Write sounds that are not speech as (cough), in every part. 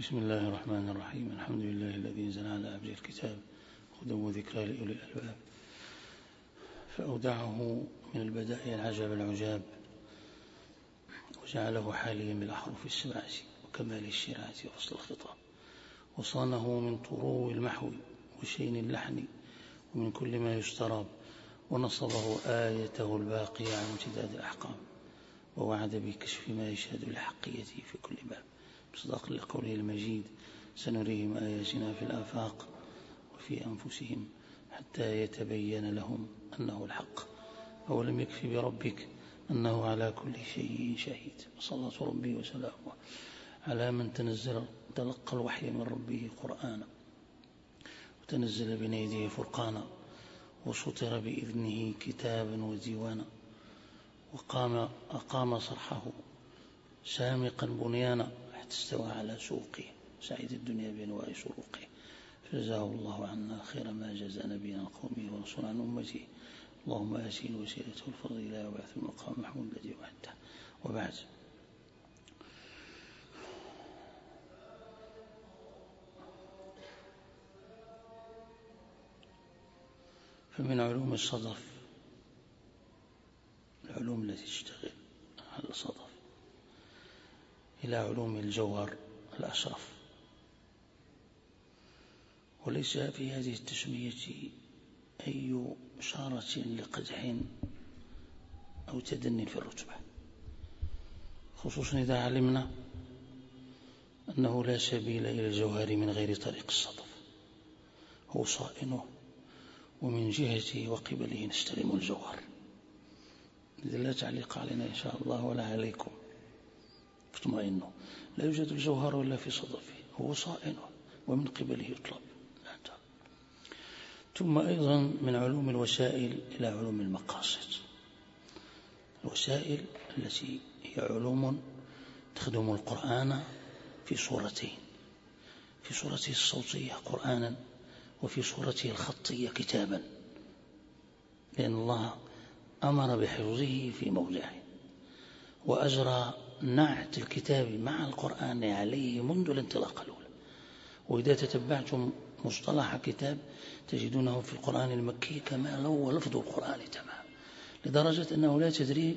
بسم الله الرحمن الرحيم. الحمد لله الذي أنزل على عبده الكتاب هدى وذكرى لأولي الألباب. فأودعه من البدائع العجب العجاب وجعله حاليا بالأحرف السبعة وكمال الشرعة وفصل الخطاب. وصانه من طرو المحو وشين اللحن ومن كل ما يستراب ونصبه آيته الباقية عن امتداد الأحقام ووعد بكشف ما يشهد لحقيته في كل باب. مصداق لقوله المجيد سنريهم آياتنا في الآفاق وفي أنفسهم حتى يتبين لهم أنه الحق. أولم يكفي بربك أنه على كل شيء شهيد. صلى ربي وسلامه على من تنزل تلقى الوحي من ربه قرآنا وتنزل بين يديه فرقانا وسطر بإذنه كتابا وديوانا وقام أقام صرحه سامقا بنيانا حتى استوى على سوقه سعيد الدنيا بأنواع سروقه فجزاه الله عنا خير ما جزى نبينا قومه ورسول عن أمته. اللهم آتي الوسيلة والفضيلة وبعث المقام محمود الذي وعدته. وبعد. فمن علوم الصدف العلوم التي تشتغل على الصدف. إلى علوم الجوهر الأشرف وليس في هذه التسمية أي إشارة لقدح أو تدني في الرتبة. خصوصا إذا علمنا أنه لا سبيل إلى الجوهر من غير طريق الصدف هو صائنه ومن جهته وقبله نستلم الجوهر. إذا لا تعليق علينا إن شاء الله ولا عليكم. اطمئنوا. لا يوجد الجوهر إلا في صدفه هو صائنه ومن قبله يطلب. ثم أيضا من علوم الوسائل إلى علوم المقاصد. الوسائل التي هي علوم تخدم القرآن في صورتين. في صورته الصوتية قرآنا وفي صورته الخطية كتابا. لأن الله أمر بحفظه في موضعه. وأجرى نعت الكتاب مع القرآن عليه منذ الانطلاقة الأولى وإذا تتبعتم مصطلح كتاب تجدونه في القرآن المكي كما لو لفظ القرآن تمام لدرجة أنه لا تدري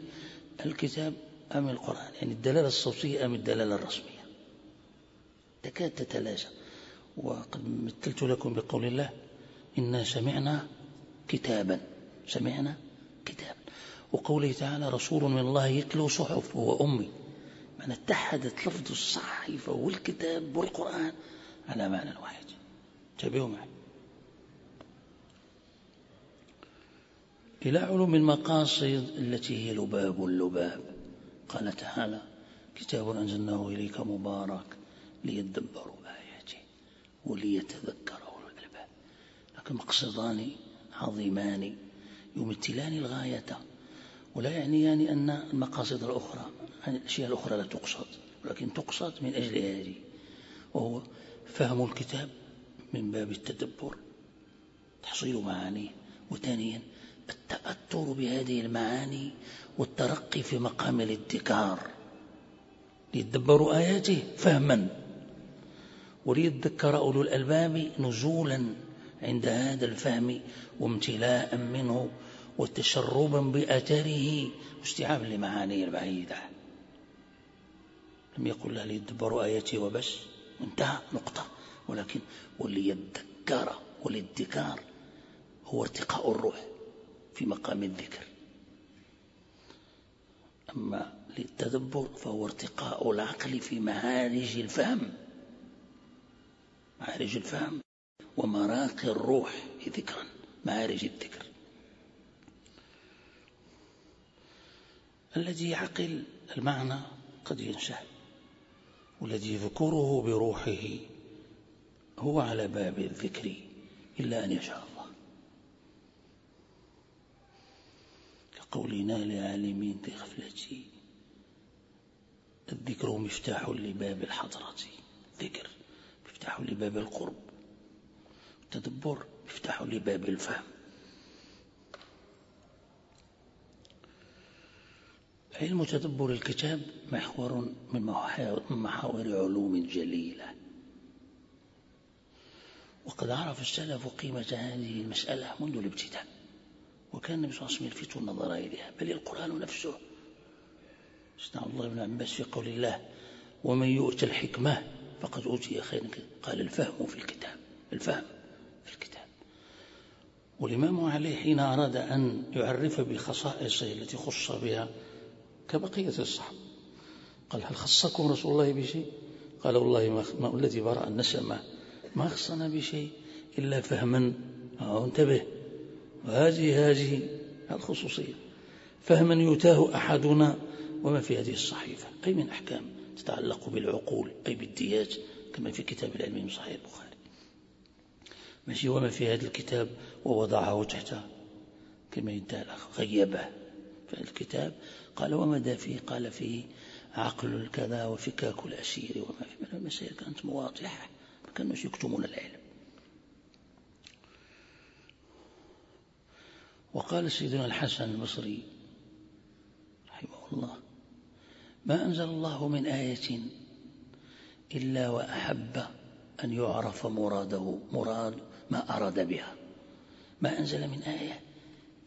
الكتاب أم القرآن يعني الدلالة الصوتية أم الدلالة الرسمية. تكاد تتلاشى وقد مثلت لكم بقول الله إنا سمعنا كتابا. سمعنا كتابا. وقوله تعالى رسول من الله يتلو صحف هو أمي من اتحدت لفظ الصحيفة والكتاب والقرآن على معنى واحد. انتبهوا معي. إلى علوم المقاصد التي هي لباب اللباب. قال تعالى كتاب أنزلناه إليك مبارك ليدبروا آياته وليتذكر أولو الألباب. لكن مقصدان عظيمان يمثلان الغاية ولا يعنيان أن المقاصد الأخرى يعني الأشياء الأخرى لا تقصد ولكن تقصد من أجل هذه وهو فهم الكتاب من باب التدبر تحصيل معانيه وثانيا التأثر بهذه المعاني والترقي في مقام الادكار ليتدبروا آياته فهما وليذكر أولو الألباب نزولا عند هذا الفهم وامتلاء منه وتشربا بأثره واستيعابا لمعانيه البعيدة. لم يقل له ليدبروا آياته وبس. انتهى نقطة. ولكن وليذكر والادكار هو ارتقاء الروح في مقام الذكر. أما للتدبر فهو ارتقاء العقل في معارج الفهم. معارج الفهم. ومراقي الروح ذكرا معارج الذكر. الذي يعقل المعنى قد ينشأ. والذي يذكره بروحه هو على باب الذكر إلا أن يشاء الله. كقولنا لعالمين في غفلتي الذكر مفتاح لباب الحضرة. ذكر مفتاح لباب القرب. التدبر مفتاح لباب الفهم. علم تدبر الكتاب محور من محاور علوم جليلة وقد عرف السلف قيمة هذه المسألة منذ الابتداء وكان النبي صلى الله عليه وسلم يلفت النظر إليها بل القرآن نفسه. عبد الله بن عباس في قول الله ومن يؤت الحكمة فقد أوتي خيرا قال الفهم في الكتاب الفهم في الكتاب. والإمام عليه حين أراد أن يعرف بخصائصه التي خص بها كبقية الصحابة قال هل خصكم رسول الله بشيء؟ قال والله ما الذي برأ النسمة. ما خصنا بشيء إلا فهما. انتبه. وهذه هذه الخصوصية. فهما يتاه أحدنا وما في هذه الصحيفة. أي من أحكام تتعلق بالعقول أي بالديات كما في كتاب العلم من صحيح البخاري. ماشي وما في هذا الكتاب ووضعه تحته. كما الأخ غيبه في الكتاب قال وماذا فيه قال فيه عقل الكذا وفكاك الأسير وما في من المسائل كانت مواضحة ما كانوش يكتمون العلم. وقال سيدنا الحسن البصري رحمه الله ما أنزل الله من آية إلا وأحب أن يعرف مراده مراد ما أراد بها. ما أنزل من آية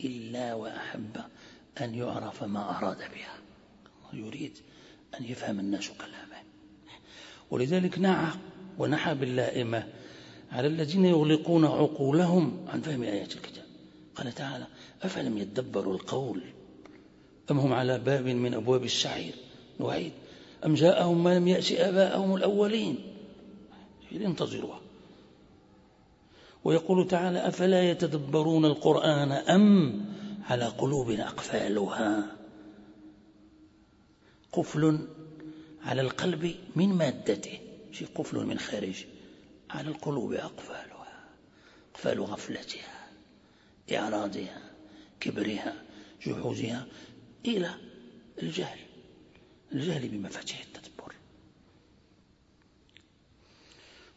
إلا وأحب أن يعرف ما أراد بها. الله يريد أن يفهم الناس كلامه. ولذلك نعى ونحى باللائمة على الذين يغلقون عقولهم عن فهم آيات الكتاب. قال تعالى أفلم يدبروا القول؟ أم هم على باب من أبواب السعير؟ نعيد. أم جاءهم ما لم يأس آباءهم الأولين؟ ينتظروها ويقول تعالى أفلا يتدبرون القرآن أم على قلوب أقفالها قفل على القلب من مادته. شيء قفل من خارج. على القلوب أقفالها. أقفال غفلتها إعراضها كبرها جحودها إلى الجهل. الجهل بمفاتيح التدبر.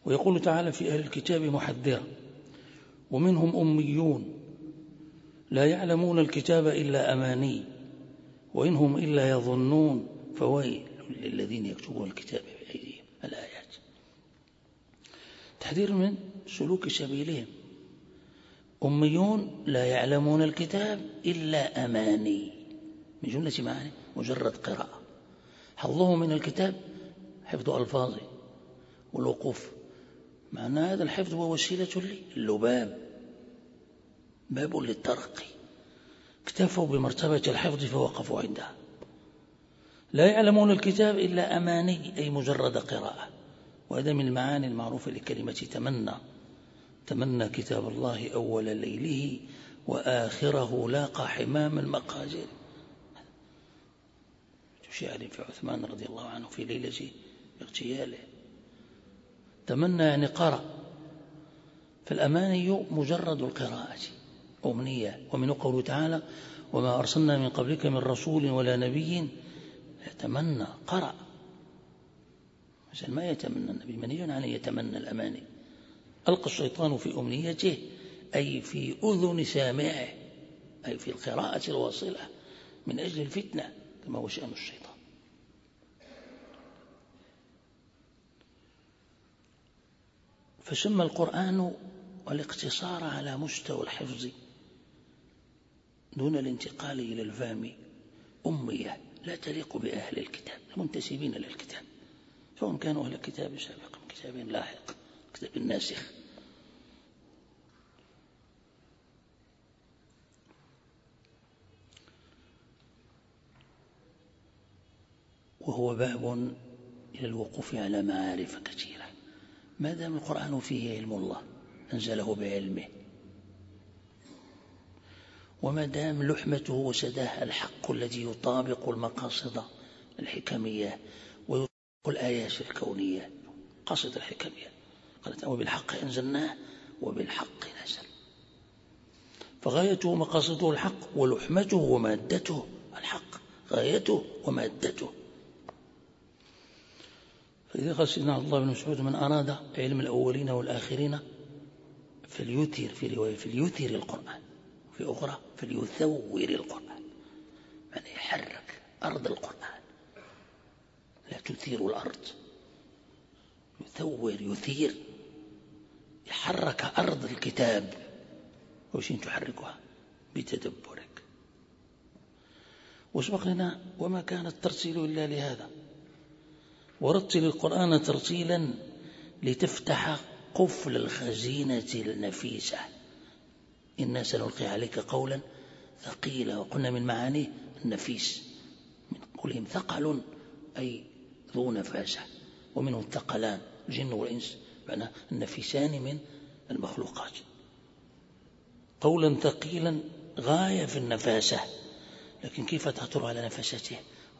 ويقول تعالى في أهل الكتاب محذرا ومنهم أميون. لا يعلمون الكتاب إلا أماني وإنهم إلا يظنون فويل للذين يكتبون الكتاب بأيديهم الآيات. تحذير من سلوك سبيلهم أميون لا يعلمون الكتاب إلا أماني. من جملة معاني مجرد قراءة. حظه من الكتاب حفظ ألفاظه والوقوف. معنى هذا الحفظ هو وسيلة للباب باب للترقي. اكتفوا بمرتبة الحفظ فوقفوا عندها. لا يعلمون الكتاب إلا أماني أي مجرد قراءة. وهذا من المعاني المعروفة لكلمة تمنى. تمنى كتاب الله أول ليله وآخره لاقى حمام المقاجر. شعر في عثمان رضي الله عنه في ليلة اغتياله. تمنى يعني قرأ فالأماني مجرد القراءة. أمنية. ومن قوله تعالى وما أرسلنا من قبلك من رسول ولا نبي يتمنى. قرأ. مثل ما يتمنى النبي؟ مني عن يتمنى الأماني. ألقى الشيطان في أمنيته أي في أذن سامعه أي في القراءة الواصلة من أجل الفتنة كما هو شأن الشيطان. فسمى القرآن والاقتصار على مستوى الحفظ. دون الانتقال إلى الفهم أمية لا تليق بأهل الكتاب المنتسبين للكتاب سواء كانوا أهل الكتاب سابقا كتاب لاحق كتاب ناسخ وهو باب إلى الوقوف على معارف كثيرة. ما دام القرآن فيه علم الله أنزله بعلمه وما دام لحمته وسداه الحق الذي يطابق المقاصد الحكمية ويطابق الآيات الكونية. قصد الحكمية. قالت وبالحق أنزلناه وبالحق نزل. فغايته مقاصده الحق ولحمته ومادته الحق. غايته ومادته. فإذا قال سيدنا عبد الله بن مسعود من أراد علم الأولين والآخرين فليثر في رواية فليثر القرآن. في أخرى فليثور القرآن. يعني يحرك أرض القرآن. لا تثير الأرض. يثور يثير. حرك أرض الكتاب. وشين تحركها؟ بتدبرك. واسبق لنا وما كان الترتيل إلا لهذا. ورتل القرآن ترتيلا لتفتح قفل الخزينة النفيسة. إنا سنلقي عليك قولا ثقيلا. وقلنا من معانيه النفيس من قولهم ثقل أي ذو نفاسة ومنه الثقلان الجن والإنس. معنى النفيسان من المخلوقات. قولا ثقيلا غاية في النفاسة. لكن كيف تخطر على نفسته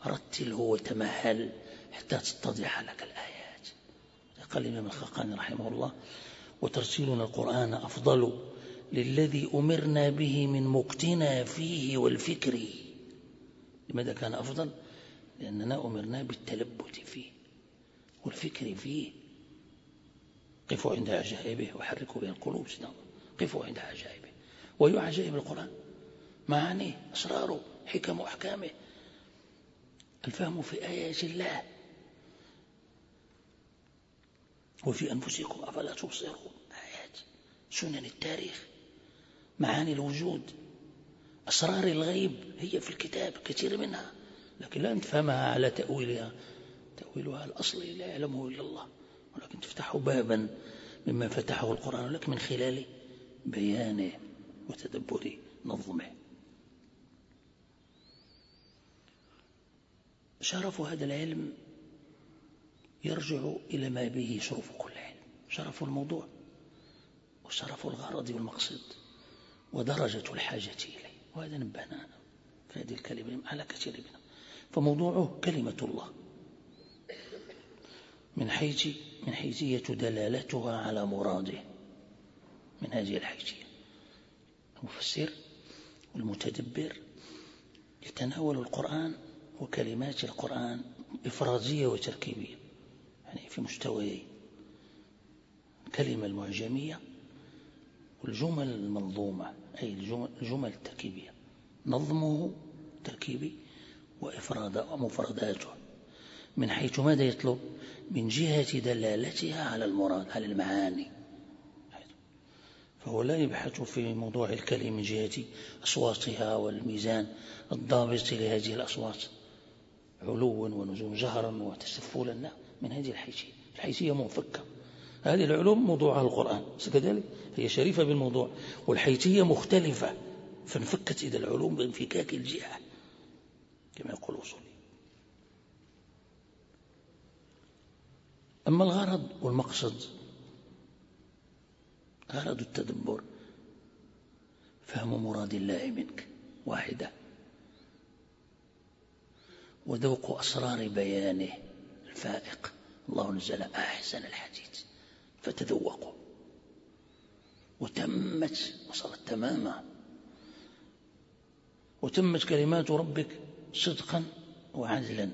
رتله وتمهل حتى تتضح لك الآيات. قال الإمام الخقاني رحمه الله وترسيلنا القرآن أفضل للذي أمرنا به من مقتنا فيه والفكر. لماذا كان أفضل؟ لأننا أمرنا بالتلبت فيه والفكر فيه. قفوا عند عجائبه وحركوا به القلوب قفوا عند عجائبه. وهي عجائب القرآن معانيه أسراره حكم أحكامه. الفهم في آيات الله. وفي أنفسكم أفلا تبصرون؟ آيات سنن التاريخ. معاني الوجود. أسرار الغيب هي في الكتاب كثير منها لكن لا نفهمها على تأويلها. تأويلها الأصلي لا يعلمه إلا الله ولكن تفتح بابا مما فتحه القرآن لك من خلال بيانه وتدبر نظمه. شرف هذا العلم يرجع إلى ما به شرف كل علم. شرف الموضوع وشرف الغرض والمقصد. ودرجة الحاجة إليه. وهذا نبهنا في هذه الكلمة على كثير منها. فموضوعه كلمة الله. من حيث من حيثية دلالتها على مراده. من هذه الحيثية. المفسر والمتدبر يتناول القرآن وكلمات القرآن إفرازية وتركيبية. يعني في مستويين الكلمة المعجمية والجمل المنظومة أي الجمل التركيبية. نظمه تركيبي وإفراد ومفرداته. من حيث ماذا يطلب؟ من جهة دلالتها على المراد على المعاني. فهو لا يبحث في موضوع الكلمة من جهة أصواتها والميزان الضابط لهذه الأصوات. علوا ونزول جهرا وتسفلا لا من هذه الحيثية. الحيثية منفكة. هذه العلوم موضوعها القرآن كذلك هي شريفة بالموضوع والحيثية مختلفة فانفكت إذا العلوم بانفكاك الجهة كما يقول الأصولي أما الغرض والمقصد غرض التدبر فهم مراد الله منك واحدة وذوق أسرار بيانه الفائق. الله نزل أحسن الحديث. فتذوقوا. وتمت وصلت تماما. وتمت كلمات ربك صدقا وعدلا.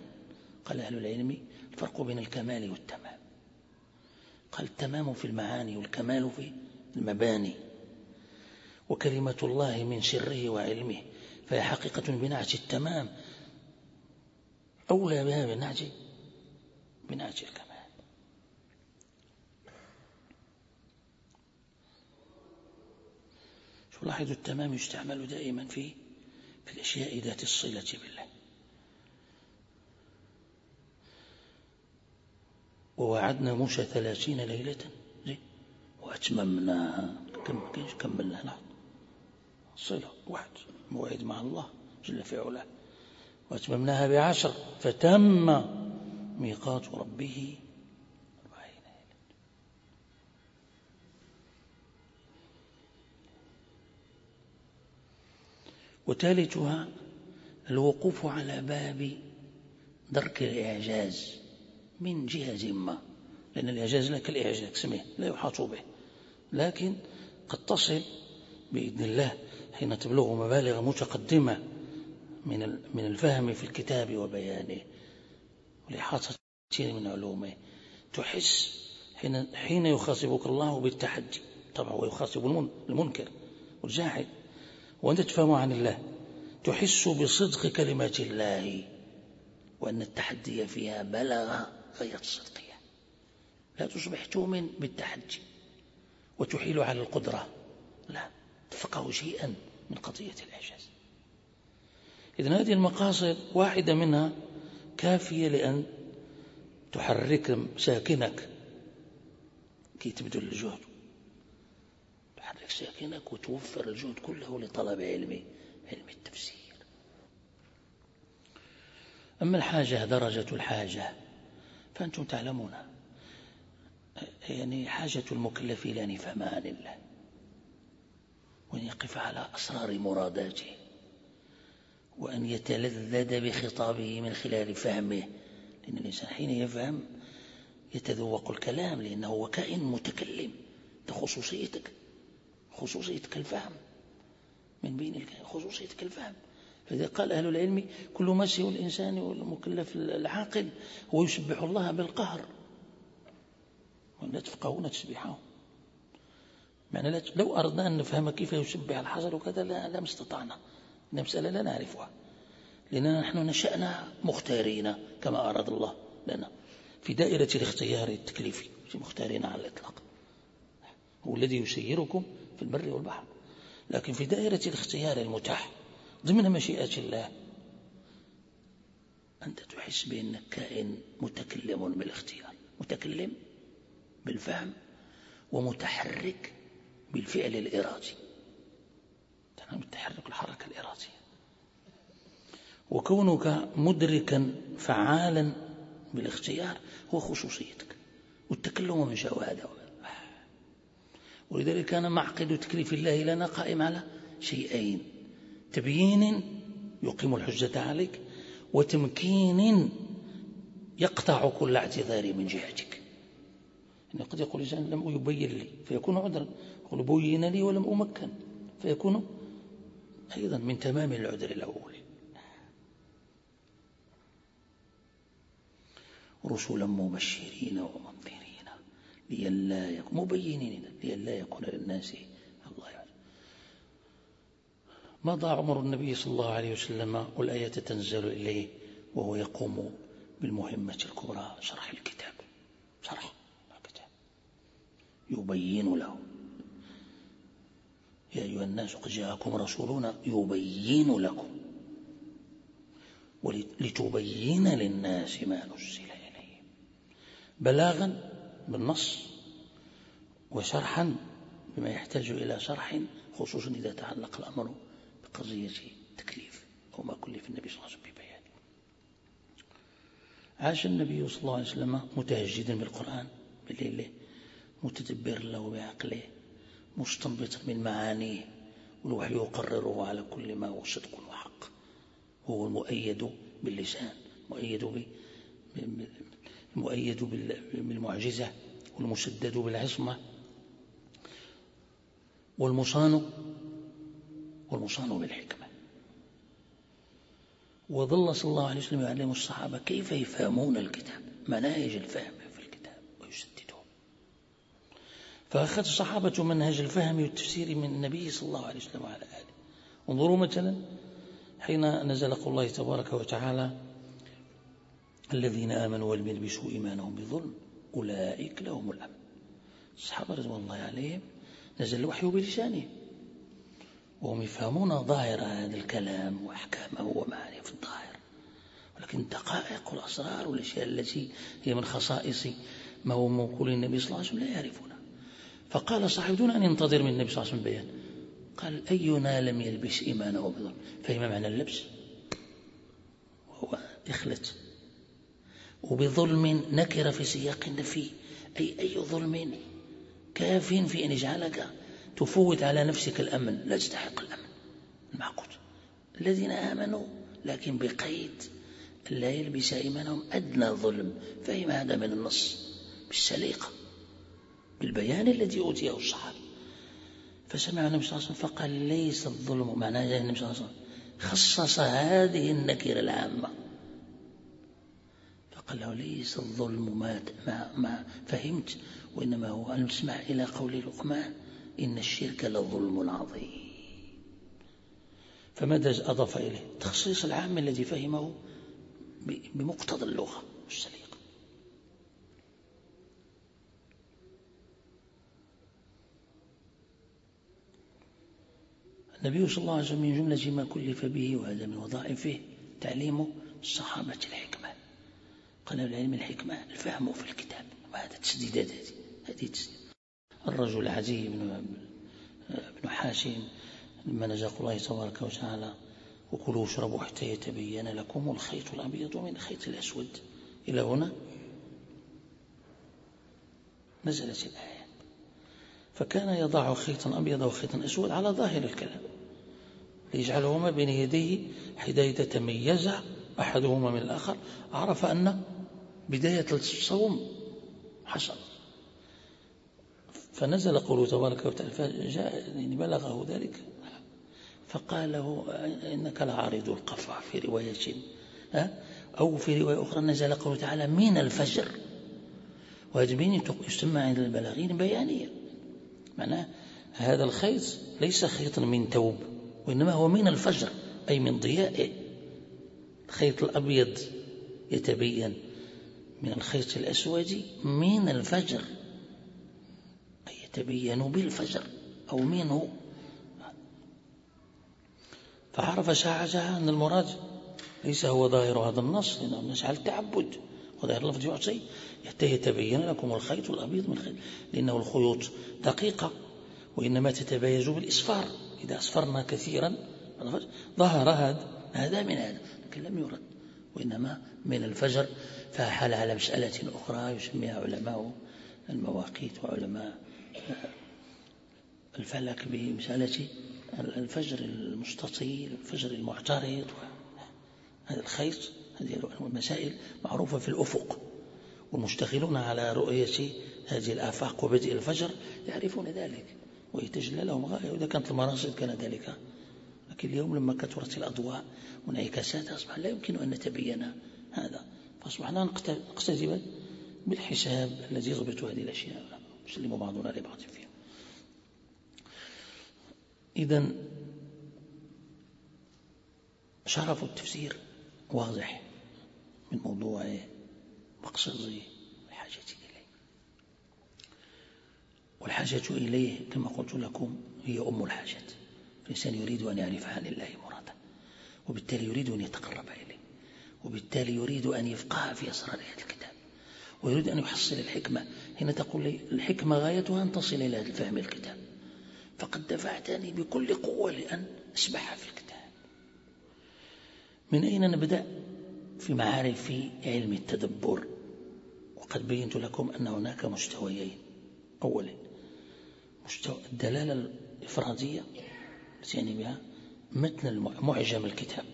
قال أهل العلم الفرق بين الكمال والتمام. قال التمام في المعاني والكمال في المباني. وكلمة الله من سره وعلمه. فهي حقيقة بنعت التمام. أولى بها بنعت بنعت الكمال. شو لاحظوا التمام يستعمل دائما في في الأشياء ذات الصلة بالله. ووعدنا موسى ثلاثين ليلة. زي وأتممناها كم كملنا نحن صلة واحد موعد مع الله جل في علاه. وأتممناها بعشر. فتم ميقات ربه وثالثها الوقوف على باب درك الإعجاز من جهة ما. لأن الإعجاز لا كالإعجاز اسمه لا يحاط به. لكن قد تصل بإذن الله حين تبلغ مبالغ متقدمة من من الفهم في الكتاب وبيانه. والإحاطة كثير من علومه. تحس حين حين يخاطبك الله بالتحدي. طبعا ويخاطب المنكر والجاحد وأنت تفهم عن الله. تحس بصدق كلمات الله وأن التحدي فيها بلغ غير الصدقية لا تصبح تؤمن بالتحدي وتحيل على القدرة. لا تفقه شيئا من قضية الإعجاز. إذن هذه المقاصد واحدة منها كافية لأن تحرك ساكنك. كي تبذل الجهد. ساكنك وتوفر الجهد كله لطلب علم علم التفسير. أما الحاجة درجة الحاجة فأنتم تعلمون يعني حاجة المكلف إلى أن يفهم عن الله وأن يقف على أسرار مراداته وأن يتلذذ بخطابه من خلال فهمه لأن الإنسان حين يفهم يتذوق الكلام لأنه هو كائن متكلم ده خصوصيتك خصوصيتك الفهم. من بين خصوصيتك الفهم. فإذا قال أهل العلم كل ما سوى الإنسان والمكلف العاقل هو يسبح الله بالقهر. ولا تفقهون تسبيحه معنى لو أردنا أن نفهم كيف يسبح الحجر وكذا لا لم استطعنا مسألة لا نعرفها. لأننا نحن نشأنا مختارين كما أراد الله لنا. في دائرة الاختيار التكليفي. مختارين على الإطلاق. هو الذي يسيركم في البر والبحر. لكن في دائرة الاختيار المتاح ضمن مشيئة الله أنت تحس بأنك كائن متكلم بالاختيار متكلم بالفهم ومتحرك بالفعل الإرادي. متحرك الحركة الإرادية. وكونك مدركا فعالا بالاختيار هو خصوصيتك. والتكلم من شاء هذا. ولذلك كان معقد تكليف الله لنا قائم على شيئين تبيين يقيم الحجة عليك وتمكين يقطع كل اعتذار من جهتك. يعني قد يقول الإنسان لم يبين لي فيكون عذرا. يقول بين لي ولم أمكن فيكون أيضا من تمام العذر الأول. رسلا مبشرين ومنذرين لئلا يكون مبينين لئلا يكون للناس الله يعلم. مضى عمر النبي صلى الله عليه وسلم والآية تنزل إليه وهو يقوم بالمهمة الكبرى شرح الكتاب. شرح الكتاب. يبين له. يا أيها الناس قد جاءكم رسولنا يبين لكم. ولتبين للناس ما نزل إليهم. بلاغا بالنص وشرحا بما يحتاج إلى شرح خصوصا إذا تعلق الأمر بقضية التكليف أو ما كلف النبي صلى الله عليه وسلم ببيانه عاش النبي صلى الله عليه وسلم متهجدا بالقرآن بالليل متدبرا له بعقله مستنبطا من معانيه والوحي يقرره على كل ما هو صدق وحق هو المؤيد باللسان مؤيد. المؤيد بالمعجزة والمسدد بالعصمة والمصان والمصان بالحكمة. وظل صلى الله عليه وسلم يعلم الصحابة كيف يفهمون الكتاب مناهج الفهم في الكتاب ويسددهم فأخذ الصحابة منهج الفهم والتفسير من النبي صلى الله عليه وسلم وعلى آله. انظروا مثلا حين نزل قول الله تبارك وتعالى الذين آمنوا ولم يلبسوا إيمانهم بظلم أولئك لهم الأمن. الصحابة رضوان الله عليهم نزل الوحي بلسانهم وهم يفهمون ظاهر هذا الكلام وأحكامه ومعانيه في الظاهر. ولكن الدقائق والأسرار والأشياء التي هي من خصائص ما هو موكول النبي صلى الله عليه وسلم لا يعرفونها فقال صاحب دون أن ينتظر من النبي صلى الله عليه وسلم بيان. قال أينا لم يلبس إيمانه بظلم؟ فهم معنى اللبس. وهو إخلت وبظلم نكر في سياق النفي. أي أي ظلم كاف في أن يجعلك تفوت على نفسك الأمن. لا تستحق الأمن. المعقود الذين آمنوا لكن بقيد لا يلبس إيمانهم أدنى ظلم. فهم هذا من النص. بالسليقة. بالبيان الذي أوتيه الصحابة فسمع النبي صلى الله عليه وسلم فقال ليس الظلم. معناه النبي صلى الله عليه وسلم خصص هذه النكرة العامة. قال له ليس الظلم ما, ما, ما فهمت وإنما هو أن نسمع إلى قول لقمان إن الشرك لظلم عظيم. فماذا أضاف إليه؟ التخصيص العام الذي فهمه بمقتضى اللغة السليقة. النبي صلى الله عليه وسلم من جملة ما كلف به وهذا من وظائفه تعليم الصحابة الحكمة قال العلم الحكمة الفهم في الكتاب. وهذا تسديدات هذه تسديد الرجل العزي بن ابن حاشم لما نزق الله تبارك وتعالى وكلوا واشربوا حتى يتبين لكم الخيط الأبيض من الخيط الأسود. إلى هنا نزلت الآية. فكان يضع خيطا أبيض وخيطا أسود على ظاهر الكلام ليجعلهما بين يديه حتى إذا تميز أحدهما من الآخر. عرف أن بداية الصوم حصل فنزل قوله تبارك وتعالى فجاء يعني بلغه ذلك. فقال له إنك لعارض القفا في رواية أو في رواية أخرى نزل قوله تعالى من الفجر. وهذه يسمى عند البلاغين بيانية. معناه هذا الخيط ليس خيطا من توب وإنما هو من الفجر أي من ضيائه الخيط الأبيض يتبين. من الخيط الأسود من الفجر أي يتبين بالفجر أو منه. فعرف ساعتها أن المراد ليس هو ظاهر هذا النص لأنه الناس على التعبد وظاهر اللفظ يعطي حتى يتبين لكم الخيط الأبيض من الخيط لأنه الخيوط دقيقة وإنما تتبايز بالإصفار. إذا أصفرنا كثيرا ظهر هذا هذا من هذا لكن لم يرد وإنما من الفجر. فحال على مسألة أخرى يسميها علماء المواقيت وعلماء الفلك بمسألة الفجر المستطيل الفجر المعترض هذا الخيط هذه المسائل معروفة في الأفق والمشتغلون على رؤية هذه الآفاق وبدء الفجر يعرفون ذلك ويتجلى لهم غاية وإذا كانت المراصد كان ذلك. لكن اليوم لما كثرت الأضواء وانعكاسات أصبح لا يمكن أن نتبين هذا. فأصبحنا نقتدي بالحساب الذي يضبط هذه الأشياء. نسلم بعضنا لبعض فيها. إذا شرف التفسير واضح من موضوع مقصد الحاجة إليه. والحاجة إليه كما قلت لكم هي أم الحاجات. الإنسان يريد أن يعرف عن الله مرادا وبالتالي يريد أن يتقرب إليه. وبالتالي يريد أن يفقه في أسرار هذا الكتاب ويريد أن يحصل الحكمة. هنا تقول لي الحكمة غايتها أن تصل إلى فهم الكتاب. فقد دفعتني بكل قوة لأن أسبح في الكتاب. من أين نبدأ؟ في معارف علم التدبر. وقد بينت لكم أن هناك مستويين. أولا مستوى الدلالة الإفرادية يعني بها متن معجم الكتاب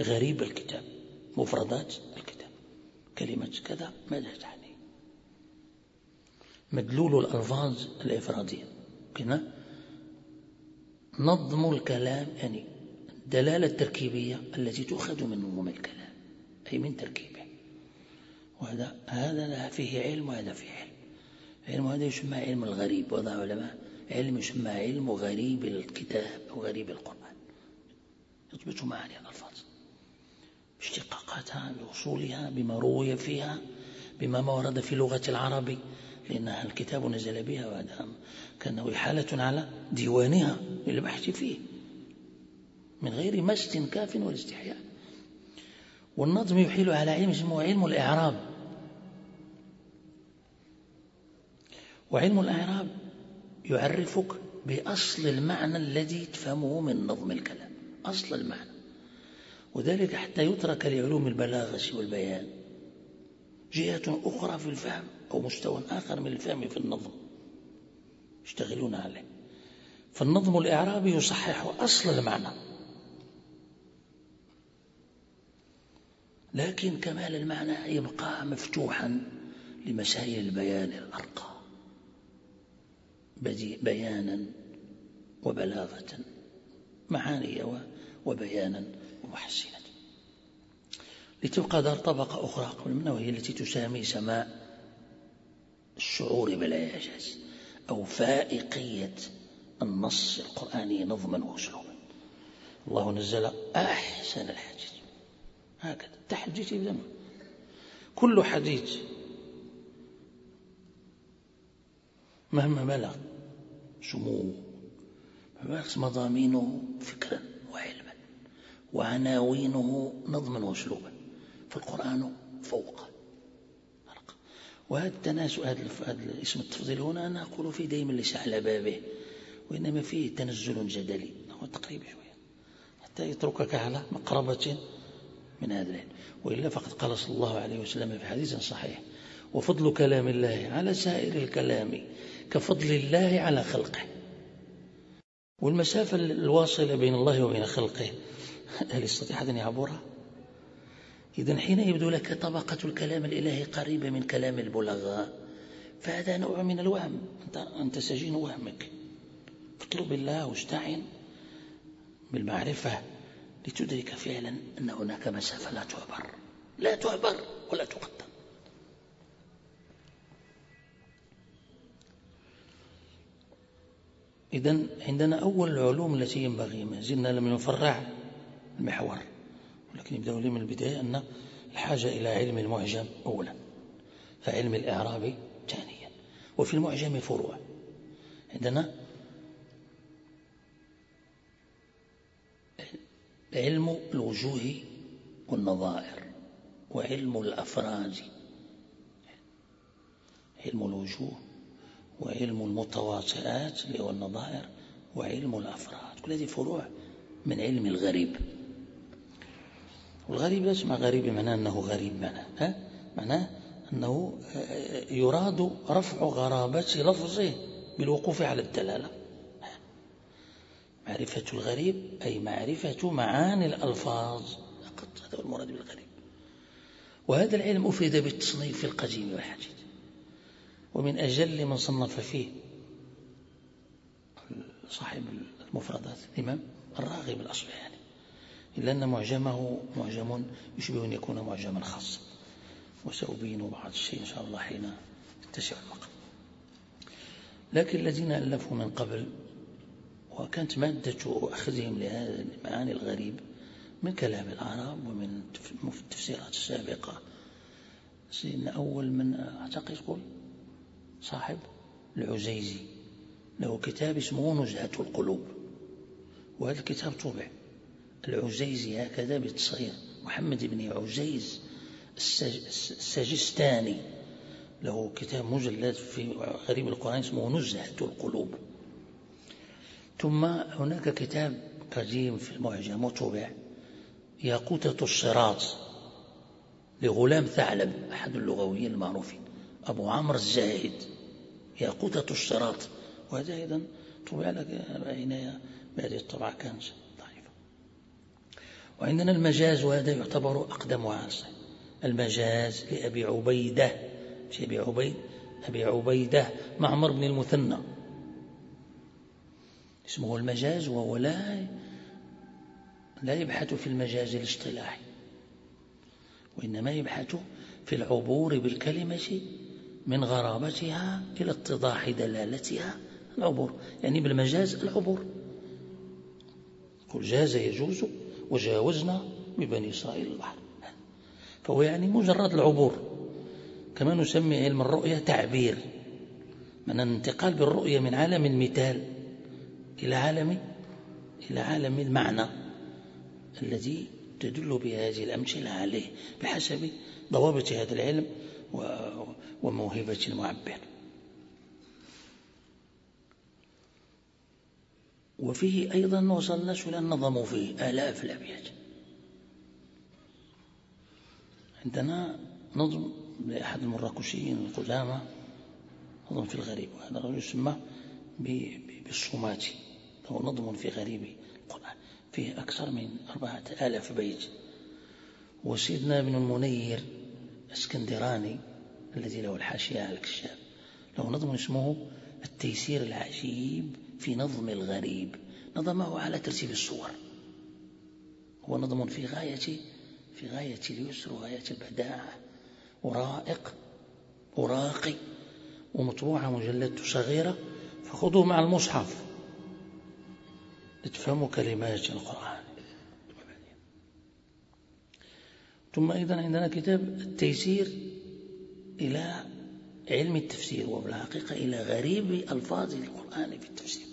غريب الكتاب. مفردات الكتاب. كلمة كذا ماذا تعني. مدلول الألفاظ الإفرادية. كنا نظم الكلام يعني الدلالة التركيبية التي تؤخذ من نظم الكلام أي من تركيبه. وهذا هذا فيه علم وهذا فيه علم. علم هذا يسمى علم الغريب وضع علماء علم يسمى علم غريب الكتاب أو غريب القرآن. يضبط معاني الألفاظ. باشتقاقاتها بأصولها بما روي فيها بما ورد في لغة العرب لأن الكتاب نزل بها وهذا كان إحالة على ديوانها للبحث فيه من غير مست كاف ولا استحياء والنظم يحيل على علم اسمه علم الإعراب. وعلم الإعراب يعرفك بأصل المعنى الذي تفهمه من نظم الكلام أصل المعنى. وذلك حتى يترك لعلوم البلاغة والبيان. جهة أخرى في الفهم أو مستوى آخر من الفهم في النظم. يشتغلون عليه. فالنظم الإعرابي يصحح أصل المعنى. لكن كمال المعنى يبقى مفتوحا لمسائل البيان الأرقى. بيانا وبلاغة. معاني وبيانا. ومحسنة لتبقى دار طبقة أخرى قبل منها وهي التي تسامي سماء الشعور بالإعجاز أو فائقية النص القرآني نظما وأسلوبا. الله نزل أحسن الحديث. هكذا. تحديث بدم كل حديث مهما بلغ سموه مضامينه فكرا وعلما وعناوينه نظما واسلوبا. فالقرآن فوق. وهذا التناسل هذا اسم التفضيل هنا أنا أقول فيه دائما ليس على بابه وإنما فيه تنزل جدلي. هو تقريبا شوية. حتى يتركك على مقربة من هذا العلم. وإلا فقد قال صلى الله عليه وسلم في حديث صحيح وفضل كلام الله على سائر الكلام كفضل الله على خلقه. والمسافة الواصلة بين الله وبين خلقه هل يستطيع أحد أن يعبرها إذا حين يبدو لك طبقة الكلام الإلهي قريبة من كلام البلغاء فهذا نوع من الوهم. أنت, أنت سجين وهمك. اطلب الله واستعن بالمعرفة لتدرك فعلا أن هناك مسافة لا تعبر. لا تعبر ولا تقدر إذا عندنا أول العلوم التي ينبغي. ما زلنا لم نفرع. المحور. ولكن يبدأ لي من البداية أن الحاجة إلى علم المعجم أولا فعلم الإعراب ثانيا. وفي المعجم فروع. عندنا علم الوجوه والنظائر وعلم الأفراز علم الوجوه وعلم المتواطئات اللي هو النظائر وعلم الأفراد. كل هذه فروع من علم الغريب. والغريب لا اسمع غريب؟ بمعنى أنه غريب معناه ها؟ معناه أنه يراد رفع غرابة لفظه بالوقوف على الدلالة. معرفة الغريب أي معرفة معاني الألفاظ فقط هذا هو المراد بالغريب. وهذا العلم أفيد بالتصنيف في القديم والحديث. ومن أجل من صنف فيه صاحب المفردات الإمام الراغب الأصبحاني إلا أن معجمه معجم يشبه أن يكون معجما خاصا. وسأبين بعض الشيء إن شاء الله حين يتسع الوقت لكن الذين ألفوا من قبل وكانت مادة أخذهم لهذا المعاني الغريب من كلام العرب ومن التفسيرات السابقة. سيدنا أول من أعتقد يقول صاحب العزيزي له كتاب اسمه نزهة القلوب. وهذا الكتاب طبع. العزيزي هكذا بالتصغير. محمد بن عزيز السجستاني له كتاب مجلد في غريب القرآن اسمه نزهة القلوب. ثم هناك كتاب قديم في المعجم وطبع ياقوتة الصراط لغلام ثعلب أحد اللغويين المعروفين أبو عمرو الزاهد ياقوتة الصراط. وهذا أيضا طبع لك عناية بهذه الطبعة كانت. وعندنا المجاز وهذا يعتبر أقدم وعاصر المجاز لأبي عبيدة. مش أبي عبيد؟ أبي عبيدة معمر بن المثنى. اسمه المجاز وهو لا لا يبحث في المجاز الاصطلاحي. وإنما يبحث في العبور بالكلمة من غرابتها إلى اتضاح دلالتها. العبور يعني بالمجاز العبور. قل جاز يجوز وجاوزنا ببني إسرائيل البحر. فهو يعني مجرد العبور. كما نسمي علم الرؤية تعبير. من الانتقال بالرؤية من عالم المثال إلى عالم إلى عالم المعنى الذي تدل بهذه الأمثلة عليه بحسب ضوابط هذا العلم وموهبة المعبر. وفيه أيضا وصل الناس إلى النظم فيه آلاف الأبيات. عندنا نظم لأحد المراكشيين القدامى نظم في الغريب وهذا الرجل يسمى بالصوماتي. له نظم في غريب القرآن فيه أكثر من أربعة آلاف بيت. وسيدنا ابن المنير اسكندراني الذي له الحاشية على الكشاف له نظم اسمه التيسير العجيب في نظم الغريب نظمه على ترتيب الصور. هو نظم في غاية في غاية اليسر وغاية البداعة ورائق وراقي ومطبوعة مجلد صغيرة فخذوه مع المصحف. لتفهموا كلمات القرآن. ثم أيضا عندنا كتاب التيسير إلى علم التفسير وبالحقيقة إلى غريب ألفاظ القرآن في التفسير.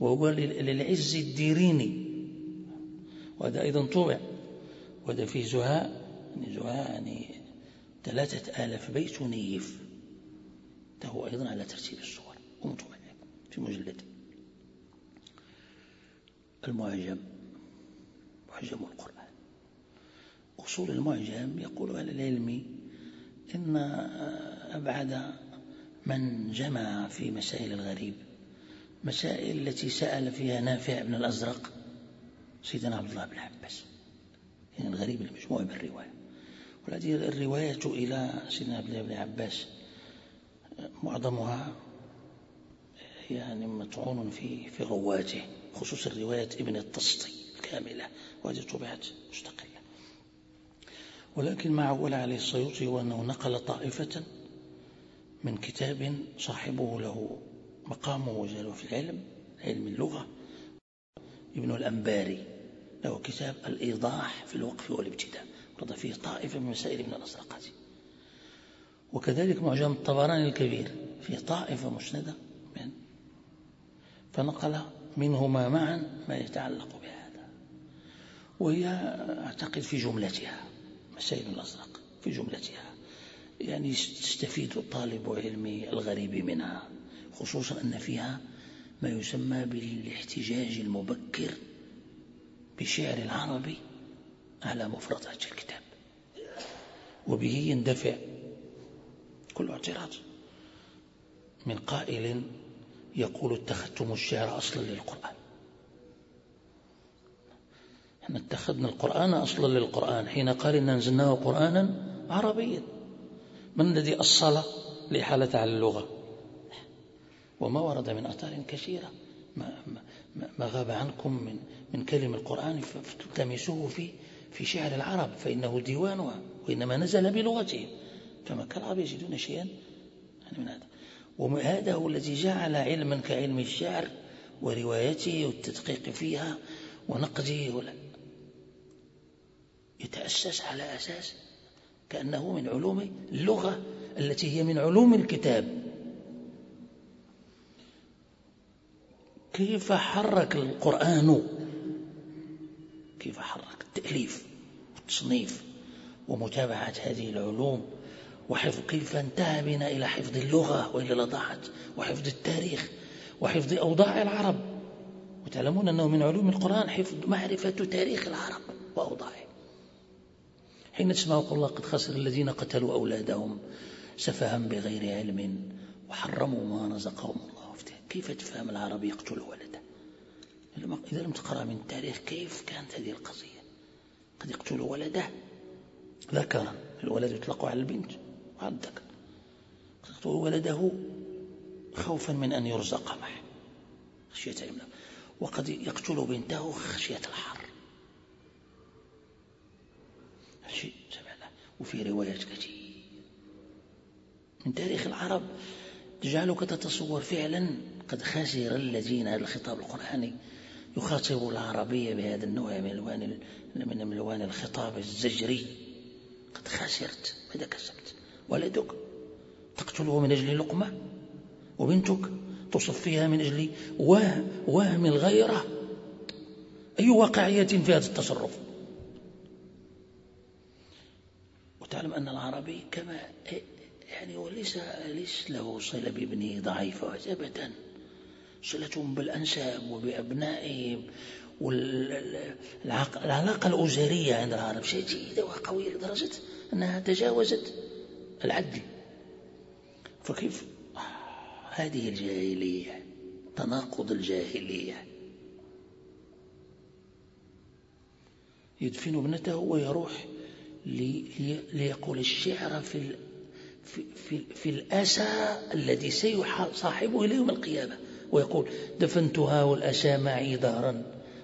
وهو للعز الديريني. وهذا أيضا طبع وهذا في زهاء يعني زهاء يعني ثلاثة آلاف بيت ونيف هو أيضا على ترتيب الصور. ومطبع في مجلد. المعجم. معجم القرآن. أصول المعجم يقول أهل العلم إن أبعد من جمع في مسائل الغريب. مسائل التي سأل فيها نافع بن الأزرق سيدنا عبد الله بن عباس. يعني الغريب المجموع بالرواية وهذه الرواية إلى سيدنا عبد الله بن عباس معظمها يعني مطعون في في رواته خصوصا رواية ابن التسطي الكاملة وهذه طبعت مستقلة. ولكن ما عول عليه السيوطي هو أنه نقل طائفة من كتاب صاحبه له مقامه وجلاله في العلم علم اللغة. ابن الأنباري له كتاب الإيضاح في الوقف والابتداء ورد فيه طائفة من مسائل ابن الأزرقات وكذلك معجم الطبراني الكبير فيه طائفة مسندة من فنقل منهما معا ما يتعلق بهذا. وهي أعتقد في جملتها مسائل الأزرق في جملتها. يعني تستفيد طالب علم الغريب منها. خصوصا أن فيها ما يسمى بالاحتجاج المبكر بشعر العربي على مفردات الكتاب. وبه يندفع كل اعتراض. من قائل يقول اتخذتم الشعر أصلا للقرآن. إحنا اتخذنا القرآن أصلا للقرآن. حين قال إن أنزلناه قرآنا عربيا. من الذي أصل لحالة على اللغة؟ وما ورد من أثار كثيرة. ما, ما, غاب عنكم من من كلم القرآن فتلتمسوه في في شعر العرب فإنه ديوانها وإنما نزل بلغتهم. فما العرب يجدون شيئا؟ يعني من هذا. وهذا هو الذي جعل علما كعلم الشعر وروايته والتدقيق فيها ونقده يتأسس على أساس كأنه من علوم اللغة التي هي من علوم الكتاب. كيف حرك القرآن؟ كيف حرك؟ التأليف والتصنيف ومتابعة هذه العلوم وحفظ كيف انتهى بنا إلى حفظ اللغة وإلى ضاعت وحفظ التاريخ وحفظ أوضاع العرب. وتعلمون أنه من علوم القرآن حفظ معرفة تاريخ العرب وأوضاعهم حين تسمعوا قول الله قد خسر الذين قتلوا أولادهم سفها بغير علم وحرموا ما رزقهم الله. كيف تفهم العربي يقتل ولده؟ إذا لم تقرأ من التاريخ كيف كانت هذه القضية؟ قد يقتل ولده. ذكرا الولد يطلق على البنت. وعلى الذكر قد يقتل ولده خوفا من أن يرزق معه. خشية الإملاق. وقد يقتل بنته خشية الحر. شيء وفي روايات كثير من تاريخ العرب تجعلك تتصور فعلا قد خسر الذين هذا الخطاب القرآني يخاطب العربية بهذا النوع من ألوان من ألوان الخطاب الزجري. قد خسرت. ماذا كسبت؟ ولدك. تقتله من أجل لقمة. وبنتك تصفيها من أجل وهم, الغيرة. أي واقعية في هذا التصرف؟ وتعلم أن العربي كما يعني وليس ليس له صلة بابنه ضعيفة أبدا. صلتهم بالأنساب وبأبنائهم والعلاقة الأسرية عند العرب. شيء جيدة وقوية لدرجة أنها تجاوزت العدل. فكيف هذه الجاهلية؟ تناقض الجاهلية. يدفن ابنته ويروح ليقول الشعر في في, في, في الأسى الذي سيصاحبه إلى يوم القيامة. ويقول دفنتها والأسى معي دهرا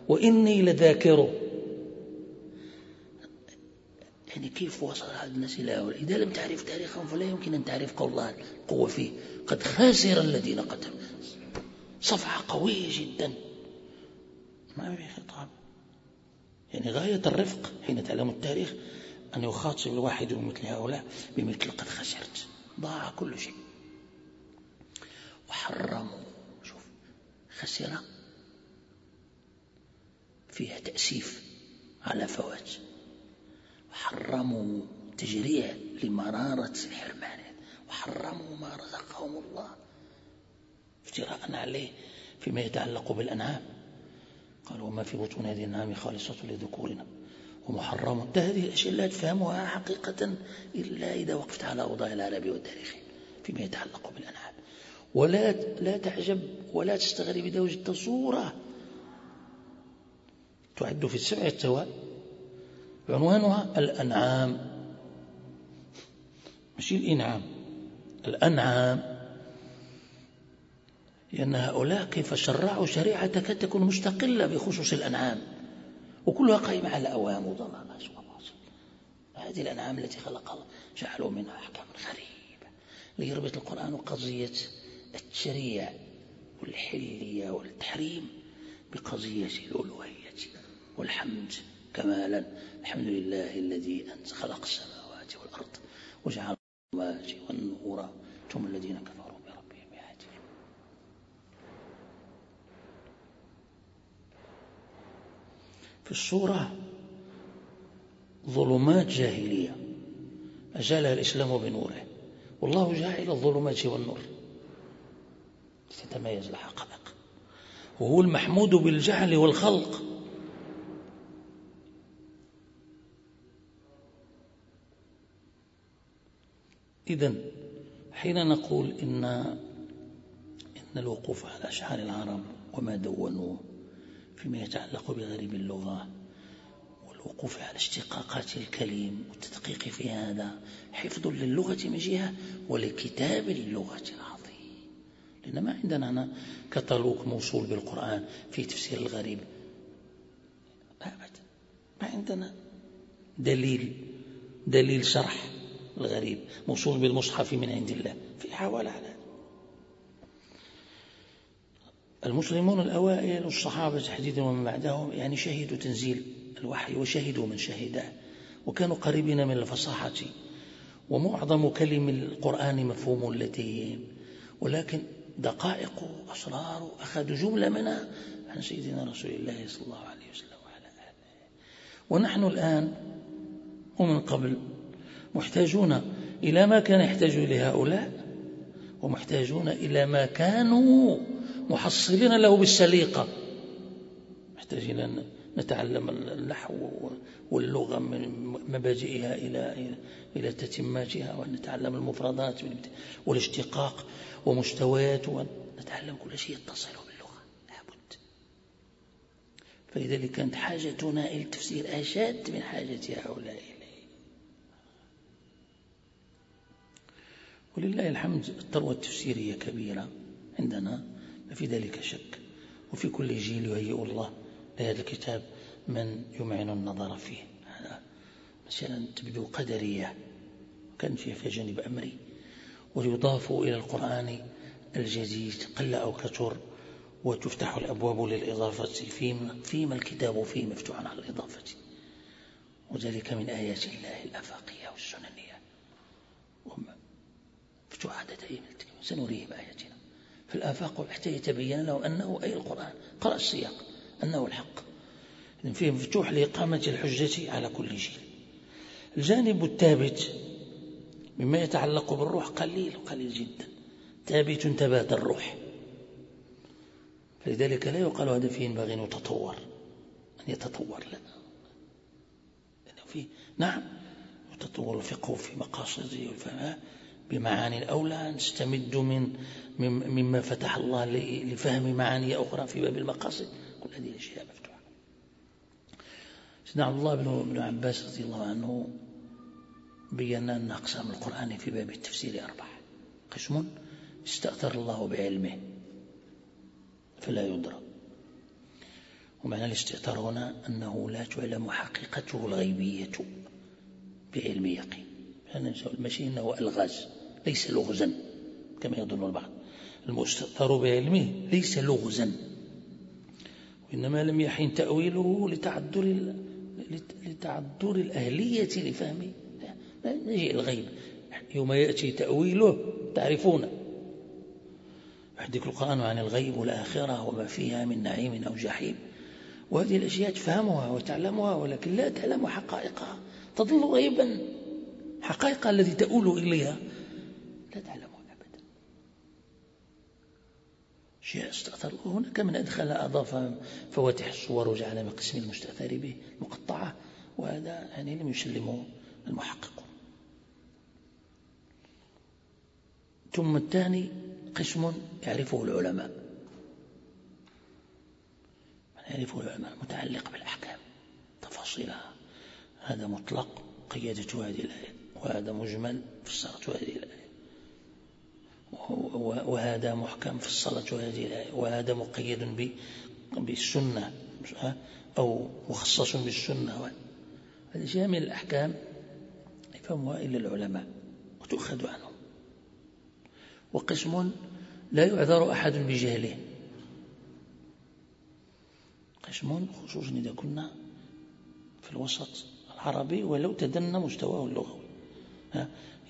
وإني لذاكره. يعني كيف وصل هذا الناس إلى هؤلاء؟ إذا لم تعرف تاريخهم فلا يمكن أن تعرف قول الله القوة فيه. قد خاسر الذين قتلوا. صفحة قوية جدا. ما في خطاب؟ يعني غاية الرفق حين تعلم التاريخ أن يخاطب الواحد مثل هؤلاء بمثل قد خسرت. ضاع كل شيء. وحرموا. خسر. فيها تأسيف على فوات وحرموا تجريع لمرارة الحرمان وحرموا ما رزقهم الله. افتراء عليه فيما يتعلق بالأنعام. قالوا وما في بطون هذه النعام خالصة لذكورنا. ومحرم. هذه الأشياء لا تفهمها حقيقة إلا إذا وقفت على أوضاع العرب والتاريخ. فيما يتعلق بالأنعام. ولا لا تعجب ولا تستغرب إذا وجدت صورة. تعد في السبع التوال عنوانها الأنعام. مش الإنعام. الأنعام. لأن هؤلاء كيف شرعوا شريعة تكاد تكون مستقلة بخصوص الأنعام. وكلها قائمة على أوام وضلالات هذه الأنعام التي خلق الله. جعلوا منها أحكام غريبة. ليربط القرآن قضية التشريع والحلية والتحريم بقضية الألوهية والحمد. كمالا الحمد لله الذي أنت خلق السماوات والأرض وجعل الظلمات والنور. ثم الذين كفروا بربهم يعدلون في الصورة ظلمات جاهلية. أزالها الإسلام بنوره. والله جاعل الظلمات والنور. تتميز الحقائق وهو المحمود بالجعل والخلق. إذا حين نقول إن إن الوقوف على أشعار العرب وما دونوه فيما يتعلق بغريب اللغة والوقوف على اشتقاقات الكلم والتدقيق في هذا حفظ للغة من جهة ولكتاب اللغة العظيم لأن ما عندنا هنا كتالوج موصول بالقرآن في تفسير الغريب. أبدا ما عندنا دليل دليل شرح الغريب موصول بالمصحف من عند الله في حوالة على. المسلمون الأوائل والصحابة تحديدا ومن بعدهم يعني شهدوا تنزيل الوحي وشهدوا من شهده وكانوا قريبين من الفصاحة ومعظم كلم القرآن مفهوم لديهم ولكن دقائق وأسرار أخذوا جملة منها عن سيدنا رسول الله صلى الله عليه وسلم وعلى آله. ونحن الآن ومن قبل محتاجون إلى ما كان يحتاج إليه هؤلاء ومحتاجون إلى ما كانوا محصلين له بالسليقة. محتاجين أن نتعلم النحو واللغة من مبادئها إلى إلى تتماتها وأن نتعلم المفردات والاشتقاق. ومستويات نتعلم كل شيء يتصل باللغة. لابد. فلذلك كانت حاجتنا إلى التفسير أشد من حاجة هؤلاء ولله الحمد الثروة التفسيرية كبيرة عندنا ما في ذلك شك. وفي كل جيل يهيئ الله لهذا الكتاب من يمعن النظر فيه. مثلا تبدو قدرية. كان فيها في جانب أمري. ويضاف إلى القرآن الجديد قل أو كثر وتفتح الأبواب للإضافة فيما, فيما الكتاب فيه مفتوح على الإضافة. وذلك من آيات الله الأفاقية والسننية. مفتوحة سنريهم آياتنا. في الآفاق حتى يتبين له أنه أي القرآن. قرأ السياق. أنه الحق. فيه مفتوح لإقامة الحجة على كل جيل الجانب الثابت مما يتعلق بالروح قليل قليل جدا. ثابت تبات الروح. فلذلك لا يقال هذا فيه ينبغي أن يتطور أن يتطور لا لأنه فيه نعم يتطور الفقه في مقاصده بمعاني الأولى. نستمد من مما فتح الله لفهم معاني أخرى في باب المقاصد. كل هذه الأشياء مفتوحة. سيدنا عبد الله بن عباس رضي الله عنه بين أن أقسام القرآن في باب التفسير أربعة. قسم استأثر الله بعلمه فلا يدرى. ومعنى الاستئثار هنا أنه لا تعلم حقيقته الغيبية بعلم يقين. المشي إنه ألغاز ليس لغزا كما يظن البعض. المستأثر بعلمه ليس لغزا وإنما لم يحين تأويله لتعذر لتعذر الأهلية لفهم نجي الغيب يوم يأتي تأويله تعرفون يحدث القرآن عن الغيب والآخرة وما فيها من نعيم أو جحيم. وهذه الأشياء تفهمها وتعلمها ولكن لا تعلم حقائقها. تظل غيبا. حقائق التي تؤول إليها لا تعلمها أبدا. شيء أستأثر. هناك من أدخل أضاف فواتح الصور وجعل من قسم المستأثر به مقطعة وهذا يعني لم يسلمه المحققون ثم الثاني قسم يعرفه العلماء. يعرفه العلماء؟ متعلق بالأحكام. تفاصيلها. هذا مطلق قيادة هذه الآية وهذا مجمل فسرت هذه الآية وهذا محكم فسرت هذه الآية وهذا مقيد بالسنة أو مخصص بالسنة. هذه من الأحكام يفهمها إلا العلماء وتؤخذ عنهم وقسم لا يعذر أحد بجهله. قسم خصوصا إذا كنا في الوسط العربي ولو تدنى مستواه اللغوي.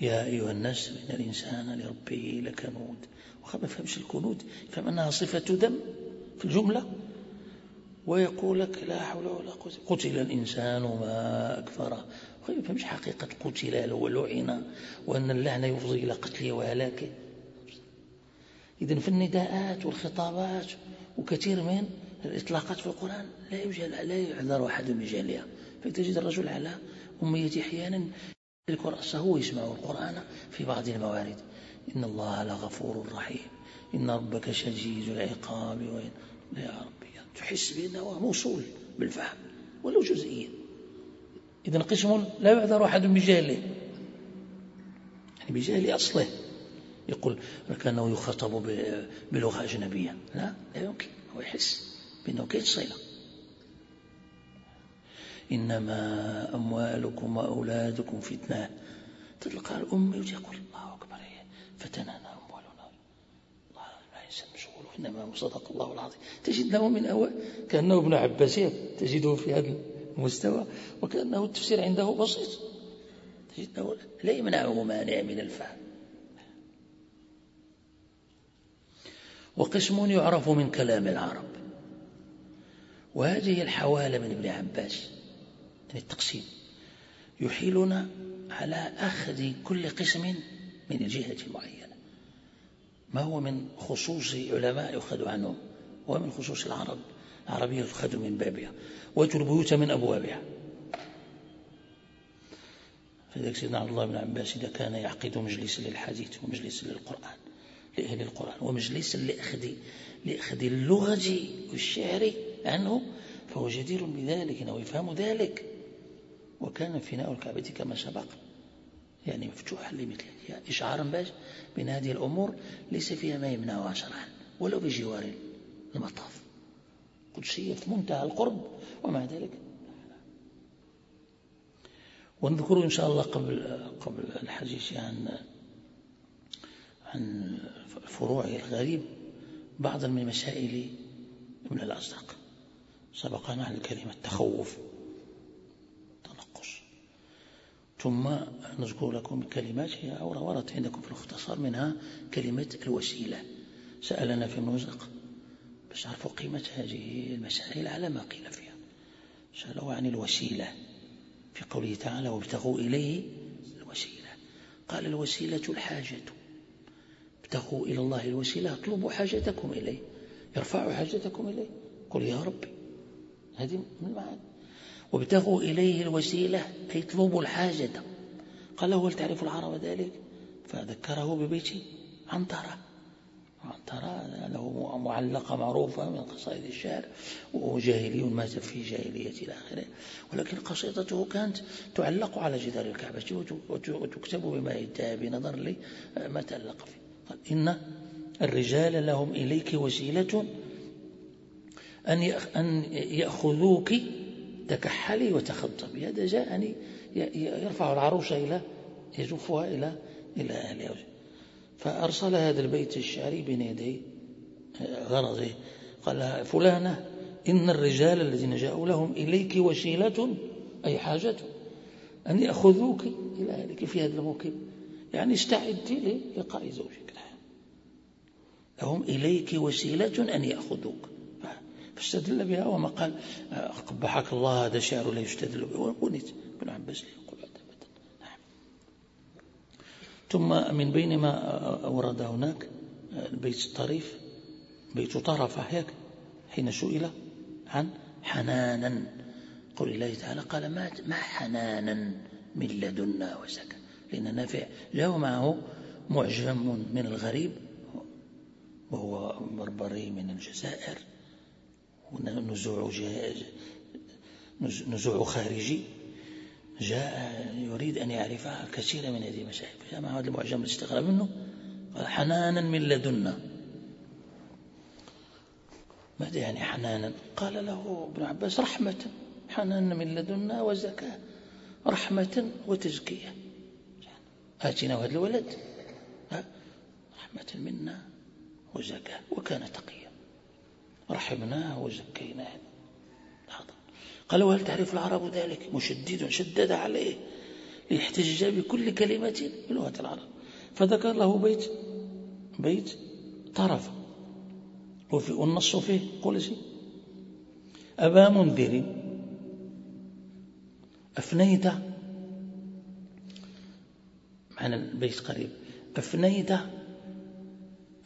يا أيها الناس إن الإنسان لربه لكنود. وخا ما فهمش الكنود فهم أنها صفة ذم في الجملة. ويقول لك لا حول ولا قوة. قتل الإنسان ما أكفره ما يفهمش حقيقة قتل ولعن وأن اللعنة يفضي إلى قتله وهلاكه إذا في النداءات والخطابات وكثير من الإطلاقات في القرآن لا يوجد لا يعذر أحد بجهلها. فتجد الرجل على أمية أحيانا يذكر رأسه ويسمع القرآن في بعض الموارد. إن الله لغفور رحيم. إن ربك شديد العقاب وإن يا ربي تحس بأنه موصول بالفهم ولو جزئيا. إذا قسم لا يعذر أحد بجهله. يعني بجهل أصله. يقول كأنه يخاطب بلغة أجنبية. لا لا يمكن. هو يحس بأنه كيف صلة. إنما أموالكم وأولادكم فتنة. تلقى الأم يقول الله أكبر فتنانا أموالنا. الله ينسى مشغول إنما صدق الله العظيم. تجد له من أول كأنه ابن عباسية تجده في هذا المستوى وكأنه التفسير عنده بسيط. تجد لا يمنعه مانع من الفهم وقسم يعرف من كلام العرب. وهذه الحوالة من ابن عباس. يعني التقسيم. يحيلنا على أخذ كل قسم من الجهة المعينة ما هو من خصوص علماء يؤخذ عنهم؟ ومن خصوص العرب. العربية يؤخذ من بابها. ويأتوا البيوت من أبوابها. فذلك سيدنا عبد الله بن عباس إذا كان يعقد مجلسا للحديث ومجلسا للقرآن. لأهل القرآن ومجلسا لأخذ لأخذ اللغة والشعر عنه فهو جدير بذلك أنه يفهم ذلك. وكان فناء الكعبة كما سبق يعني مفتوحا لمثل إشعارا باش بأن هذه الأمور ليس فيها ما يمنعها شرعا ولو بجوار المطاف. قدسية في منتهى القرب ومع ذلك. ونذكر إن شاء الله قبل قبل الحديث عن عن فروع الغريب بعض من مسائل ابن الأصدق سبقنا عن الكلمة تخوف تنقص. ثم نذكر لكم كلمات هي وردت عندكم في الاختصار منها كلمة الوسيلة. سألنا في الموزق بس عرفوا قيمة هذه المسائل على ما قيل فيها. سألوا عن الوسيلة في قوله تعالى وابتغوا إليه الوسيلة قال الوسيلة الحاجة ابتغوا إلى الله الوسيلة اطلبوا حاجتكم إليه يرفع حاجتكم إليه. قل يا ربي هذه من المعاني وابتغوا إليه الوسيلة أي اطلبوا الحاجة. قال له هل تعرف العرب ذلك؟ فذكره ببيت عنترة. عنترة له معلقة معروفة من قصائد الشعر وهو جاهلي مات في جاهلية إلى آخره ولكن قصيدته كانت تعلق على جدار الكعبة وتكتب بماء الذهب نظرا لما تألق فيه. قال إن الرجال لهم إليك وسيلة أن يأخذوك تكحلي وتخضبي هذا جاء أن يرفع العروش إلى يزفها إلى إلى أهلها. فأرسل هذا البيت الشعري بين يدي غرضه. قال فلانة إن الرجال الذين جاءوا لهم إليك وسيلة أي حاجة أن يأخذوك إلى أهلك في هذا الموكب. يعني استعدي للقاء زوجك. لهم إليك وسيلة أن يأخذوك. فاستدل بها وما قال قبحك الله هذا شعر لا يستدل به. ونيت. ابن عباس يقول هذا أبدا نعم. ثم من بين ما ورد هناك البيت الطريف بيت طرفة هيك حين سئل عن حنانا. قول الله تعالى قال ما ما حنانا من لدنا وزكى لأن نافع له معه معجم من الغريب وهو بربري من الجزائر نزوع خارجي. جاء يريد أن يعرف كثير من هذه المسائل فجاء هذا المعجم الاستغراب منه قال حنانا من لدنا. ماذا يعني حنانا؟ قال له ابن عباس رحمة. حنانا من لدنا وزكاة رحمة وتزكية. آتنا هذا الولد. رحمة منا. وزكاة وكان تقيا. رحمناه وزكيناه. قال وهل تعرف العرب ذلك؟ مشدد شدد عليه. ليحتج بكل كلمة بلغة العرب. فذكر له بيت بيت طرف. وفي والنص فيه قول شيء. أبا منذر. أفنيت. معنى البيت قريب. أفنيت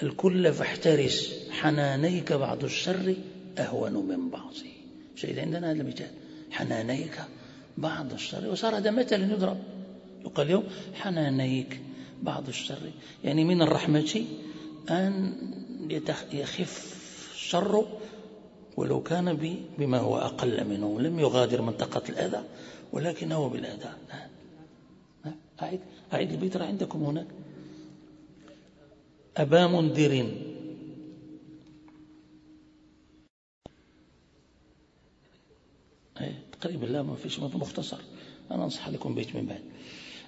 الكل فاحترس حنانيك بعض الشر أهون من بعضه شيء عندنا هذا المثال. حنانيك بعض الشر. وصار هذا مثل يضرب. يقال اليوم حنانيك بعض الشر. يعني من الرحمة أن يخف الشر ولو كان بما هو أقل منه. لم يغادر منطقة الأذى ولكنه بالأذى. أعيد, أعيد البيت عندكم هناك؟ أبا منذر. تقريبا لا ما فيش مختصر. أنا أنصح لكم بيت من بعد.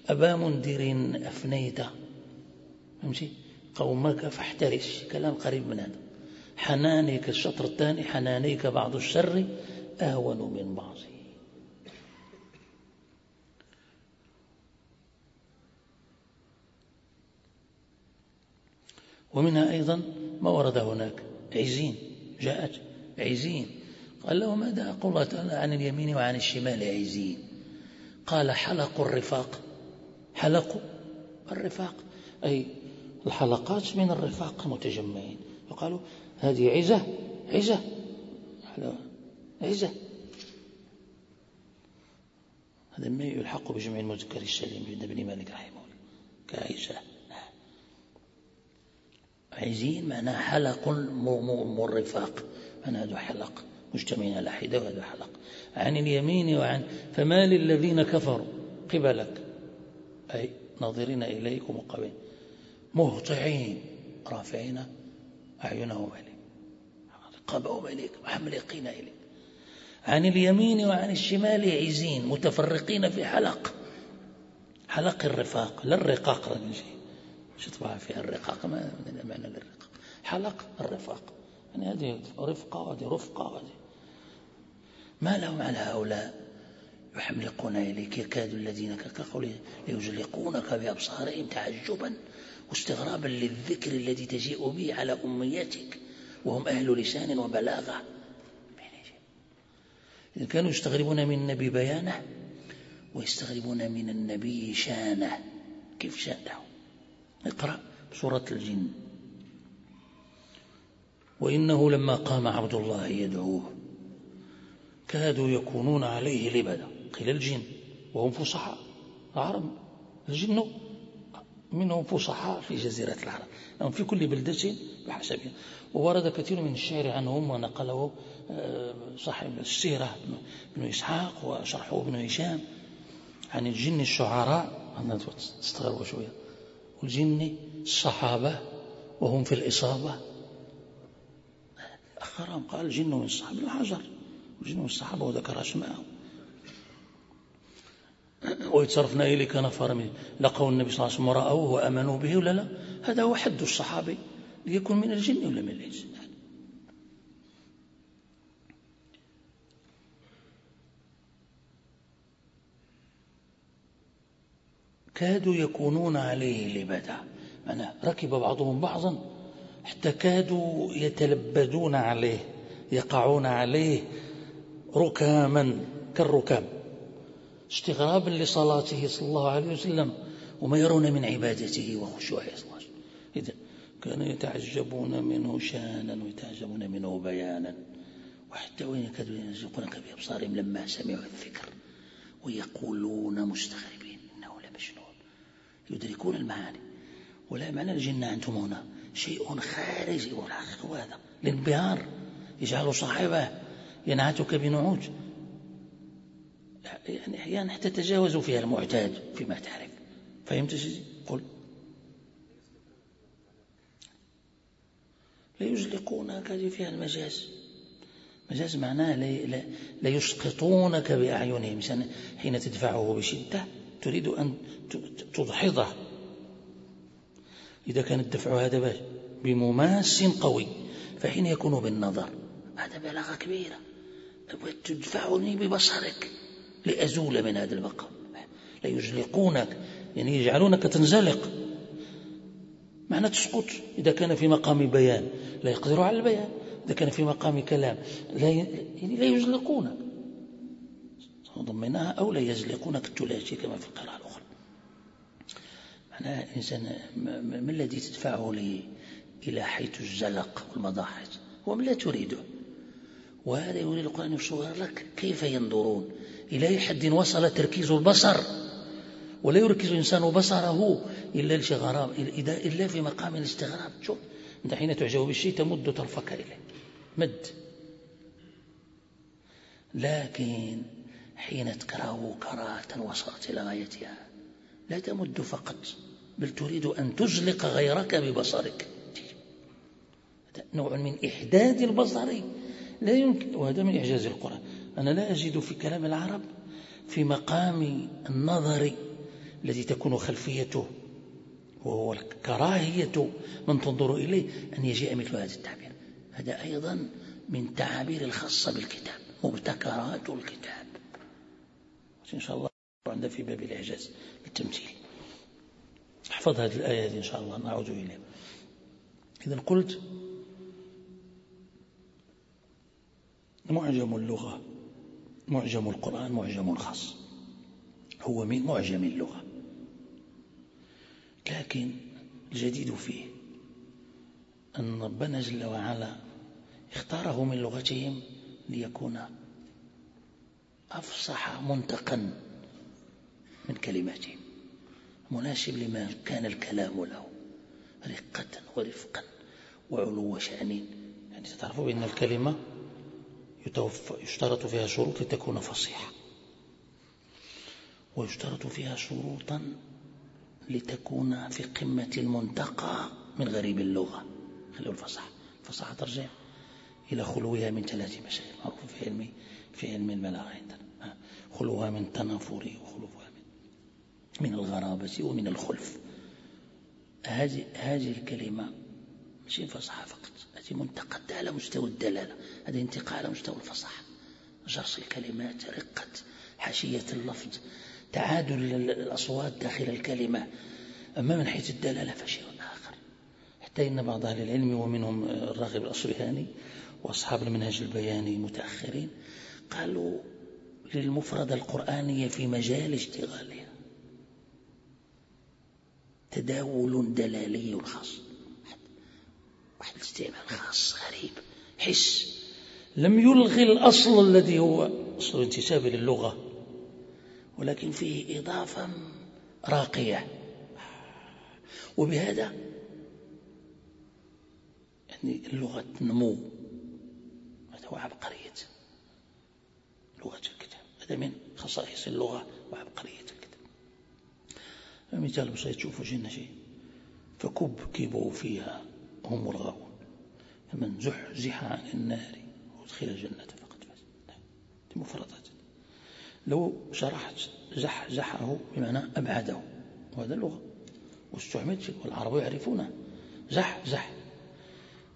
أبا منذر أفنيت. فهمتي؟ قومك فاحترس كلام قريب من هذا. حنانيك الشطر الثاني حنانيك بعض الشر أهون من بعض ومنها أيضا ما ورد هناك عزين جاءت عزين قال له ماذا أقول الله تعالى عن اليمين وعن الشمال عزين قال حلق الرفاق. حلق الرفاق أي الحلقات من الرفاق متجمعين. يقالوا هذه عزة عزة عزة. هذا ما يلحق بجمع المذكر السليم عند ابن مالك رحمه الله كعزة. عزين معناه حلق مرفاق من هذا حلق. مجتمعين على حدة وهذا حلق. عن اليمين وعن فما للذين كفروا؟ قبلك. أي ناظرين إليك ومقابلين مهطعين. رافعين أعينهم إليك. رقبهم إليك. محملقين إليك. عن اليمين وعن الشمال عزين. متفرقين في حلق. حلق الرفاق. لا الرقاق شيء. شو طبعا فيها الرقاق ما معنى الرقاق؟ حلق الرفاق. يعني هذه رفقة وهذه رفقة وهذه ما لهم على هؤلاء يحملقون إليك يكاد الذين كقول ليزلقونك بأبصارهم تعجبا واستغرابا للذكر الذي تجيء به على أميتك وهم أهل لسان وبلاغة. إذا كانوا يستغربون من النبي بيانه ويستغربون من النبي شانه. كيف شانه؟ اقرأ سورة الجن. وإنه لما قام عبد الله يدعوه كادوا يكونون عليه لبدا. قيل الجن وهم فصحاء. العرب الجن منهم فصحاء في جزيرة العرب. لهم في كل بلدة بحسبها وورد كثير من الشعر عنهم ونقله آه، صاحب السيرة بن إسحاق وشرحه ابن هشام عن الجن الشعراء. تستغربوا شوية. والجن الصحابة وهم في الإصابة. أخرهم قال الجن من الصحابة الحجر. الجن من الصحابة وذكر أسماءهم. ويتصرفنا إليك نفر من لقوا النبي صلى الله عليه وسلم ورأوه وأمنوا به ولا لا؟ هذا هو حد الصحابي ليكون من الجن ولا من الإنس. كادوا يكونون عليه لبدا. معناه ركب بعضهم بعضا حتى كادوا يتلبدون عليه يقعون عليه ركاما كالركام. استغرابا لصلاته صلى الله عليه وسلم وما يرون من عبادته وخشوعه صلى الله عليه وسلم. إذا كانوا يتعجبون منه شانا ويتعجبون منه بيانا. وحتى وين يكادوا يزقونك بأبصارهم لما سمعوا الذكر ويقولون مستغربين يدركون المعاني. ولا معنى الجنة أنتم هنا. شيء خارجي. هو هذا الانبهار يجعل صاحبه ينعتك بنعوت يعني أحيانا حتى تجاوزوا فيها المعتاد فيما تعرف. فهمت سيدي؟ قل. لا يزلقونك هذه فيها المجاز. مجاز معناه لا يسقطونك بأعينهم. حين تدفعه بشدة تريد أن تدحضه إذا كان الدفع هذا بمماس قوي فحين يكون بالنظر هذا بلاغة كبيرة. تدفعني ببصرك لأزول من هذا المقام. لا يزلقونك يعني يجعلونك تنزلق. معنى تسقط. إذا كان في مقام بيان لا يقدر على البيان. إذا كان في مقام كلام لا يعني لا يزلقونك ضمناها أو لا يزلقونك الثلاثي كما في القراءة الأخرى. معناها الإنسان ما الذي تدفعه لي إلى حيث الزلق والمضاحك؟ هو من لا تريده. وهذا يريد القرآن يصور لك كيف ينظرون؟ إلى أي حد وصل تركيز البصر؟ ولا يركز الإنسان بصره إلا لشغرام إلا في مقام الاستغراب. شوف أنت حين تعجب بالشيء تمد طرفك إليه. مد. لكن حين تكرهه كراهة وصلت إلى غايتها. لا تمد فقط بل تريد أن تزلق غيرك ببصرك. نوع من إحداد البصر. لا يمكن وهذا من إعجاز القرآن. أنا لا أجد في كلام العرب في مقام النظر الذي تكون خلفيته وهو الكراهية من تنظر إليه أن يجيء مثل هذا التعبير. هذا أيضا من تعابير الخاصة بالكتاب مبتكرات الكتاب. إن شاء الله عندنا في باب الإعجاز التمثيل احفظ هذه الآية إن شاء الله نعود إليها. إذا قلت معجم اللغة معجم القرآن معجم خاص هو من معجم اللغة. لكن الجديد فيه أن ربنا جل وعلا اختاره من لغتهم ليكون أفصح منتقا من كلماتهم مناسب لما كان الكلام له رقة ورفقا وعلو شأن يعني تعرفوا بأن الكلمة يشترط فيها شروط لتكون فصيحة. ويشترط فيها شروطا لتكون في قمة المنتقى من غريب اللغة. خلوا الفصاحة الفصاحة ترجع إلى خلوها من ثلاث مسائل معروف في علم في علم البلاغة عندنا خلوها من تنافر وخلوها من من الغرابة ومن الخلف. هذه هذه الكلمة ماشي فصحى فقط. هذه منتقى على مستوى الدلالة. هذا انتقاء على مستوى الفصاحة جرس الكلمات رقة حاشية اللفظ تعادل الأصوات داخل الكلمة. أما من حيث الدلالة فشيء آخر. حتى إن بعض أهل العلم ومنهم الراغب الأصبهاني وأصحاب المنهج البياني المتأخرين قالوا للمفردة القرآنية في مجال اشتغالها تداول دلالي خاص. واحد الاستعمال خاص غريب حس. لم يلغي الأصل الذي هو أصل الانتساب للغة ولكن فيه إضافة راقية. وبهذا يعني اللغة تنمو. هذا هو عبقرية الكتاب هذا من خصائص اللغة وعبقرية الكتاب. مثال بسيط تشوفوا جنة شيء فكب كبوا فيها هم الغاوون فمن زحزح عن النار وادخل الجنة فقد فاز. دي مفردات. لو شرحت زح زحه بمعنى أبعده وهذا اللغة. واستعملت والعرب يعرفونه زح زح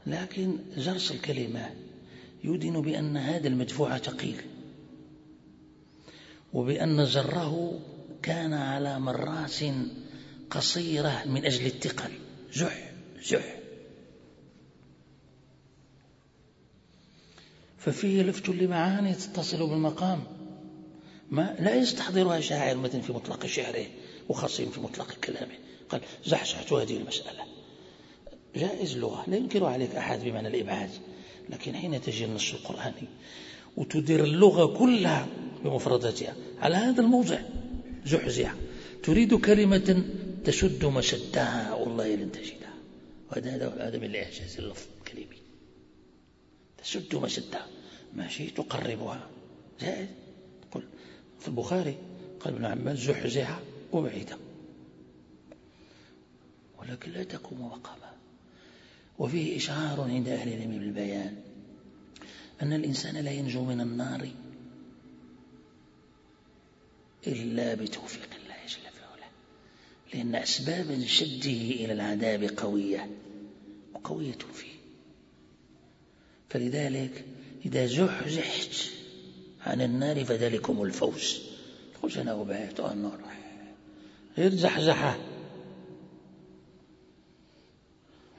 لكن جرس الكلمة يدن بأن هذا المدفوع ثقيل. وبأن جره كان على مرات قصيرة من أجل الثقل. زح زح. ففيه لفت لمعاني تتصل بالمقام. ما لا يستحضرها شاعر مثلا في مطلق شعره وخصيم في مطلق كلامه. قال زحزحت هذه المسألة. جائز لغة لا ينكر عليك أحد بمعنى الإبعاد. لكن حين تجي النص القرآني وتدير اللغة كلها بمفرداتها على هذا الموضع زحزح. تريد كلمة تسد مسدها والله لن تجدها وهذا هذا من الإعجاز اللفظ الكلمي تسد مسدها ماشي؟ تقربها. زائد قل في البخاري قال ابن عباس زحزح وبعيدا ولكن لا تقوم مقاما وفيه إشعار عند أهل العلم بالبيان أن الإنسان لا ينجو من النار إلا بتوفيق الله جل في علاه لأن أسباب شده إلى العذاب قوية وقوية فيه. فلذلك إذا زحزحت عن النار فذلكم الفوز. الفوز أنا وبعت النار. غير زحزحة.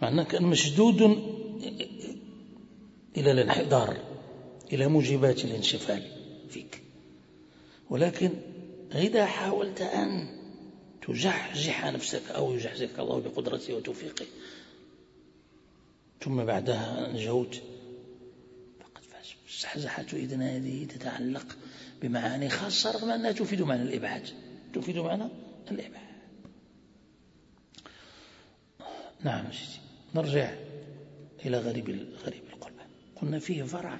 معناه كان مشدود إلى الانحدار إلى موجبات الانشفال فيك. ولكن إذا حاولت أن تزحزح نفسك أو يزحزحك الله بقدرته وتوفيقه ثم بعدها نجوت فقد فاز. الزحزحة إذن هذه تتعلق بمعاني خاصة رغم أنها تفيد معنى الإبعاد. تفيد معنى الإبعاد. نعم سيدي. نرجع إلى غريب غريب القربة قلنا فيه فرع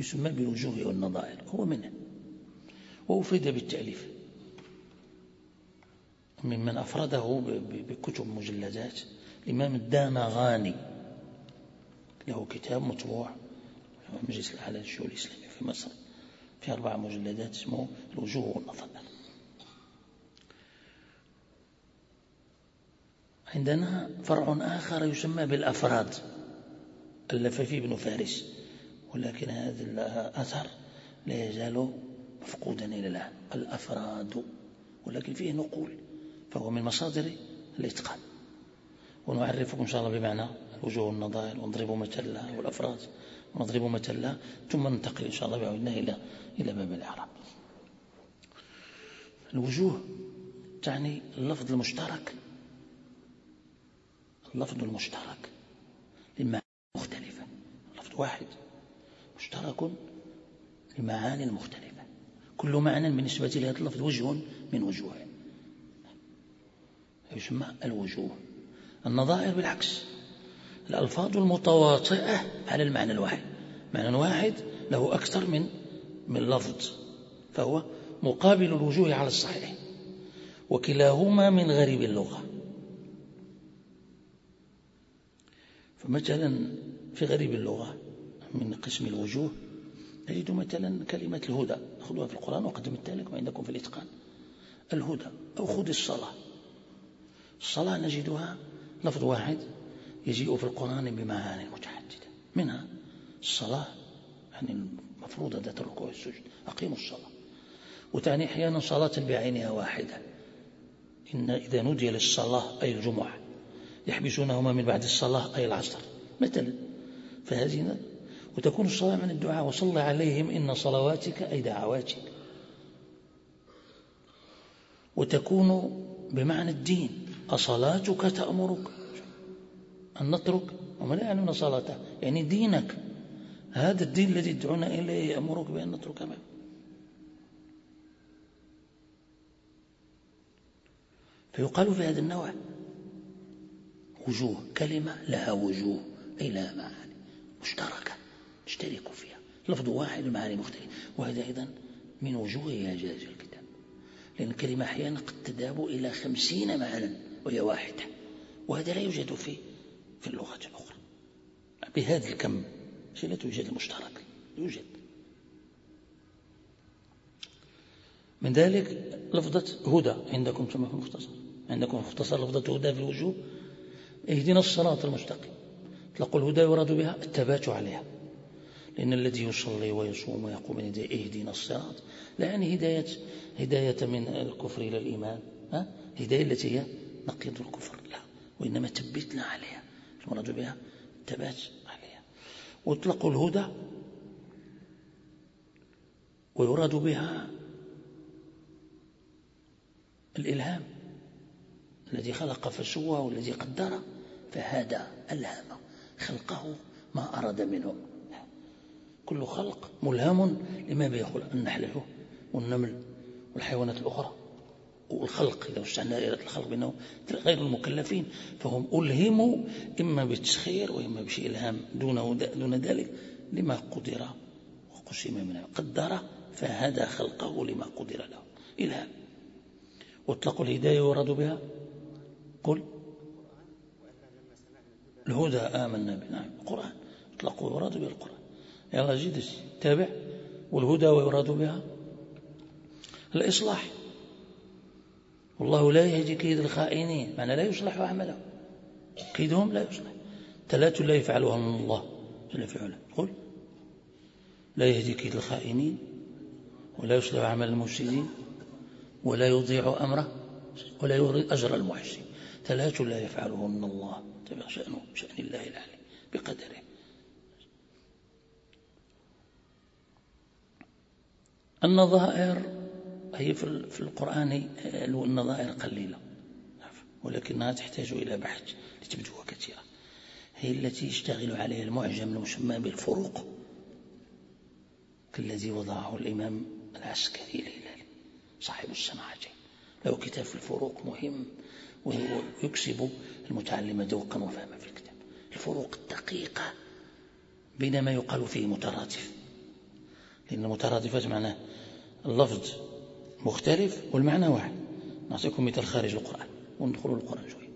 يسمى بالوجوه والنظائر هو منه. وأفرد بالتأليف. ممن أفرده بكتب مجلدات. الإمام الدامغاني له كتاب مطبوع مجلس الأعلى للشؤون الإسلامية في مصر. في أربع مجلدات اسمه الوجوه والنظائر عندنا فرع آخر يسمى بالأفراد ألف فيه ابن فارس ولكن هذا الأثر لا يزال مفقودا إلى الآن. الأفراد ولكن فيه نقول. فهو من مصادر الإتقان. ونعرفكم إن شاء الله بمعنى الوجوه والنظائر ونضرب مثلا والأفراد ونضرب مثلا ثم ننتقل إن شاء الله بعودنا إلى إلى باب الإعراب. الوجوه تعني اللفظ المشترك. اللفظ المشترك. لمعاني مختلفة لفظ واحد. مشترك لمعاني مختلفة كل معنى بالنسبة لهذا اللفظ وجه من وجوه. يسمى الوجوه. النظائر بالعكس. الألفاظ المتواطئة على المعنى الواحد. معنى واحد له أكثر من من لفظ فهو مقابل الوجوه على الصحيح وكلاهما من غريب اللغة. فمثلا في غريب اللغة من قسم الوجوه نجد مثلا كلمة الهدى. خذوها في القرآن وقد مثلت لكم عندكم في الإتقان. الهدى أو خذ الصلاة. الصلاة نجدها لفظ واحد يجيء في القرآن بمعاني متعددة منها الصلاة يعني المفروض ذات الركوع والسجود أقيموا الصلاة. وتعني أحيانا صلاة بعينها واحدة. إن إذا نودي للصلاة أي الجمعة يحبسونهما من بعد الصلاة أي العصر. مثلا فهذه وتكون الصلاة من الدعاء وصلى عليهم إن صلواتك أي دعواتك. وتكون بمعنى الدين. أصلاتك تأمرك. أن نترك. وما لا يعنون صلاته يعني دينك. هذا الدين الذي يدعونا إليه يأمرك بأن نترك ما فيقال في هذا النوع. وجوه. كلمة لها وجوه. أي لها معاني مشتركة. اشتركوا فيها. لفظ واحد المعاني مختلفة. وهذا أيضا من وجوه إعجاز الكتاب. لأن الكلمة أحيانا قد تذهب إلى خمسين معنى وهي واحدة وهذا لا يوجد في في اللغة الأخرى. بهذا الكم شيء لا توجد المشترك يوجد. من ذلك لفظة هدى عندكم كما في المختصر. عندكم مختصر لفظة هدى في الوجوه. اهدنا الصراط المستقيم. تلقوا الهدى يراد بها التبات عليها. لأن الذي يصلي ويصوم ويقوم اهدنا الصراط. لا يعني هداية هداية من الكفر إلى الإيمان. ها؟ هداية التي هي نقيض الكفر لا وإنما تبتنا عليها. المراد بها؟ التبات عليها. واطلقوا الهدى ويراد بها الإلهام. الذي خلق فسوى والذي قدر فهدى ألهم خلقه ما أراد منه. كل خلق ملهم لما بيخلق النحل والنمل والحيوانات الأخرى. والخلق إذا وسعنا دائرة الخلق بأنه غير المكلفين. فهم ألهموا إما بالتسخير وإما بشيء إلهام دونه دون ذلك لما قدر وقسم منه قدر فهدى خلقه لما قدر له. إلهام واطلق الهداية يراد بها. قل. الهدى آمنا به نعم القرآن. اطلقوا يراد بها القرآن. يلا جيد تابع. والهدى ويراد بها. الإصلاح. والله لا يهدي كيد الخائنين معنى لا يصلح عمله. كيدهم لا يصلح. ثلاثة لا يفعلها من الله. جل في علاه قل. لا يهدي كيد الخائنين ولا يصلح عمل المفسدين ولا يضيع أمره ولا يغري أجر المحسن ثلاث لا يفعلهن الله. تبع شأنه شأن الله العلي بقدره. النظائر هي في القرآن النظائر قليلة. ولكنها تحتاج إلى بحث لتبدو كثيرة هي التي يشتغل عليها المعجم المسمى بالفروق كالذي وضعه الإمام العسكري الهلالي صاحب الصناعتين له كتاب في الفروق مهم ويكسب المتعلم ذوقا وفهما في الكتاب. الفروق الدقيقة بين ما يقال فيه مترادف. لأن المترادفات معناه اللفظ مختلف والمعنى واحد. نعطيكم مثال خارج القرآن وندخل القرآن شوي.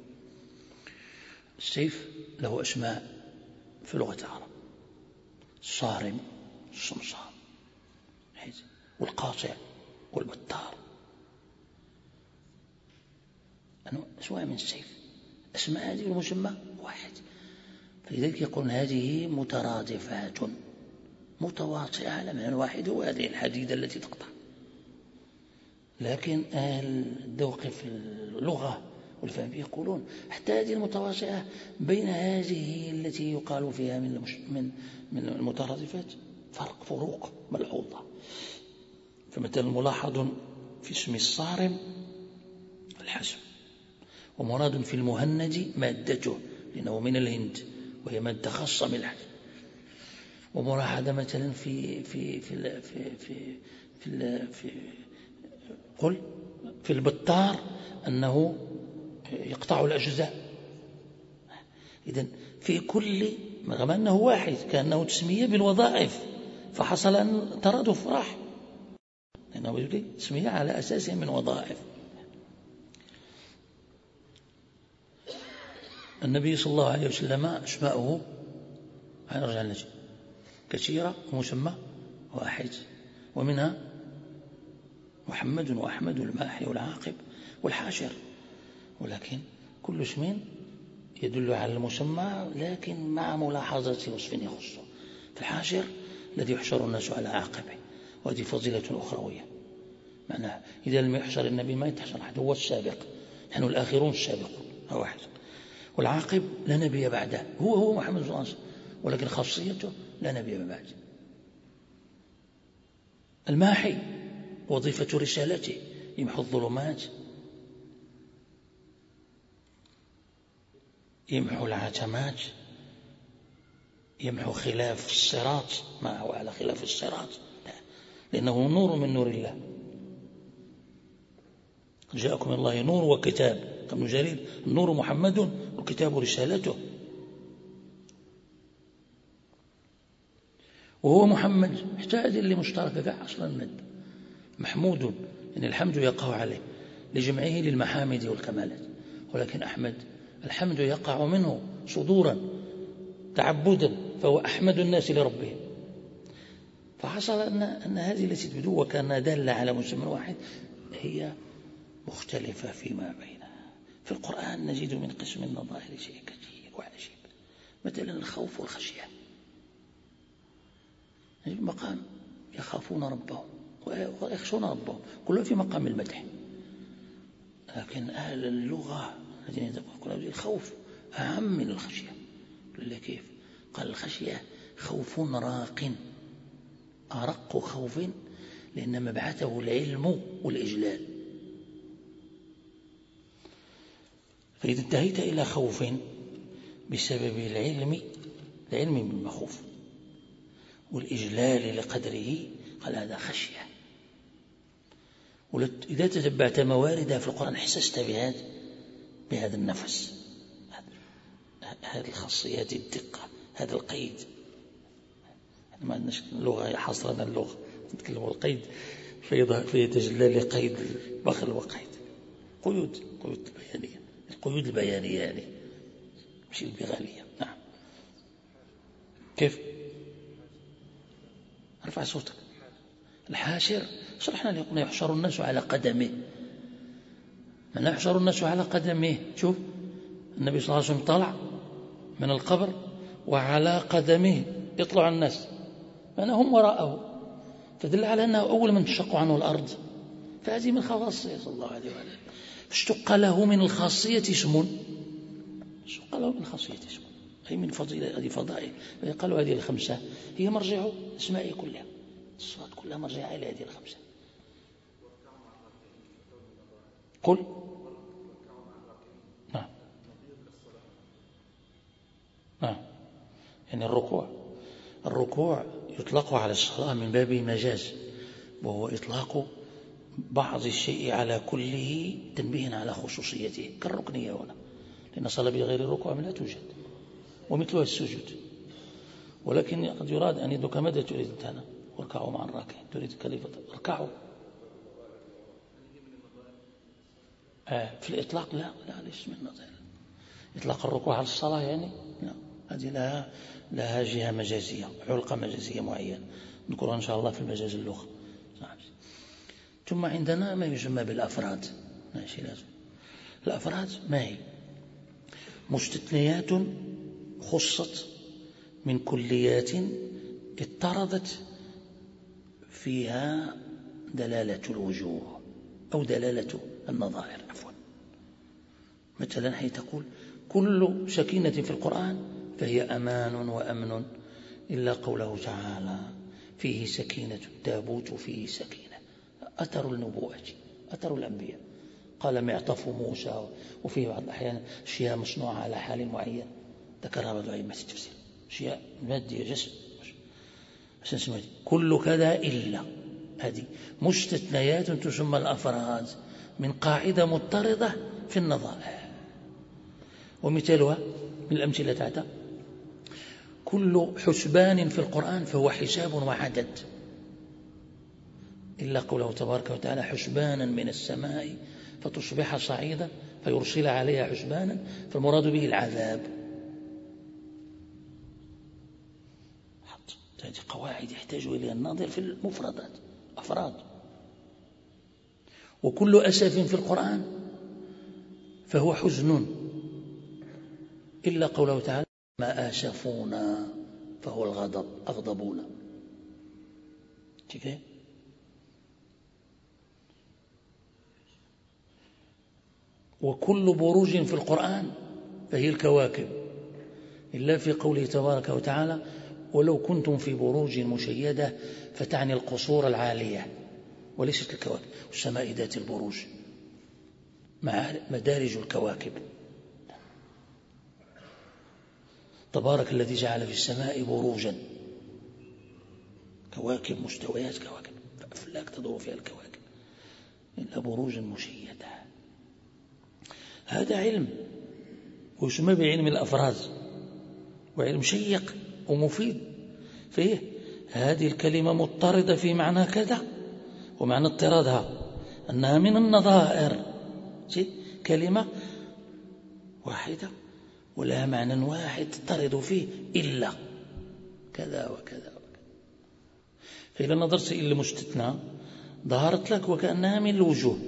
السيف له أسماء في لغة العرب. الصارم الصمصام والقاطع والبتار. أسماء من السيف. أسماء هذه المسمى واحد. فلذلك يقول هذه مترادفات متواطئة على معنى واحد هو هذه الحديدة التي تقطع. لكن أهل الذوق في اللغة والفهم يقولون حتى هذه المتواصئة بين هذه التي يقال فيها من من من المترادفات فرق فروق ملحوظة. فمثلا ملاحظ في اسم الصارم الحسم ومراد في المهند مادته لأنه من الهند وهي مادة خاصة من وملاحظة مثلا في في في في في في, في قل في البطار أنه يقطع الأجزاء. إذا في كل رغم أنه واحد كأنه تسمية بالوظائف فحصل أن ترادف راح لأنه يجري تسمية على أساس من وظائف. النبي صلى الله عليه وسلم أسماؤه نرجع كثيرة ومسمى واحد. ومنها محمد وأحمد الماحي والعاقب والحاشر. ولكن كل اسم يدل على المسمى لكن مع ملاحظة وصف يخصه فالحاشر الذي يحشر الناس على عاقبه وهذه فضيلة أخروية. معناها إذا لم يحشر النبي ما يتحشر أحد هو السابق. نحن الآخرون السابقون هو واحد. والعاقب لا نبي بعده هو هو محمد صلى الله عليه وسلم ولكن خاصيته لا نبي بعده الماحي وظيفة رسالته يمحو الظلمات يمحو العتمات يمحو خلاف الصراط. ما هو على خلاف الصراط؟ لا لأنه نور من نور الله. جاءكم الله نور وكتاب. ابن جرير النور محمد والكتاب رسالته. وهو محمد احتاج اللي مشتركة أصلا المد محمود يعني الحمد يقع عليه لجمعه للمحامد والكمالات. ولكن أحمد الحمد يقع منه صدورا تعبدا فهو أحمد الناس لربهم. فحصل أن, أن هذه التي تبدو وكان دالة على مسمى واحد هي مختلفة فيما بينها. في القرآن نجد من قسم النظائر شيء كثير وعجيب مثلا الخوف والخشية. المقام يخافون ربهم. ويخشون ربهم كلهم في مقام المدح. لكن أهل اللغة الذين يتقون الخوف أهم من الخشية. قال كيف؟ قال الخشية خوف راق. أرق خوف لأن مبعثه العلم والإجلال. فإذا انتهيت إلى خوف بسبب العلم العلم بالمخوف والإجلال لقدره قال هذا خشية. إذا تتبعت مواردها في القرآن إحسست بهذا بهذا النفس. هذه الخاصيات الدقة هذا القيد. ما عندناش اللغة حصرنا اللغة. نتكلم القيد. فيتجلى لقيد البخل وقيد قيود قيود بيانية القيود البيانية يعني. مش البغالية نعم. كيف؟ أرفع صوتك. الحاشر. شرحنا لكم يحشر الناس على قدمه. من يحشر الناس على قدمه؟ شوف النبي صلى الله عليه وسلم طلع من القبر وعلى قدمه يطلع الناس. فأنا هم وراءه. فدل على أنه أول من تشق عنه الأرض. فهذه من خواصه صلى الله عليه وسلم اشتق له من الخاصية اسم. اشتق له من الخاصية اسم. أي من فضيلة هذه فضائل. قالوا هذه الخمسة. هي مرجع أسمائه كلها. الصفات كلها مرجعة إلى هذه الخمسة. قل. نعم. نعم. يعني الركوع. الركوع يطلق على الصلاة من باب مجاز وهو إطلاق بعض الشيء على كله تنبيه على خصوصيته كالركنية هنا. لأن الصلاة بغير ركوع لا توجد ومثلها السجود. ولكن قد يراد أن يدك ماذا تريد أنت واركعوا مع الراكعين تريد كلفة اركعوا. آه في الإطلاق لا لا ليش من نظر إطلاق الركوع على الصلاة يعني؟ لا. هذه لها لها جهة مجازية علقة مجازية معينة. نذكرها إن شاء الله في المجاز اللغة ثم عندنا ما يسمى بالأفراد. ماشي لازم. الأفراد ما هي؟ مستثنيات خصت من كليات اضطردت فيها دلالة الوجوه أو دلالة النظائر عفوا. مثلا حين تقول كل سكينة في القرآن فهي أمان وأمن إلا قوله تعالى فيه سكينة التابوت فيه سكينة. أثر النبوة أثر الأنبياء. قال معطف موسى وفيه بعض الأحيان أشياء مصنوعة على حال معين. ذكرها بعض أئمة التفسير. أشياء مادية جسم كل كذا إلا. هذه مستثنيات تسمى الأفراد من قاعدة مضطردة في النظائر. ومثالها من الأمثلة تحت كل حسبان في القرآن فهو حساب وعدد. إلا قوله تبارك وتعالى حسبانا من السماء فتصبح صعيدا فيرسل عليها حسبانا فالمراد به العذاب. هذه قواعد يحتاج إليها. الناظر في المفردات أفراد. وكل أسف في القرآن فهو حزن. إلا قوله تعالى ما آسفونا فهو الغضب أغضبونا وكل بروج في القرآن فهي الكواكب. إلا في قوله تبارك وتعالى ولو كنتم في بروج مشيدة فتعني القصور العالية وليست الكواكب والسماء ذات البروج. مع مدارج الكواكب. تبارك الذي جعل في السماء بروجا. كواكب مستويات كواكب. فأفلاك تدور فيها الكواكب. إلا بروجا مشيدة. هذا علم. ويسمى بعلم الأفراز. وعلم شيق. ومفيد فيه هذه الكلمة مضطردة في معنى كذا ومعنى اضطرادها أنها من النظائر. كلمة واحدة ولها معنى واحد تضطرد فيه إلا كذا وكذا وكذا. فإذا نظرت إلى المستثنى ظهرت لك وكأنها من الوجوه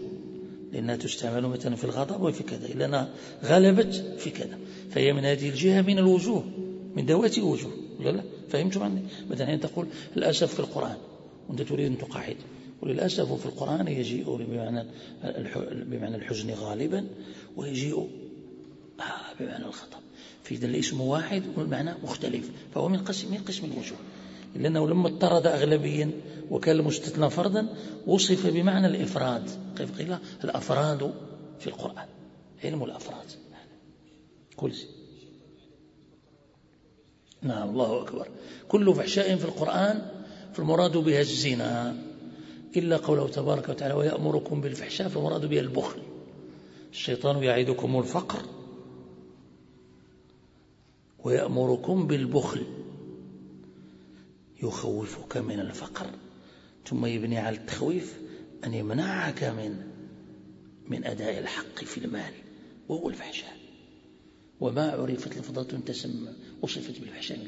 لأنها تستعمل مثلا في الغضب وفي كذا لأنها غلبت في كذا. فهي من هذه الجهة من الوجوه من ذوات الوجوه. ولا لا فهمتم عني. مثلا حين تقول الأسف في القرآن وأنت تريد أن تقاعد. وللأسف في القرآن يجيء بمعنى بمعنى الحزن غالبا ويجيء بمعنى الخطب في الاسم واحد والمعنى مختلف فهو من قسم من قسم الوجوه. لأنه لما اضطرد أغلبيا وكان المستثنى فردا وصف بمعنى الإفراد. كيف قيل؟ الأفراد في القرآن علم الأفراد. كل شيء. نعم الله أكبر. كل فحشاء في القرآن فالمراد بها الزنا إلا قوله تبارك وتعالى ويأمركم بالفحشاء فالمراد بها البخل. الشيطان يعيدكم الفقر. ويأمركم بالبخل. يخوفك من الفقر. ثم يبني على التخويف أن يمنعك من من أداء الحق في المال وهو الفحشاء. وما عرفت لفظة تسمى وصفت بالفحشاء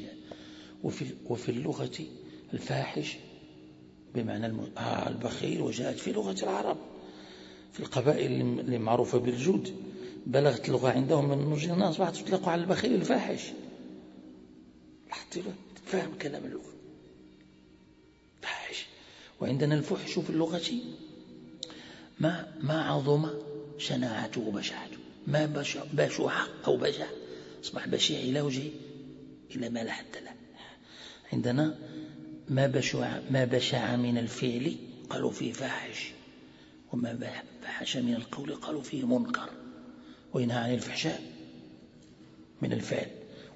وفي, وفي اللغة الفاحش بمعنى آه، البخيل وجاءت في لغة العرب في القبائل اللي معروفة بالجود. بلغت اللغة عندهم من الناس بعد تطلق على البخيل الفاحش. فاهم كلام اللغة. فاحش. وعندنا الفحش في اللغة ما ما عظم شناعته وبشاعته ما بشع أو بشع أصبح بشيع إلى وجهه إلى ما لا حد له. عندنا ما بشع ما بشع من الفعل قالوا فيه فاحش وما فحش من القول قالوا فيه منكر. وينهى عن الفحشاء من الفعل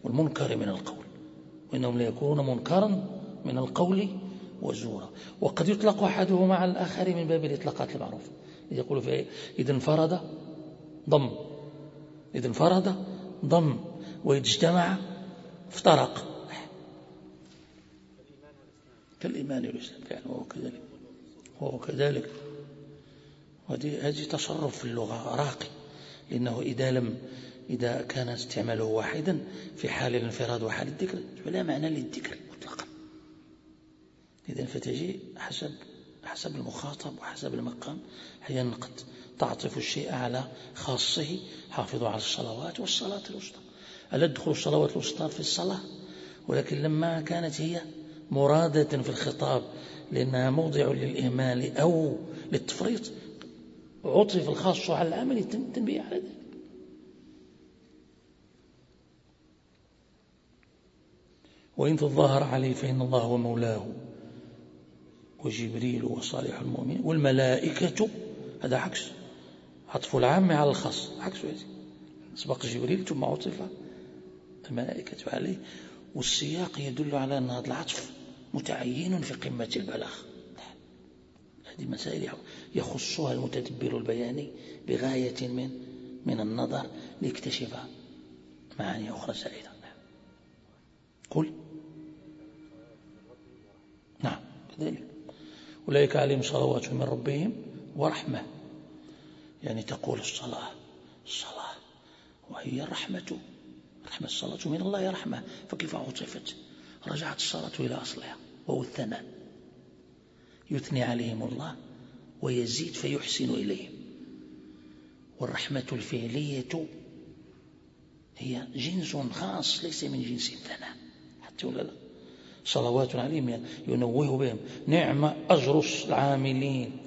والمنكر من القول وإنهم ليكونون منكرا من القول وزورا. وقد يطلق أحدهما على الآخر من باب الإطلاقات المعروفة. يقول في إذا انفرد ضم. إذا انفرد ضم وإذا اجتمع افترق. كالإيمان والإسلام. فعلا وهو كذلك. وهو كذلك. هذه تصرف في اللغة راقي. لأنه إذا لم إذا كان استعماله واحدا في حال الانفراد وحال الذكر فلا معنى للذكر مطلقا. إذا فتجي حسب حسب المخاطب وحسب المقام. أحيانا قد تعطف الشيء على خاصه حافظوا على الصلوات والصلاة الوسطى. ألا تدخل الصلوات الوسطى في الصلاة؟ ولكن لما كانت هي مرادة في الخطاب لأنها موضع للإهمال أو للتفريط عطف الخاص على العمل التنبيه على ذلك. وإن تظاهر عليه فإن الله هو مولاه وجبريل وصالح المؤمنين والملائكة هذا عكس. عطف العام على الخاص. عكس هذه سبق جبريل ثم عطف الملائكة. عليه والسياق يدل على أن هذا العطف متعين في قمة البلاغ. هذه مسائل يخصها المتدبر البياني بغاية من من النظر ليكتشف معاني أخرى سائلة. قل. نعم كذلك. أولئك عليهم صلوات من ربهم ورحمة. يعني تقول الصلاة الصلاة. وهي الرحمة رحمة الصلاة من الله رحمة. فكيف عطفت؟ رجعت الصلاة إلى أصلها وهو الثناء. يثني عليهم الله ويزيد فيحسن إليهم. والرحمة الفعلية هي جنس خاص ليس من جنس الثناء حتى ولا لا؟ صلوات عليهم ينوه بهم. نعم أجر العاملين.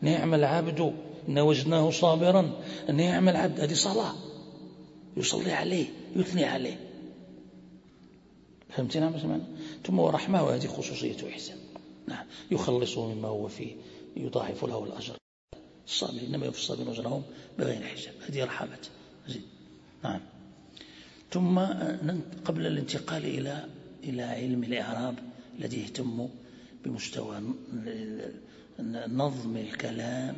نعم العبد إن وجدناه صابرا نعم العبد هذه صلاة. يصلي عليه يثني عليه. فهمتنا ما ثم ورحمة وهذه خصوصية إحسان. نعم يخلصه مما هو فيه يضاعف له الأجر. الصابرين إنما يوفي الصابرين أجرهم بغير حساب. هذه رحمة. زين. نعم. ثم قبل الانتقال إلى إلى علم الإعراب الذي يهتم بمستوى نظم الكلام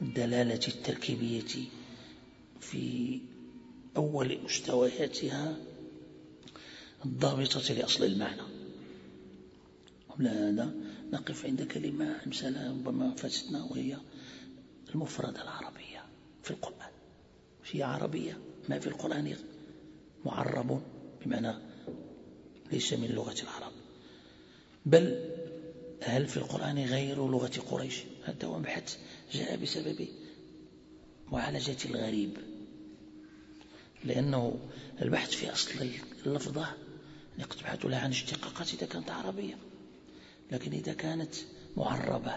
والدلالة التركيبية في أول مستوياتها الضابطة لأصل المعنى. قبل هذا نقف عند كلمة أمثلة ربما فاتتنا وهي المفردة العربية في القرآن. هي عربية ما في القرآن معرب بمعنى ليس من لغة العرب. بل هل في القرآن غير لغة قريش؟ هذا هو بحث جاء بسبب معالجة الغريب. لأنه البحث في أصل اللفظة قد تبحث لها عن اشتقاقات إذا كانت عربية. لكن إذا كانت معربة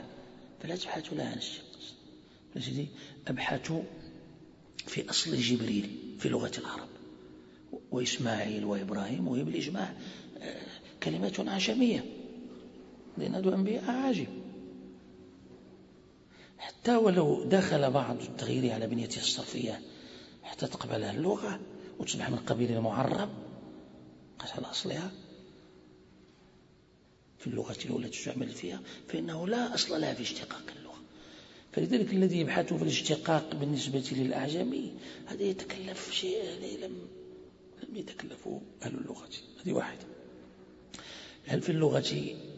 فلا تبحث لها عن اشتقاقات أبحث في أصل جبريل في لغة العرب وإسماعيل وإبراهيم وهي بالإجماع آه، كلمات أعجمية لأن هذو أنبياء أعاجم حتى ولو دخل بعض التغيير على بنيته الصرفية حتى تقبلها اللغة وتصبح من قبيل المعرب على أصلها. في اللغة الأولى تستعمل فيها فإنه لا أصل لها في اشتقاق اللغة. فلذلك الذي يبحث في الاشتقاق بالنسبة للأعجمي هذا يتكلف شيء لم لم يتكلفه أهل اللغة. هذه واحدة. هل في اللغة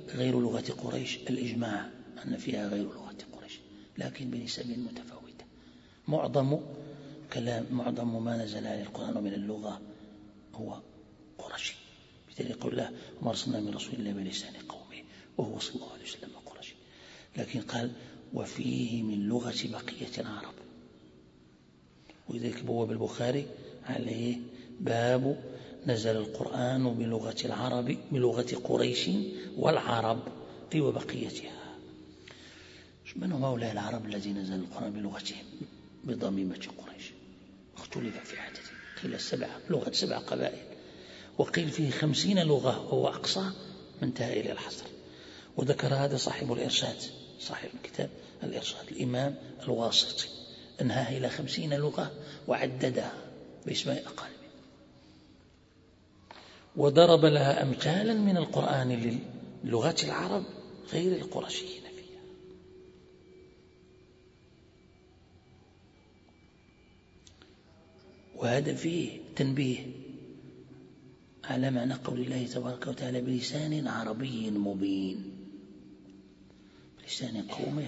غير لغة قريش الإجماع أن فيها غير لغة قريش لكن بنسب متفاوتة. معظم كلام معظم ما نزل عليه القرآن من اللغة هو قرشي بذلك يقول الله وما أرسلنا من رسول الله بلسان قومه وهو صلى الله عليه وسلم قرشي لكن قال وفيه من لغة بقية العرب. ولذلك بواب البخاري عليه باب نزل القرآن بلغة العرب بلغة قريش والعرب وبقيتها. من هم هؤلاء العرب الذين نزل القرآن بلغتهم بضميمة قريش. اختلف في عدد قيل سبعة لغة سبع قبائل. وقيل فيه خمسين لغة وهو أقصى من انتهى إلى الحصر. وذكر هذا صاحب الإرشاد صاحب الكتاب الإرشاد الإمام الواسطي. انهاها إلى خمسين لغة وعددها باسماء أقاليم وضرب لها أمثالا من القرآن للغات العرب غير القرشيين فيها. وهذا فيه تنبيه على معنى قول الله تبارك وتعالى بلسان عربي مبين. بلسان قومه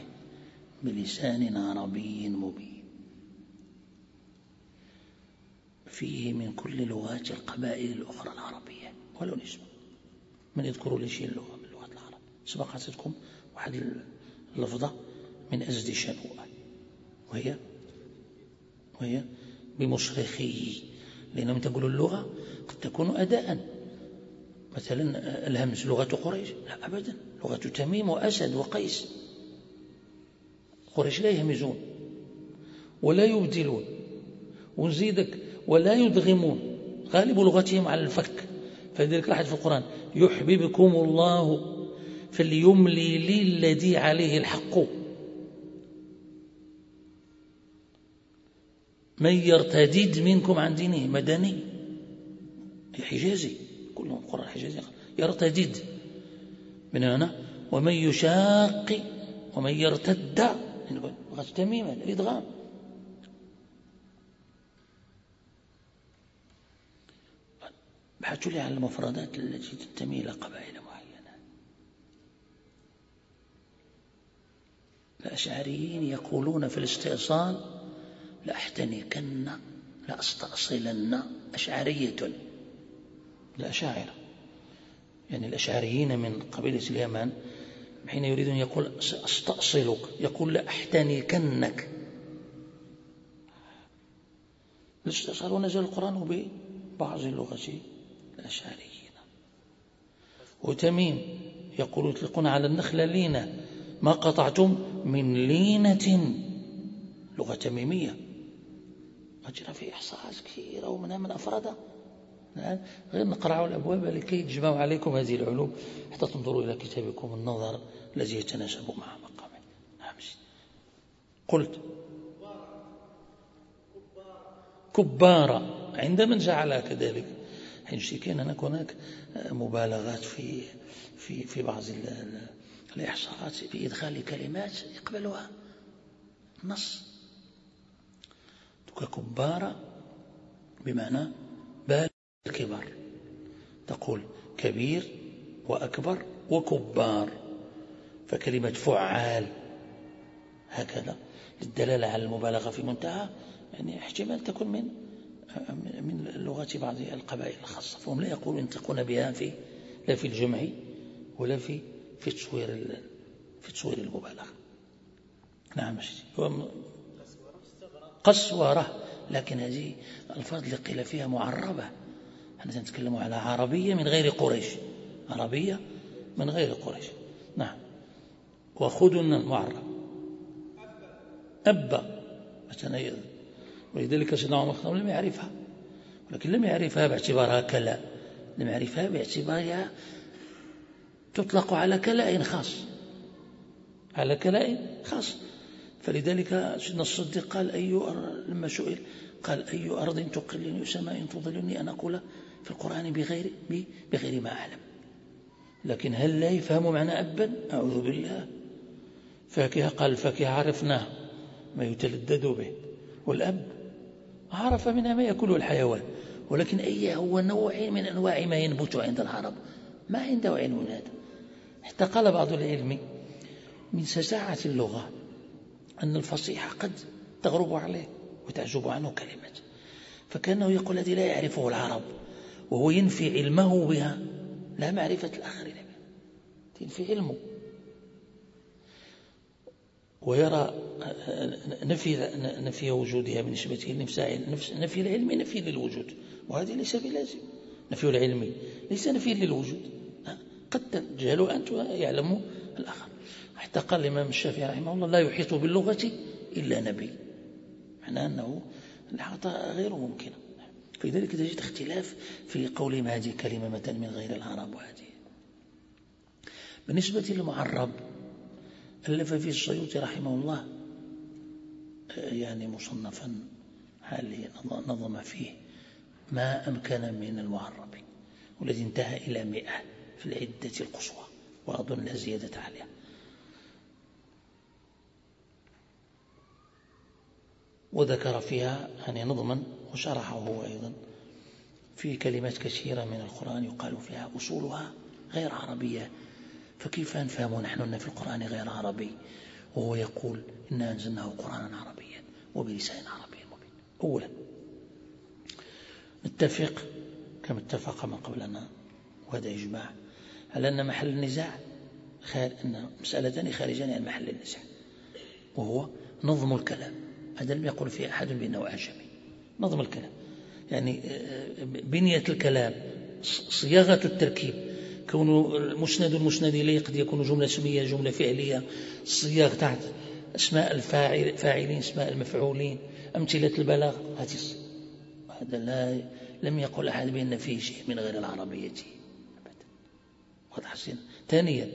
بلسان عربي مبين. فيه من كل لغات القبائل الأخرى العربية. ولو نسبة من يذكروا لي شيء اللغة من لغة العرب. سبق عطيتكم واحد اللفظة من أزد شنوء. وهي وهي بمصرخي لأنهم تقولوا اللغة قد تكون أداء. مثلا الهمز لغة قريش؟ لا أبدا. لغة تميم وأسد وقيس. قريش لا يهمزون ولا يبدلون. ونزيدك ولا يدغمون. غالب لغتهم على الفك. فلذلك لاحظ في القرآن يحببكم الله فليملي لي الذي عليه الحق. من يرتدد منكم عن دينه مدني؟ حجازي كلهم قرآن حجازي. يرتدد. من هنا؟ ومن يشاق ومن يرتد. لغة تميمة الإدغام. بحثوا لي على المفردات التي تنتمي إلى قبائل معينة. الأشعريين يقولون في الاستئصال لأحتنكن لأستأصلن أشعرية. الأشاعرة يعني الأشعريين من قبيلة اليمن حين يريد أن يقول سأستأصلك. يقول لأحتنكنك الاستئصال ونزل القرآن ببعض اللغة. الأشعريين وتميم يقول يطلقون على النخلة لينة. ما قطعتم من لينة. لغة تميمية. مجرى في إحصاءات كثيرة ومنها من أفرادها. الآن غير نقرأ الأبواب لكي تجمعوا عليكم هذه العلوم حتى تنظروا إلى كتابكم النظر الذي يتناسب مع مقامه. نعم. قلت. كبارا عند من جعلها كذلك حين كان هناك مبالغات في في في بعض الإحصاءات في إدخال كلمات يقبلها. نص. ككبارة بمعنى بال الكبار. تقول كبير وأكبر وكبار. فكلمة فعال هكذا للدلالة على المبالغة في منتهى يعني احتمال تكون من من لغة بعض القبائل الخاصة فهم لا يقولون ينطقون بها في لا في الجمع ولا في في تصوير في تصوير المبالغة. نعم قسورة لكن هذه الألفاظ اللي قيل فيها معربة. إحنا نتكلم على عربية من غير قريش. عربية من غير قريش. نعم. وخذن معرب. أبا. مثلا ولذلك سيدنا عمر لم يعرفها. لكن لم يعرفها باعتبارها كلا لم يعرفها باعتبارها تطلق على كلاء خاص. على كلاء خاص. فلذلك سيدنا الصديق قال أي لما سئل قال أي أرض تقلني وسماء تظلني أن أقول في القرآن بغير, بغير ما أعلم. لكن هل لا يفهم معنى أبا أعوذ بالله. فاكهة قال الفاكهة عرفناه ما يتلذذ به. والأب عرف منها ما يأكله الحيوان. ولكن أي هو نوع من أنواع ما ينبت عند العرب. ما عنده علم هذا. حتى قال بعض العلم من سجاعة اللغة أن الفصيح قد تغرب عليه وتعجب عنه كلمة. فكأنه يقول الذي لا يعرفه العرب وهو ينفي علمه بها. لا معرفة الآخرين. تنفي علمه. ويرى نفي نفي وجودها بنسبة لنفس نفي العلم نفي للوجود. وهذه ليس بلازم. نفي العلم ليس نفي للوجود. قد تجهلوا أنت يعلم الآخر. حتى قال الإمام الشافعي رحمه الله لا يحيط باللغة إلا نبي. معناه أنه الإحاطة غير ممكنة. فلذلك تجد اختلاف في قولهم هذه كلمة مثلا من غير العرب وهذه. بالنسبة للمعرب ألف فيه السيوطي رحمه الله. يعني مصنفا حاليا نظم فيه ما أمكن من المعرب والذي انتهى إلى مئة في العدة القصوى وأظن لا زيادة عليها. وذكر فيها يعني نظما وشرحه هو أيضا في كلمات كثيرة من القرآن يقال فيها أصولها غير عربية. فكيف نفهم نحن أن في القرآن غير عربي؟ وهو يقول إنا أنزلناه قرآنا عربيا وبلسان عربي مبين. أولا نتفق كما اتفق من قبلنا وهذا إجماع. على أن محل النزاع؟ أن مسألتان خارجان عن محل النزاع. وهو نظم الكلام. هذا لم يقل فيه أحد بأنه أعجمي نظم الكلام. يعني آه، بنية الكلام صياغة التركيب. كون المسند المسند إليه قد يكون جملة اسمية جملة فعلية صياغ تحت أسماء الفاعل فاعلين أسماء المفعولين أمثلة البلاغ. هذه هذا لا لم يقل أحد بأن فيه شيء من غير العربية. واضح حسين ثانيا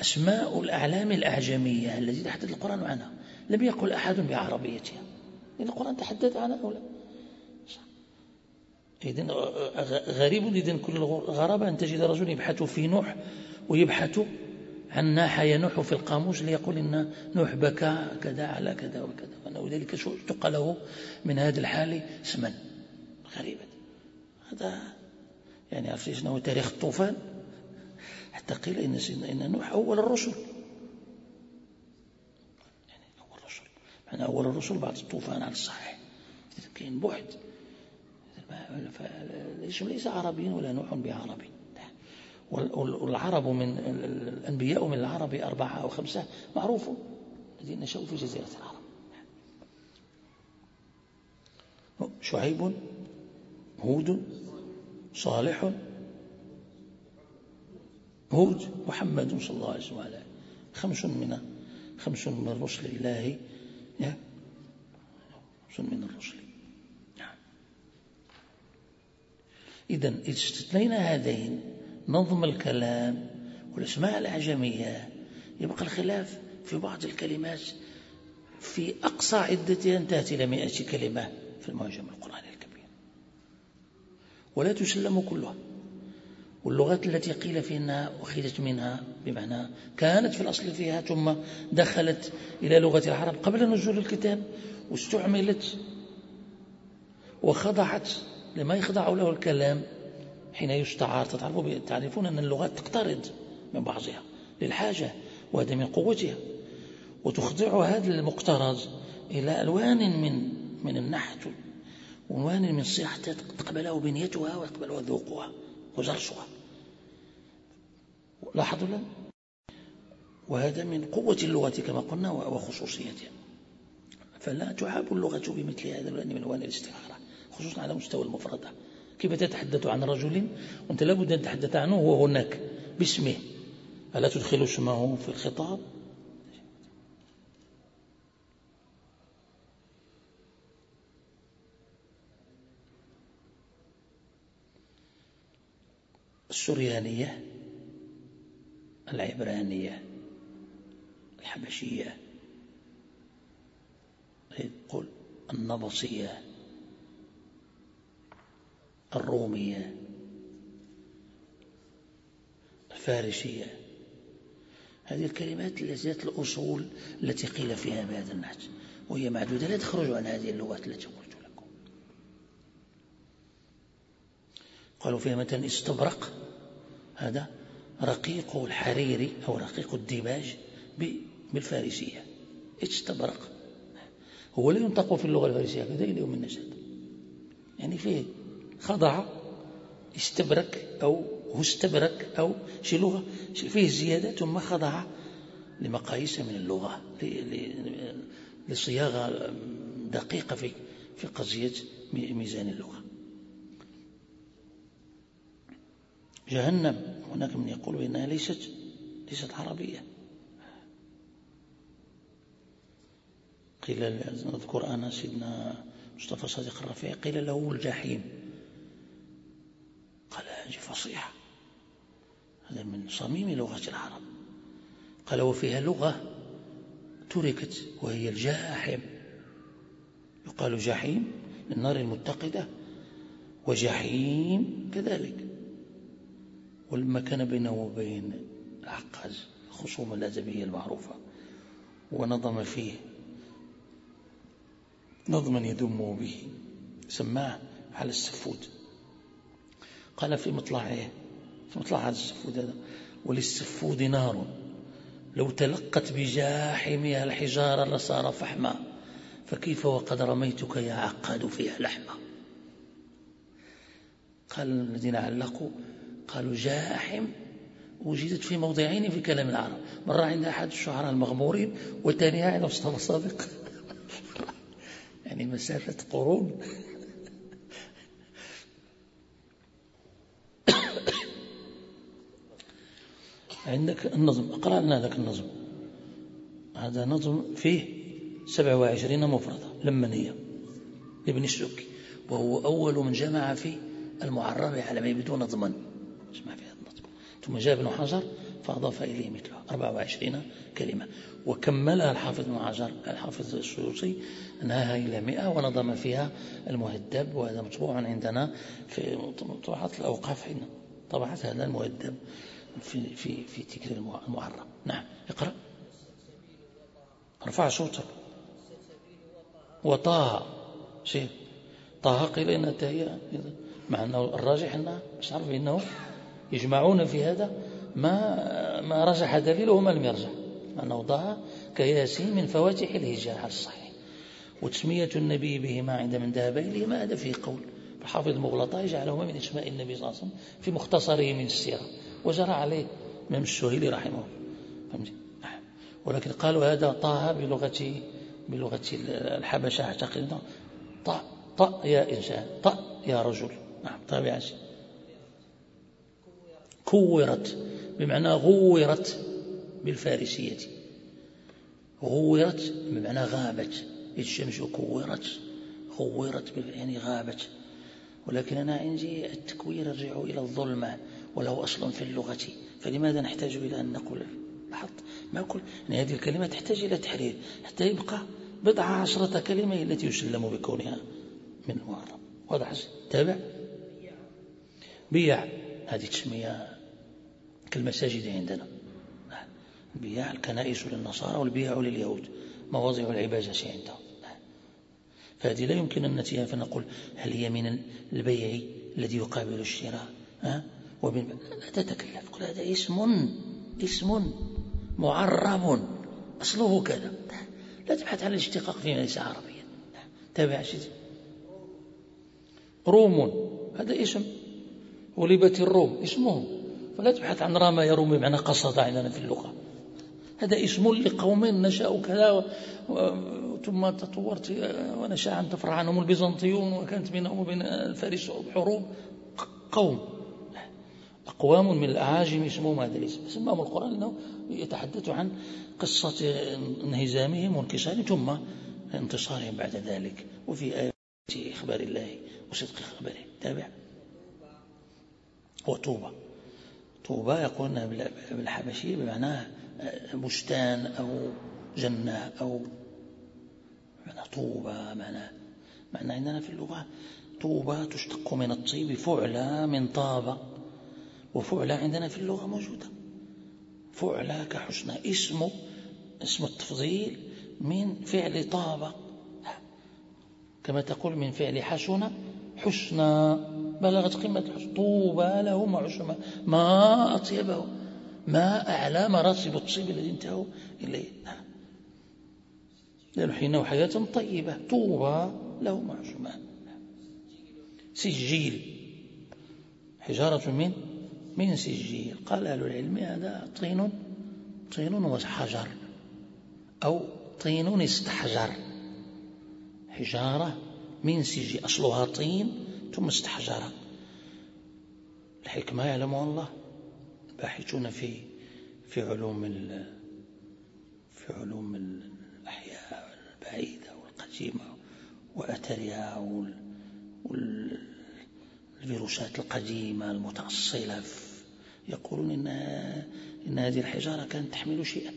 أسماء الأعلام الأعجمية التي تحدث القرآن عنها لم يقل أحد بعربيتها. لأن القرآن تحدث عنها إذن غريب إذن كل الغرابة أن تجد رجل يبحث في نوح ويبحث عن ناح ينوح في القاموس ليقول إن نوح بكى كذا على كذا وكذا. وأنه ذلك اشتق له من هذا الحال اسما غريبا. هذا يعني عرفت شنو تاريخ الطوفان. حتى قيل إن سيدنا إن نوح أول الرسل. يعني أول الرسل يعني أول الرسل بعد الطوفان على الصحيح. كاين بعد ليس عربي ولا نوح بعربي. والعرب من الأنبياء من العرب أربعة أو خمسة معروف الذين نشأوا في جزيرة العرب. شعيب هود صالح هود محمد صلى الله عليه وسلم خمس من خمس من رسل الله خمس من الرسل نعم. إذا استثنينا هذين نظم الكلام والأسماء الأعجمية يبقى الخلاف في بعض الكلمات في أقصى عدتها انتهت إلى مئة كلمة في المعجم القرآني الكبير. ولا تسلم كلها. واللغات التي قيل في أنها أخذت منها بمعنى كانت في الأصل فيها ثم دخلت إلى لغة العرب قبل نزول الكتاب واستعملت وخضعت لما يخضع له الكلام حين يستعار تعرفون أن اللغات تقترض من بعضها للحاجة وهذا من قوتها. وتخضع هذا المقترض إلى ألوان من من النحت وألوان من الصيغ حتى تقبله بنيتها ويقبلها ذوقها وزرسها لاحظوا لا وهذا من قوة اللغة كما قلنا وخصوصيتها. فلا تعاب اللغة بمثل هذا لأن من ألوان الاستعارة. خصوصا على مستوى المفردة. كيف تتحدث عن رجل وأنت لابد أن تتحدث عنه وهو هناك؟ باسمه. ألا تدخل اسمه في الخطاب؟ السريانية العبرانية الحبشية. طيب، قل النبصية الرومية الفارسية. هذه الكلمات التي ذات الأصول التي قيل فيها بهذا النهج وهي معدودة. لا تخرج عن هذه اللغات التي قلت لكم. قالوا فيها مثلا استبرق هذا رقيق الحريري أو رقيق الديباج بالفارسية. استبرق. هو لا ينطق في اللغة الفارسية كذا إلى يوم يعني فيه خضع استبرك أو هو استبرك أو شي لغة فيه زيادة ثم خضع لمقاييس من اللغة لصياغة دقيقة في في قضية ميزان اللغة. جهنم هناك من يقول بأنها ليست ليست عربية. قيل نذكر أنا سيدنا مصطفى صادق الرفيع قيل له الجحيم. هذه فصيحة. هذا من صميم لغة العرب. قال وفيها لغة تركت وهي الجاحم يقال جحيم للنار المتقدة وجحيم كذلك. ولما كان بينه وبين العقاز الخصومة الأدبية المعروفة ونظم فيه نظما يذم به سماه على السفود. قال في مطلعه في مطلع هذا السفود هذا. وللسفود نار. لو تلقت بجاحمها الحجارة لصار فحما. فكيف وقد رميتك يا عقاد فيها لحما؟ قال الذين علقوا قالوا جاحم وجدت في موضعين في كلام العرب. مرة عند أحد الشعراء المغمورين والثانية عند مصطفى صادق (laughs) يعني مسافة قرون. عندك النظم. اقرأ لنا ذاك النظم. هذا نظم فيه سبع وعشرين مفردة لمنية لابن السكي وهو أول من جمع في المعرب على ما يبدو نظما. جمع في هذا النظم. ثم جاء ابن حجر فأضاف إليه مثله 24 كلمة. وكملها الحافظ بن حجر الحافظ السيوطي أنهاها إلى 100 ونظم فيها المهذب وهذا مطبوع عندنا في مطبوعات الأوقاف حين طبعت هذا المهذب في في في تكرير المعرب نعم اقرأ. ارفع صوتك. وطه. شيء طه قيل إن هي مع أنه الراجح أنه مش عارف أنه يجمعون في هذا. ما ما رجح دليله وما لم يرجح. أنه ضاع كياسين من فواتح الهجاء. على الصحيح وتسمية النبي بهما عند من ذهب إليهما. هذا فيه قول. الحافظ المغلطة جعلهما من إسماء النبي صلى الله عليه وسلم في مختصره من السيرة. وجرى عليه من السهيلي رحمه الله. ولكن قالوا هذا طه بلغة بلغة الحبشة أعتقد. طأ طأ يا إنسان طأ يا رجل. نعم طبيعة كورت بمعنى غورت بالفارسية. غورت بمعنى غابت. الشمس كورت غورت يعني غابت. ولكن أنا عندي التكوير يرجع إلى الظلمة. وله أصل في اللغة. فلماذا نحتاج إلى أن نقول بحط ما كل يعني هذه الكلمة تحتاج إلى تحرير حتى يبقى بضع عشرة كلمة التي يسلم بكونها من المعرب واضح تابع؟ بيع هذه تسمية كالمساجد عندنا. البيع الكنائس للنصارى والبيع لليهود. مواضع العبادة عندهم. فهذه لا يمكن أن نتيها فنقول هل هي من البيع الذي يقابل الشراء؟ ها؟ ومن لا تتكلف قل هذا اسم اسم معرب. أصله كذا. لا تبحث عن الاشتقاق فيما ليس عربيا تابع سيدي روم. هذا اسم. ولبت الروم. اسمه. ولا تبحث عن رام يروم بمعنى قصد عندنا في اللغة. هذا اسم لقوم نشأوا كذا ثم تطورت ونشأ أن تفرع عنهم البيزنطيون وكانت بينهم وبين الفارس حروب. قوم. أقوام من الأعاجم اسمهم هذا الاسم سماهم القرآن أنه يتحدث عن قصة انهزامهم وانكسارهم ثم انتصارهم بعد ذلك. وفي آية إخبار الله وصدق خبره. تابع. وطوبة طوبى يقولون بالحبشية بمعنى بستان أو جنة أو معنى طوبى معنى معنى عندنا في اللغة طوبى تشتق من الطيب فعلى من طاب. وفعلى عندنا في اللغة موجودة. فعلى كحسنى اسمه اسم التفضيل من فعل طاب. كما تقول من فعل حسن حسنى بلغت قمة طوبى لهم وحسنى ما أطيبه. ما أعلى مراتب الطيب الذي انتهوا إليه. لنحيينه حياة طيبة. طوبى لهم وحسنى سجيل. حجارة من من سجيل قال أهل العلم هذا طين طين وحجر أو طين استحجر. حجارة من سجي أصلها طين ثم استحجر. الحكمة يعلمها الله. الباحثون في في علوم في علوم الأحياء البعيدة والقديمة وأثرها والفيروسات القديمة المتأصلة يقولون إن إن هذه الحجارة كانت تحمل شيئا.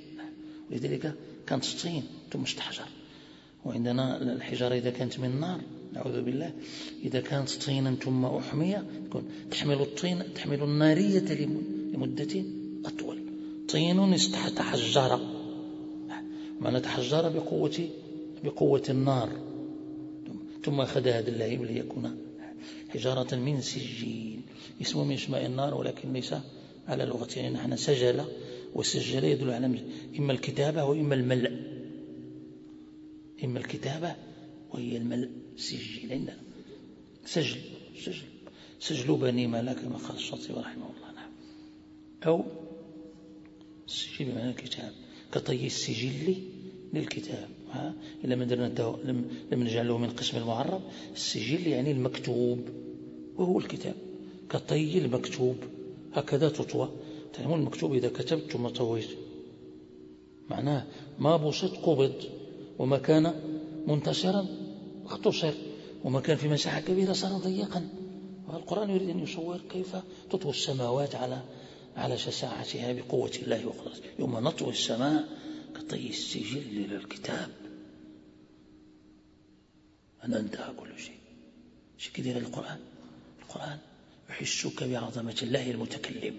ولذلك كانت طين ثم استحجر وعندنا الحجارة إذا كانت من نار نعوذ بالله. إذا كانت طينا ثم أحمية تحمل الطين تحمل النارية لمدة أطول. طين تحجر معنى تحجر بقوة بقوة النار. ثم أخذ هذا اللهيب ليكون حجارة من سجيل اسمه من اسماء النار ولكن ليس على لغتنا نحن سجل والسجل يدل على إما الكتابة وإما الملء إما الكتابة وهي الملء سجل عندنا سجل سجل. سجل بني مالك كما قال الشاطبي رحمه الله نعم. أو السجل بمعنى الكتاب. كطي السجل للكتاب ها؟ من درنا لم, لم نجعله من قسم المعرب السجل يعني المكتوب وهو الكتاب. كطي المكتوب. هكذا تطوى. تعلمون المكتوب إذا كتبت ثم طويت معناه ما بسط قبض وما كان منتشرا اختصر وما كان في مساحة كبيرة صار ضيقا. القرآن يريد أن يصور كيف تطوي السماوات على على شساعتها بقوة الله وقدرته. يوم نطوي السماء كطي السجل للكتاب. أن أنتهى كل شيء. شيء كثير القرآن القرآن يحسك بعظمة الله المتكلم.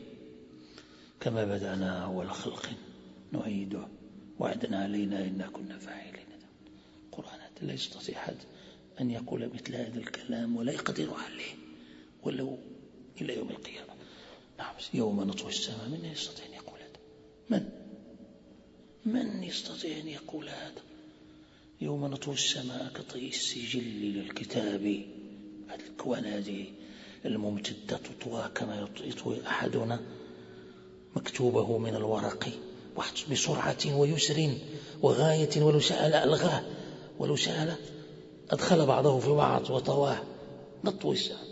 كما بدأنا أول خلق نعيده وعدنا علينا إنا كنا فاعلين. القرآن لا يستطيع أحد أن يقول مثل هذا الكلام ولا يقدر عليه ولو إلى يوم القيامة. نعم يوم نطوي السماء من يستطيع أن يقول هذا؟ من؟ من يستطيع أن يقول هذا؟ يوم نطوي السماء كطي السجل للكتاب. الكوان هذه الممتدة تطوى كما يطوي أحدنا مكتوبه من الورق بسرعة ويسر وغاية ولو سأل ألغاه ولو سأل أدخل بعضه في بعض وطواه. نطوي السماء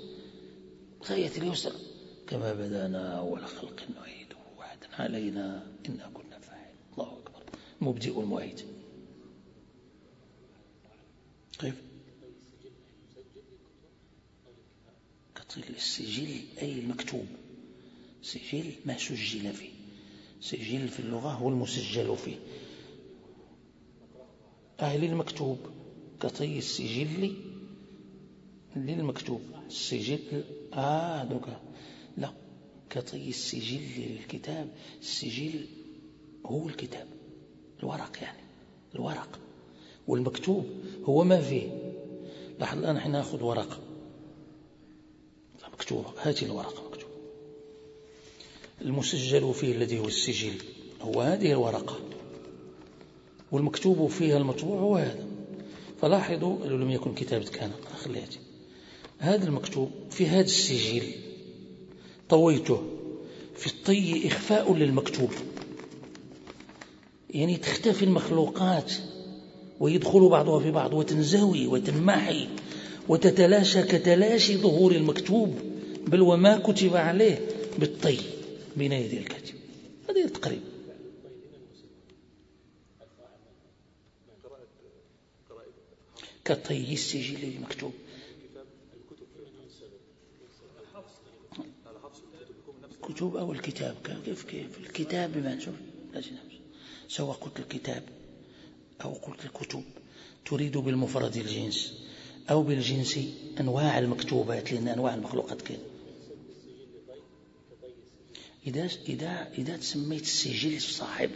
غاية اليسر. كما بدأنا أول خلق نعيده وعدا علينا. إنا كنا فاعل الله أكبر. مبدئ المعيد كيف؟ السجل. أي المكتوب سجل ما سجل فيه. سجل في اللغة هو المسجل فيه. أهل المكتوب كطي السجل للمكتوب. السجل آه دوكا لا كطي السجل للكتاب. السجل هو الكتاب. الورق يعني. الورق. والمكتوب هو ما فيه. لاحظ الآن نحن نأخذ ورقة مكتوبة. هذه الورقة مكتوبة. المسجل فيه الذي هو السجل. هو هذه الورقة. والمكتوب فيها المطبوع هو هذا. فلاحظوا لو لم يكن كتابة كان. أخليها هذا المكتوب في هذا السجل. طويته. في الطي إخفاء للمكتوب. يعني تختفي المخلوقات ويدخل بعضها في بعض وتنزوي وتنمحي وتتلاشى كتلاشي ظهور المكتوب. بل وما كتب عليه بالطي بين يدي الكاتب. هذا تقريبا كطي السجل المكتوب كتب أو الكتاب؟ كيف كيف؟ الكتاب بمعنى شوف سواء قلت الكتاب أو قلت الكتب تريد بالمفرد الجنس أو بالجنس أنواع المكتوبات لأن أنواع المخلوقات كده إذا إذا إذا تسميت السجل الصاحب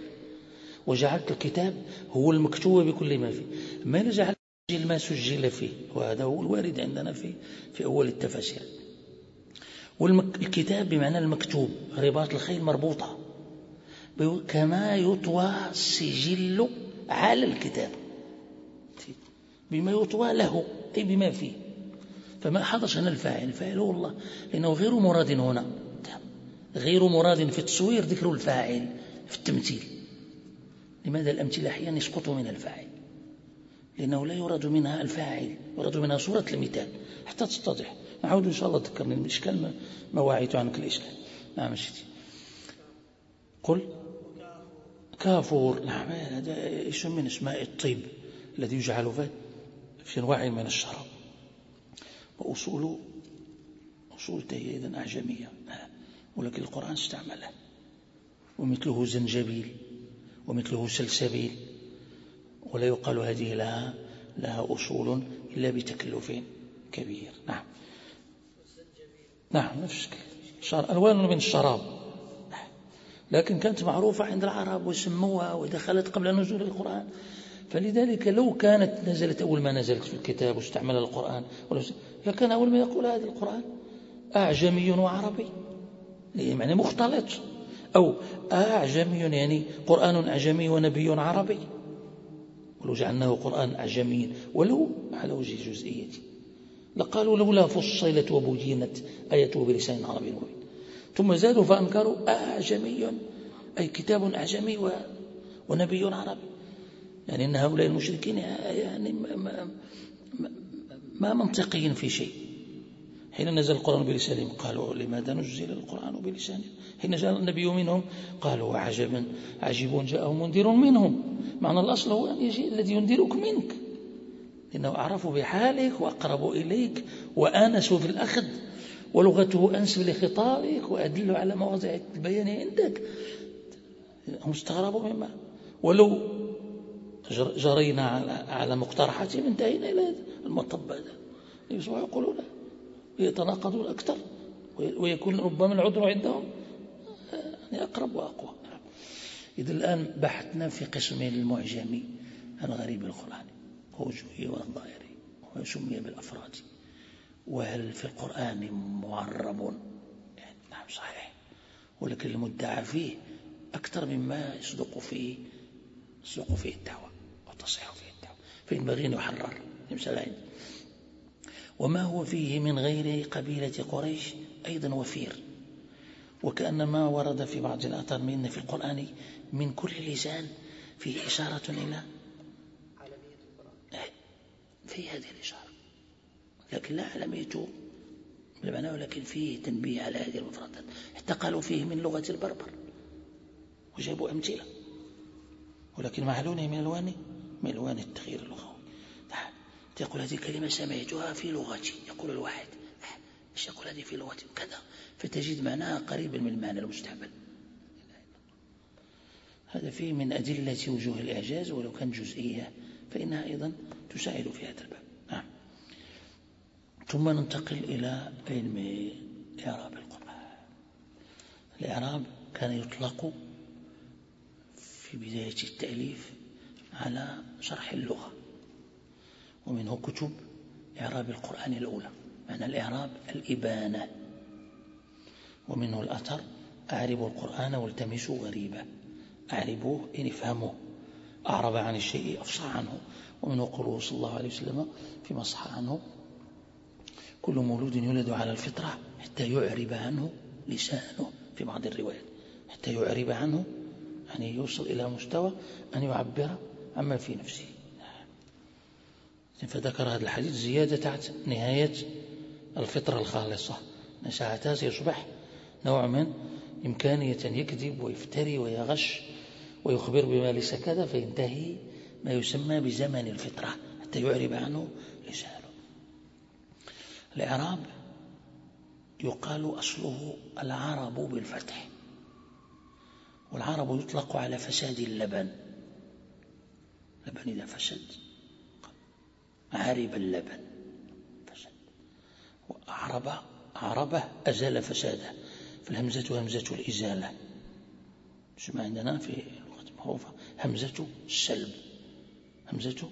وجعلت الكتاب هو المكتوب بكل ما فيه. ما جعلت السجل ما سجل فيه؟ وهذا هو الوارد عندنا في في أول التفاسير. والكتاب بمعنى المكتوب رباط الخيل مربوطة. كما يطوى السجل على الكتاب. بما يطوى له أي بما فيه. فما حضرش هنا الفاعل؟ الفاعل هو الله لأنه غير مراد هنا. غير مراد في التصوير ذكر الفاعل في التمثيل. لماذا الأمثلة أحيانا يسقط من الفاعل؟ لأنه لا يراد منها الفاعل يراد منها صورة المثال. حتى تتضح. نعود إن شاء الله تذكرني الإشكال ما, ما وعيت عنك الإشكال. نعم مشيتي قل. كافور. نعم هذا اسم من اسماء الطيب الذي يجعل في انواع من الشراب. وأصول أصول هي إذن أعجمية. ولكن القرآن استعمله. ومثله زنجبيل ومثله سلسبيل. ولا يقال هذه لها لها أصول إلا بتكلف كبير. نعم. نعم نفس ألوان من الشراب. لكن كانت معروفة عند العرب وسموها ودخلت قبل نزول القرآن. فلذلك لو كانت نزلت أول ما نزلت في الكتاب واستعمل القرآن لكان أول ما يقول هذا القرآن أعجمي وعربي. يعني مختلط. أو أعجمي يعني قرآن أعجمي ونبي عربي. ولو جعلناه قرآن أعجمي ولو على وجه الجزئية. لقالوا لولا فصلت وبينت آيته بلسان عربي مبين. ثم زادوا فأنكروا أعجمي أي كتاب أعجمي ونبي عربي. يعني أن هؤلاء المشركين يعني ما منطقيين في شيء. حين نزل القرآن بلسانهم قالوا لماذا نزل القرآن بلسانهم؟ حين جاء النبي منهم قالوا عجبا عجيب جاءهم منذر منهم. معنى الأصل هو أن يجي الذي ينذرك منك. لأنه أعرف بحالك وأقرب إليك وآنس في الأخذ ولغته أنسب لخطابك وأدل على مواضع البيان عندك. هم استغربوا مما. ولو جرينا على مقترحاتهم انتهينا إلى المطب هذا يصبحوا يقولون يتناقضون أكثر ويكون ربما العذر عندهم يعني أقرب وأقوى. إذا الآن بحثنا في قسم المعجمي الغريب القرآني وجهي والظاهري وسمي بالأفراد. وهل في القرآن معرب؟ يعني نعم صحيح. ولكن المدعى فيه أكثر مما يصدق فيه يصدق فيه الدعوة وتصح فيه الدعوة. فينبغي أن يحرر وما هو فيه من غير قبيلة قريش أيضا وفير. وكأن ما ورد في بعض الآثار من في القرآن من كل لسان فيه إشارة إلى في هذه الإشارة. لكن لا علمية بالمعنى ولكن فيه تنبيه على هذه المفردات. حتى قالوا فيه من لغة البربر. وجابوا أمثلة. ولكن معلونة من ألوان من ألوان التغيير اللغوي تقول هذه الكلمة سمعتها في لغتي. يقول الواحد إيش يقول هذه في لغتي. كذا. فتجد معناها قريبا من المعنى المستعمل. هذا فيه من أدلة وجوه الإعجاز ولو كان جزئية فإنها أيضا تساعد في هذا الباب. نعم. ثم ننتقل إلى علم إعراب القرآن. الإعراب كان يطلق في بداية التأليف على شرح اللغة. ومنه كتب إعراب القرآن الأولى معنى الإعراب الإبانة. ومنه الأثر أعرب القرآن والتمسوا غريبا. أعربوه إن افهموه أعرب عن الشيء أفصح عنه. ومنه قوله صلى الله عليه وسلم فيما صح عنه كل مولود يولد على الفطرة حتى يعرب عنه لسانه في بعض الروايات. حتى يعرب عنه يعني يوصل إلى مستوى أن يعبر عما في نفسه. فذكر هذا الحديث زيادة تحت نهاية الفطرة الخالصة. ساعتها سيصبح نوع من إمكانية يكذب ويفتري ويغش ويخبر بما ليس كذا فينتهي ما يسمى بزمن الفطرة حتى يعرب عنه لسانه. الإعراب يقال أصله العرب بالفتح والعرب يطلق على فساد اللبن. اللبن إذا فسد. عرب اللبن. فسد وأعرب أعربه أزال فساده. فالهمزة همزة الإزالة. ما عندنا في اللغة المعروفة همزة السلب. همزة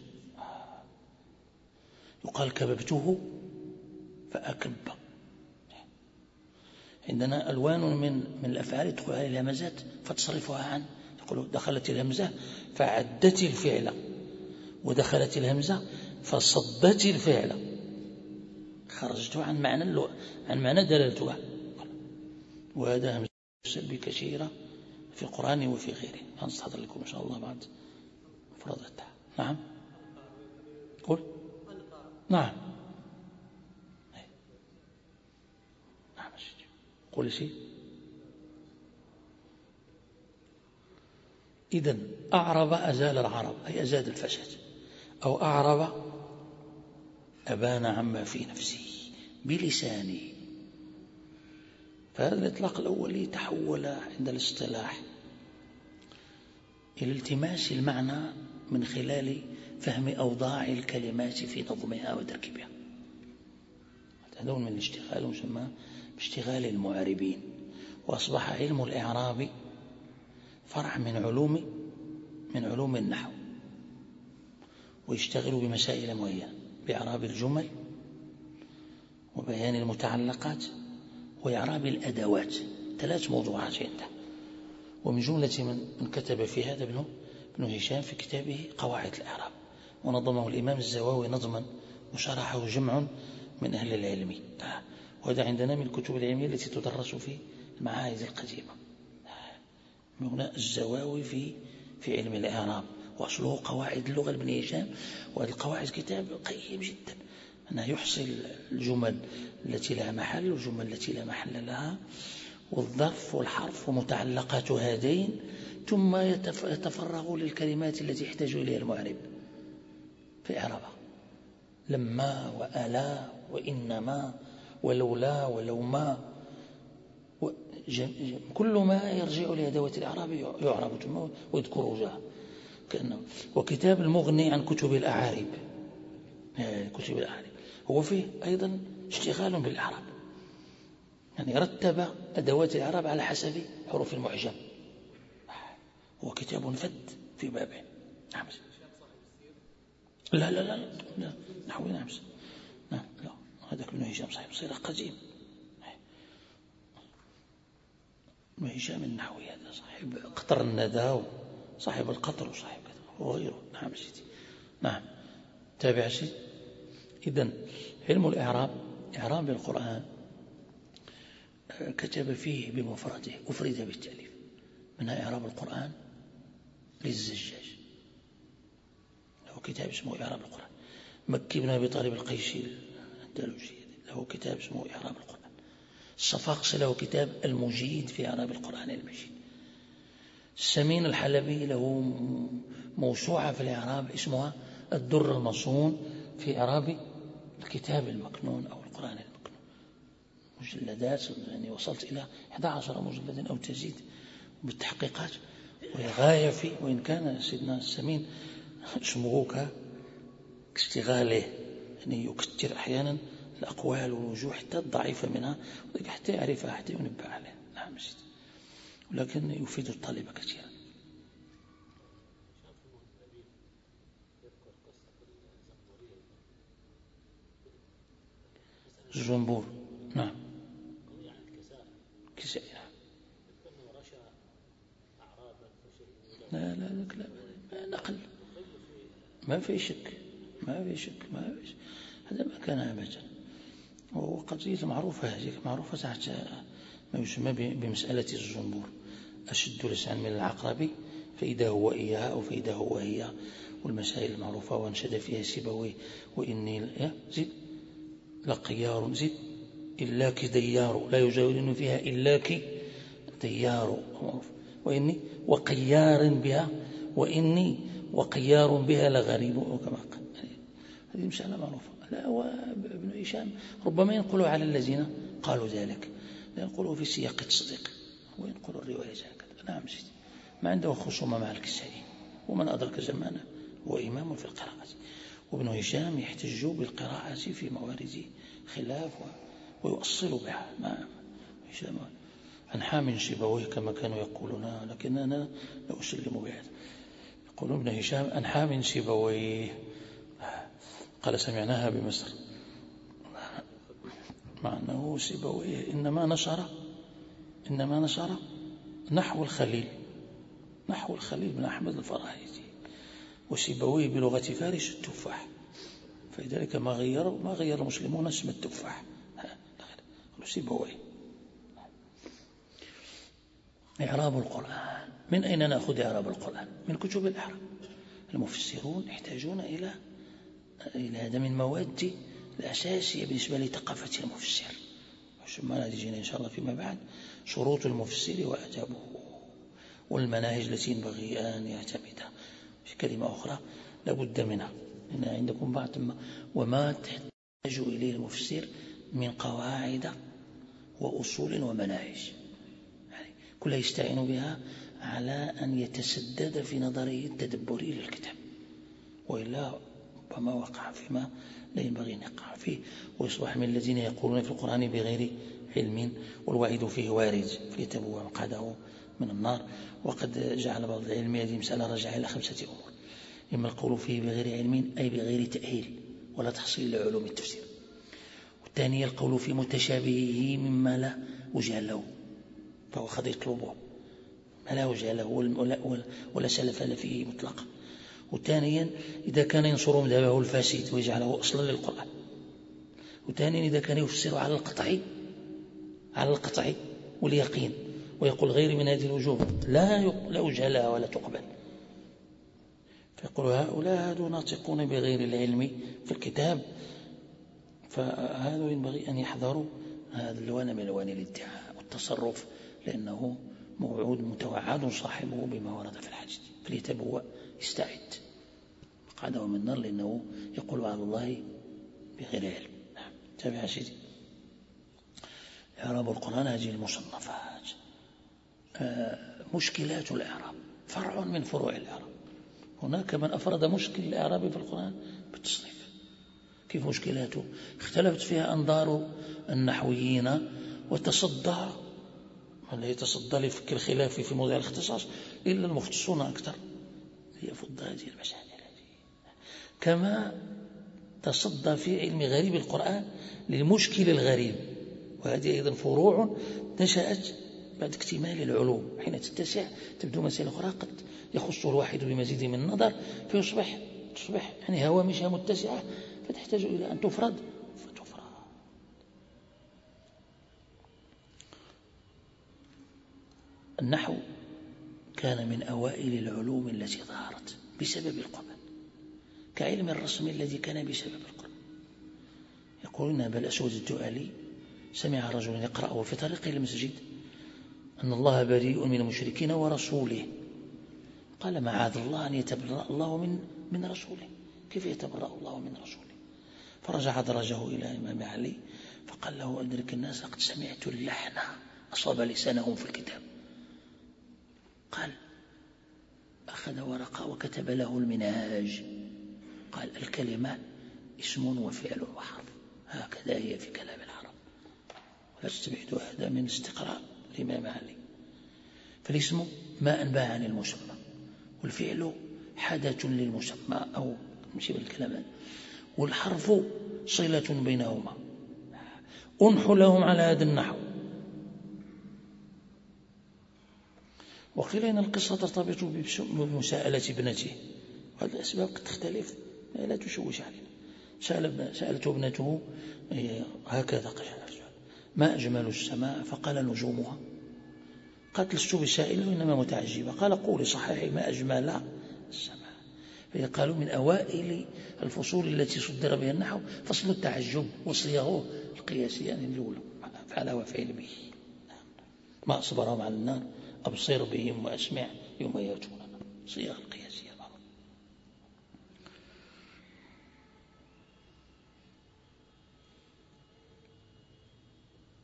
يقال كببته فأكب. عندنا ألوان من من الأفعال تدخل عليها الهمزات فتصرفها عن يقول دخلت الهمزة فعدت الفعل. ودخلت الهمزة فصدت الفعل. خرجت عن معنى عن معنى دلالتها وهذا همزة السلب كثيرة في القرآن وفي غيره. سنستحضر لكم إن شاء الله بعد فرضتها نعم. قل. نعم. نعم قل شيء إذا أعرب أزال العرب أي أزاد الفساد أو أعرب أبان عما في نفسه بلسانه. فهذا الإطلاق الأولي تحول عند الاصطلاح إلى التماس المعنى من خلال فهم أوضاع الكلمات في نظمها وتركيبها. هذا من الاشتغال مسمى باشتغال المعاربين وأصبح علم الإعراب فرع من علوم من علوم النحو ويشتغل بمسائل معينة. بإعراب الجمل وبيان المتعلقات وإعراب الأدوات. ثلاث موضوعات عنده ومن جملة من, من كتب في هذا ابن ابن هشام في كتابه قواعد الإعراب. ونظمه الإمام الزواوي نظما وشرحه جمع من أهل العلم. وهذا عندنا من الكتب العلمية التي تدرس في المعاهد القديمة. هنا الزواوي في في علم الإعراب. وأصله قواعد اللغة لابن هشام وهذه القواعد كتاب قيم جدا. أنه يحصي الجمل التي لها محل والجمل التي لا محل لها والظرف والحرف ومتعلقات هذين ثم يتفرغ للكلمات التي يحتاج إليها المعرب. في إعرابها. لما وألا وإنما ولولا ولوما كل ما يرجع لأدوات الإعراب يعرب ثم ويذكر وجهه. كأنه وكتاب المغني عن كتب الأعارب. كتب الأعارب. هو فيه أيضا اشتغال بالإعراب يعني رتب أدوات الإعراب على حسب حروف المعجم. هو كتاب فد في بابه. نعم. لا لا لا, لا. نحو نعم. نعم لا. هذاك ابن هشام صاحب السيرة قديم ابن هشام النحوي هذا صاحب قطر الندى صاحب القطر وصاحب وغيره نعم سيدي. نعم. تابع سيدي. إذا علم الإعراب إعراب القرآن كتب فيه بمفرده أفرد بالتأليف. منها إعراب القرآن للزجاج. له كتاب اسمه إعراب القرآن. مكي بن أبي طالب القيشي الدالوجي له كتاب اسمه إعراب القرآن. الصفاقس له كتاب المجيد في إعراب القرآن المجيد. السمين الحلبي له موسوعة في الإعراب اسمها الدر المصون في إعراب الكتاب المكنون أو القرآن المكنون. مجلدات يعني وصلت إلى 11 مجلدا أو تزيد بالتحقيقات. وهي غاية في وإن كان سيدنا السمين اسمه كاشتغاله يعني يكثر أحيانا الأقوال والوجوه حتى الضعيفة منها حتى يعرفها حتى ينبه عليها نعم ولكن يفيد الطالب كثيرا. الزنبور نعم. كساء لا لا لا, لا نقل. ما في شك ما في شك ما في شك. هذا ما كان أبدا وقضية معروفة هذه معروفة تحت ما يسمى بمسألة الزنبور أشد لسان من العقرب فإذا هو إياها أو فإذا هو هي. والمسائل المعروفة وأنشد فيها سيبوي وإني زد لقيار زد إلاك ديار لا يجاورن فيها إلاك ديار. وإني وقيار بها وإني وقيار بها لغريب كما قال. هذه مسألة معروفة. لا وابن هشام ربما ينقل على الذين قالوا ذلك. ينقلوا في سياق التصديق وينقلوا الرواية هكذا. نعم سيدي ما عنده خصومة مع الكسائي ومن أدرك زمانه هو إمام في القراءة. وابن هشام يحتج بالقراءة في موارد خلاف ويؤصل بها. ما هشام عن حام شبويه كما كانوا يقولون لكن أنا لا أسلم بهذا يقول ابن هشام عن حام شبويه قال سمعناها بمصر. مع أنه سيبويه إنما نشر إنما نشر نحو الخليل. نحو الخليل بن أحمد الفراهيدي وسيبويه بلغة فارس التفاح. فلذلك ما غير ما غير المسلمون اسم التفاح. سيبويه إعراب القرآن. من أين نأخذ إعراب القرآن؟ من كتب الإعراب. المفسرون يحتاجون إلى إلى هذا من مواد الأساسية بالنسبة لثقافة المفسر. ثم تجينا إن شاء الله فيما بعد شروط المفسر وأدابه والمناهج التي ينبغي أن يعتمدها في كلمة أخرى لابد منها. إن عندكم بعض وما تحتاج إليه المفسر من قواعد وأصول ومناهج. يعني كلها يستعين بها على أن يتسدد في نظره التدبري للكتاب وإلا ربما وقع فيما لا ينبغي أن يقع فيه. ويصبح من الذين يقولون في القرآن بغير علم والوعيد فيه وارد فيتبوى مقعده من النار وقد جعل بعض العلم هذه مسألة رجع إلى خمسة أمور. إما القول فيه بغير علم أي بغير تأهيل ولا تحصيل لعلوم التفسير. والثانية القول في متشابهه مما لا وجه له فهو خذ يطلبه ما لا وجه له ولا سلف فيه مطلقا. وثانيا إذا كان ينصر مذهبه الفاسد ويجعله أصلا للقرآن. وثانيا إذا كان يفسر على القطع على القطع واليقين. ويقول غير من هذه الوجوه لا لا وجه لها ولا تقبل. فيقول هؤلاء هذو ناطقون بغير العلم في الكتاب فهذا ينبغي أن يحذروا هذا اللوان من ألوان الادعاء والتصرف لأنه موعود متوعد صاحبه بما ورد في الحديث. فليتبوأ يستعد. مقعده من النار لأنه يقول على الله بغير علم. نعم. تابع سيدي. إعراب القرآن هذه المصنفات. مشكلات الإعراب فرع من فروع الإعراب. هناك من أفرد مشكل الإعراب في القرآن بالتصنيف. كيف مشكلاته؟ اختلفت فيها أنظار النحويين وتصدى من يتصدى لفكر الخلاف في موضع الاختصاص إلا المختصون أكثر. ليفض هذه المسائل كما تصدى في علم غريب القرآن للمشكل الغريب. وهذه أيضا فروع نشأت بعد اكتمال العلوم. حين تتسع تبدو مسائل أخرى قد يخص الواحد بمزيد من النظر. فيصبح تصبح يعني هوامشها متسعة فتحتاج إلى أن تفرد. فتفرد. النحو كان من أوائل العلوم التي ظهرت بسبب القرآن. كعلم الرسم الذي كان بسبب القرآن. يقولون أبا الأسود الدؤلي سمع رجلا يقرأه في طريقه المسجد أن الله بريء من المشركين ورسوله. قال معاذ الله أن يتبرأ الله من من رسوله. كيف يتبرأ الله من رسوله؟ فرجع درجه إلى الإمام علي فقال له أدرك الناس قد سمعت اللحن. أصاب لسانهم في الكتاب. قال أخذ ورقة وكتب له المنهاج. قال الكلمة اسم وفعل وحرف. هكذا هي في كلام العرب. ولا تستبعد هذا من استقراء. الإمام علي فالاسم ما أنبى عن المسمى والفعل حدث للمسمى أو نمشي بالكلام. والحرف صلة بينهما. أنح لهم على هذا النحو. وقيل إن القصة ترتبط بمساءلة ابنته. وهذه الأسباب قد تختلف. لا تشوش علينا. سأل سألته ابنته هكذا قال. ما أجمل السماء؟ فقال نجومها. قالت لست بسائل وإنما متعجبة. قال قولي صحيح ما أجمل السماء؟ قالوا من أوائل الفصول التي صدر بها النحو فصل التعجب وصيغه القياسي يعني الأولى فعل وفعل به. ما أصبرهم على النار أبصر بهم وأسمع يوم يأتون. صيغ القياسية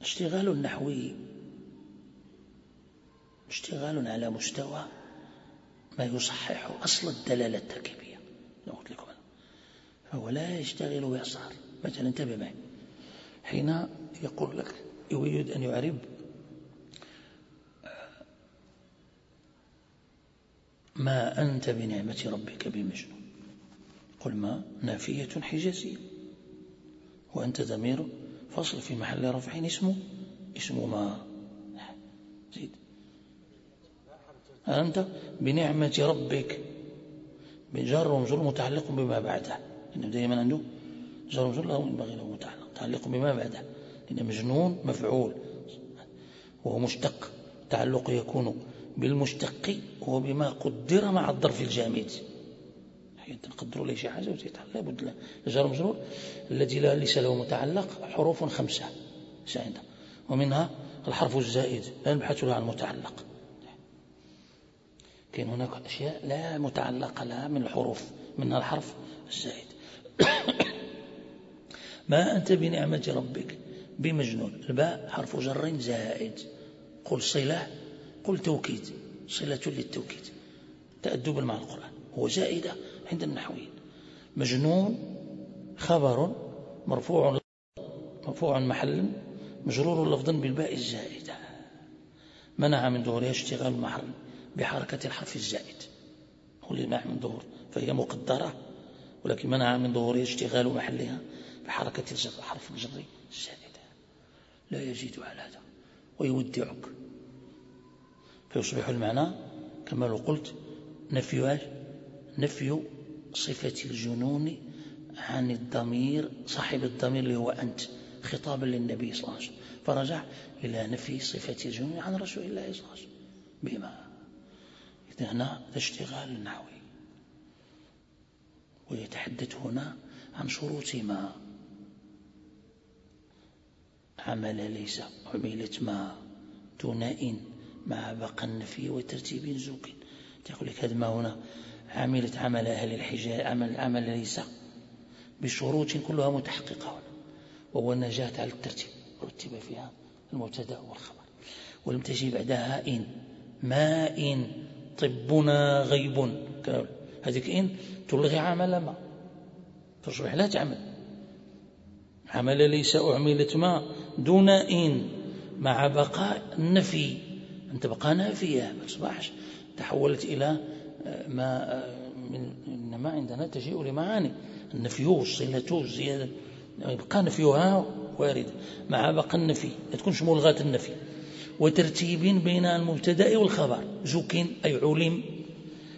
اشتغال النحوي اشتغال على مستوى ما يصحح أصل الدلالة التركيبية. قلت لكم فهو لا يشتغل بأسرار مثلا انتبه معي. حين يقول لك يريد أن يعرب ما أنت بنعمة ربك بمجنون. قل ما نافية حجازية. وأنت ضمير فصل في محل رفع اسمه اسم ما؟ زيد. أنت بنعمة ربك. بجر ومجر متعلق بما بعده. لأنه دائما عنده؟ جر ومجر له ينبغي له متعلق متعلق بما بعده. لأن مجنون مفعول. وهو مشتق. تعلق يكون بالمشتق وبما قدر مع الظرف الجامد. تنقدروا له شي حاجة لا بد الجار مجرور الذي لا ليس له متعلق حروف خمسة سعيدة ومنها الحرف الزائد لا نبحث عن متعلق. كاين هناك أشياء لا متعلق لها من الحروف منها الحرف الزائد. (coughs) ما أنت بنعمة ربك؟ بمجنون. الباء حرف جر زائد. قل صلة قل توكيد. صلة للتوكيد. تأدبا مع القرآن. هو زائدة. عند النحويين. مجنون خبر مرفوع مرفوع محل مجرور لفظا بالباء الزائدة. منع من ظهورها اشتغال المحل بحركة الحرف الزائد. هو اللي منع من ظهور فهي مقدرة ولكن منع من ظهورها اشتغال محلها بحركة الحرف الجري الزائدة. لا يزيد على هذا ويودعك. فيصبح المعنى كما لو قلت نفي نفي صفة الجنون عن الضمير صاحب الضمير اللي هو أنت خطابا للنبي صلى الله عليه وسلم. فرجع إلى نفي صفة الجنون عن رسول الله صلى الله عليه وسلم. بما؟ إذا هنا اشتغال نحوي. ويتحدث هنا عن شروط ما عمل ليس عملت ما دون مع بقى النفي وترتيب زوج. تقول لك هذا ما هنا عملت عمل أهل الحجاز عمل عمل ليس بشروط كلها متحققة هنا وهو النجاة على الترتيب رتب فيها المبتدأ والخبر. ولم تجي بعدها إن ما إن طبنا غيب هذيك إن تلغي عمل ما. تصبح لا تعمل. عمل ليس أعملت ما دون إن مع بقاء النفي. أنت بقى نافية ما تصبحش. تحولت إلى ما من إنما عندنا تجيء لمعاني. النفي والصلة الزيادة يبقى نفيها وارد. مع بقى النفي. لا تكونش ملغاة النفي. وترتيب بين المبتدأ والخبر. زكين أي علم.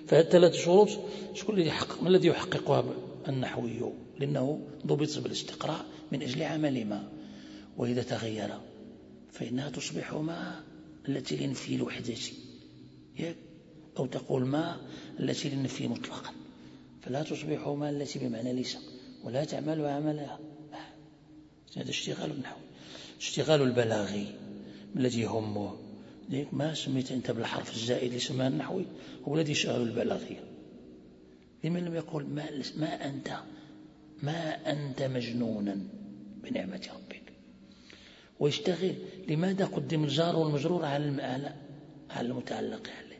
فهذه ثلاث شروط. شكون الذي يحقق ما الذي يحققها النحوي؟ لأنه ضبط بالاستقراء من أجل عمل ما. وإذا تغير فإنها تصبح ما التي لنفي الوحدة. أو تقول ما التي لنفي مطلقا. فلا تصبح ما التي بمعنى ليس ولا تعمل عملها. هذا اشتغال النحوي اشتغال البلاغي الذي يهمه لذلك ما سميت أنت بالحرف الزائد اللي سماه النحوي هو الذي يشغل البلاغي. لمن لم يقول ما, ما أنت ما أنت مجنونا بنعمة ربك. ويشتغل لماذا قدم الجار والمجرور على على المتعلق عليه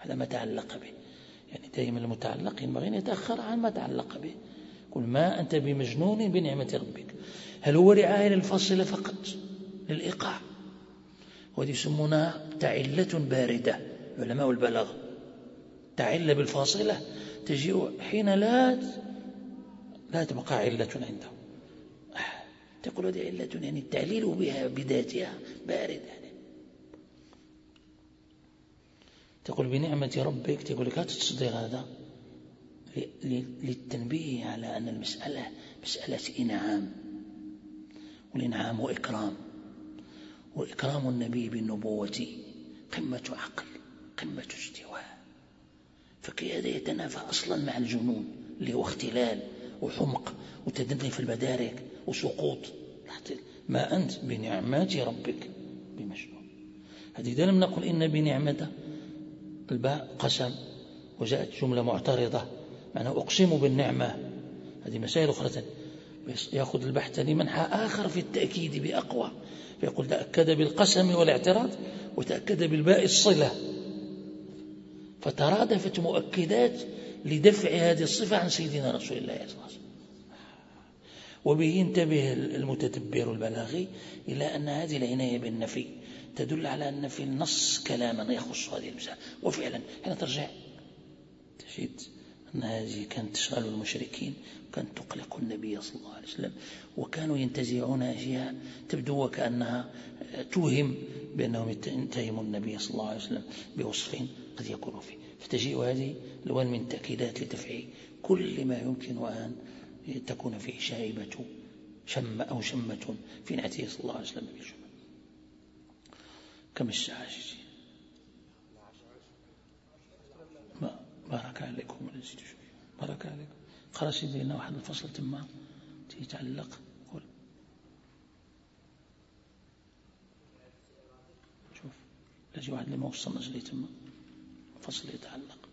على ما تعلق به. يعني دائما المتعلق ينبغي أن يتأخر عن ما تعلق به. قل ما أنت بمجنون بنعمة ربك. هل هو رعاية للفصل فقط؟ للإيقاع. وهذه يسمونها تعلة باردة علماء البلاغ تعل بالفاصلة. تجيء حين لا لا تبقى علة عنده تقول هذه علة يعني التعليل بها بذاتها بارد يعني تقول بنعمة ربك تقول لك تصدق هذا. للتنبيه على أن المسألة مسألة إنعام. والإنعام وإكرام وإكرام النبي بالنبوة قمة عقل قمة استواء. فكي هذا يتنافى أصلا مع الجنون اللي هو اختلال وحمق وتدني في المدارك وسقوط. ما أنت بنعمات ربك بمجنون هذه إذا لم نقل إن بنعمته الباء قسم وجاءت جملة معترضة معنى أقسم بالنعمة. هذه مسائل أخرى. يأخذ البحث لمنحى آخر في التأكيد بأقوى فيقول تأكد بالقسم والاعتراض وتأكد بالباء الصلة. فترادفت مؤكدات لدفع هذه الصفة عن سيدنا رسول الله صلى الله عليه وسلم. وبه ينتبه المتدبر البلاغي إلى أن هذه العناية بالنفي تدل على أن في النص كلاما يخص هذه المسألة. وفعلا حين ترجع تجد أن هذه كانت تشغل المشركين وكانت تقلق النبي صلى الله عليه وسلم وكانوا ينتزعون أشياء تبدو وكأنها توهم بأنهم يتهمون النبي صلى الله عليه وسلم بوصف قد يكون فيه. فتجيء هذه لون من تأكيدات لدفع كل ما يمكن أن تكون فيه شائبة شم أو شمة في نعته صلى الله عليه وسلم. بالجمع كم الساعة بارك عليكم ونزيد شوية بارك عليكم. قرأ سيدي لنا واحد الفصل تما تيتعلق قول. شوف لجي واحد اللي ما وصلنا لي تما فصل يتعلق.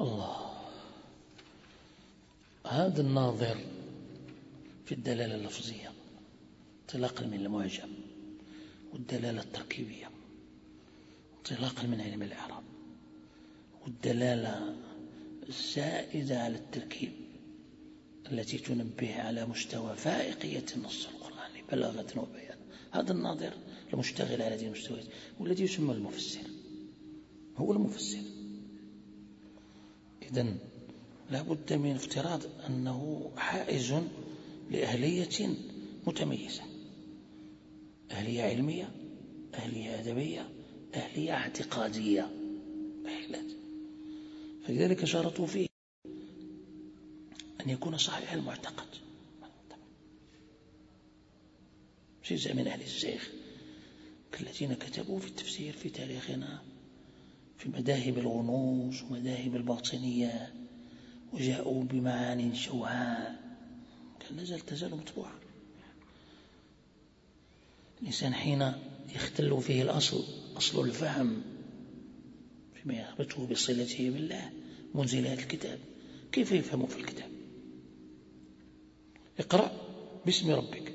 الله. هذا الناظر في الدلالة اللفظية انطلاقا من المعجم والدلالة التركيبية انطلاقا من علم الإعراب والدلالة الزائدة على التركيب التي تنبه على مستوى فائقية النص القرآني بلاغة وبيان. هذا الناظر المشتغل على هذه المستويات والذي يسمى المفسر هو المفسر. إذا لا بد من افتراض أنه حائز لأهلية متميزة. أهلية علمية أهلية أدبية أهلية اعتقادية. أهلات فلذلك شرطوا فيه أن يكون صحيح المعتقد جزء من أهل الزيخ كالذين كتبوا في التفسير في تاريخنا في مذاهب الغنوص ومذاهب الباطنية. وجاءوا بمعان شوهاء كان لازال تزال مطبوعة. الإنسان حين يختل فيه الأصل أصل الفهم فيما يربطه بصلته بالله منزل هذا الكتاب. كيف يفهم في الكتاب؟ اقرأ باسم ربك.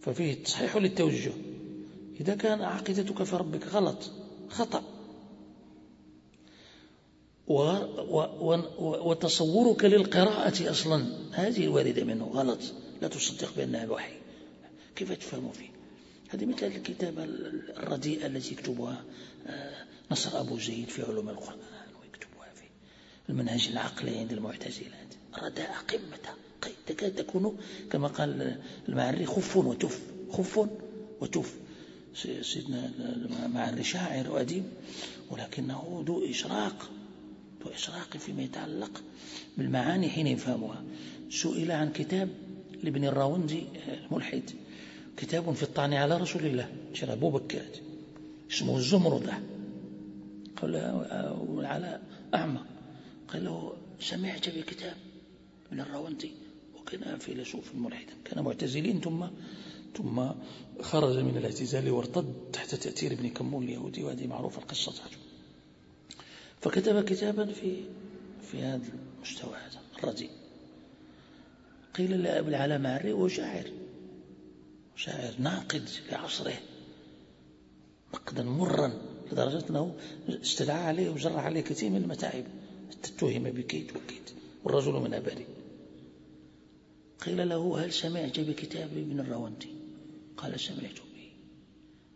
ففيه تصحيح للتوجه. إذا كان عقيدتك في ربك غلط خطأ. وتصورك للقراءة أصلا. هذه الواردة منه غلط. لا تصدق بأنها وحي. كيف تفهم فيه؟ هذه مثل الكتابة الرديئة التي يكتبها آه، نصر أبو زيد في علوم القرآن ويكتبها في المنهج العقلي عند المعتزلة رداء قمة. تكاد تكون كما قال المعري خف وتف. خف وتف. سيدنا المعري شاعر وأديب ولكنه ذو إشراق. ذو إشراق فيما يتعلق بالمعاني حين يفهمها. سئل عن كتاب لابن الراوندي الملحد. كتاب في الطعن على رسول الله شرى أبو بكر. اسمه الزمردة قال له على أعمى. قال له سمعت بكتاب من الراوندي؟ وكان فيلسوف ملحدا كان معتزلين ثم ثم خرج من الاعتزال وارتد تحت تأثير ابن كمون اليهودي. وهذه معروفة القصة فكتب كتابا في في هذا المستوى هذا الرديء قيل لأبي العلا معري وشاعر شاعر ناقد لعصره نقدا مرا لدرجة أنه استدعى عليه وجرى عليه كثير من المتاعب. اتهم بكيت وكيت والرجل من أبري قيل له هل سمعت بكتاب ابن الروندي قال سمعت به.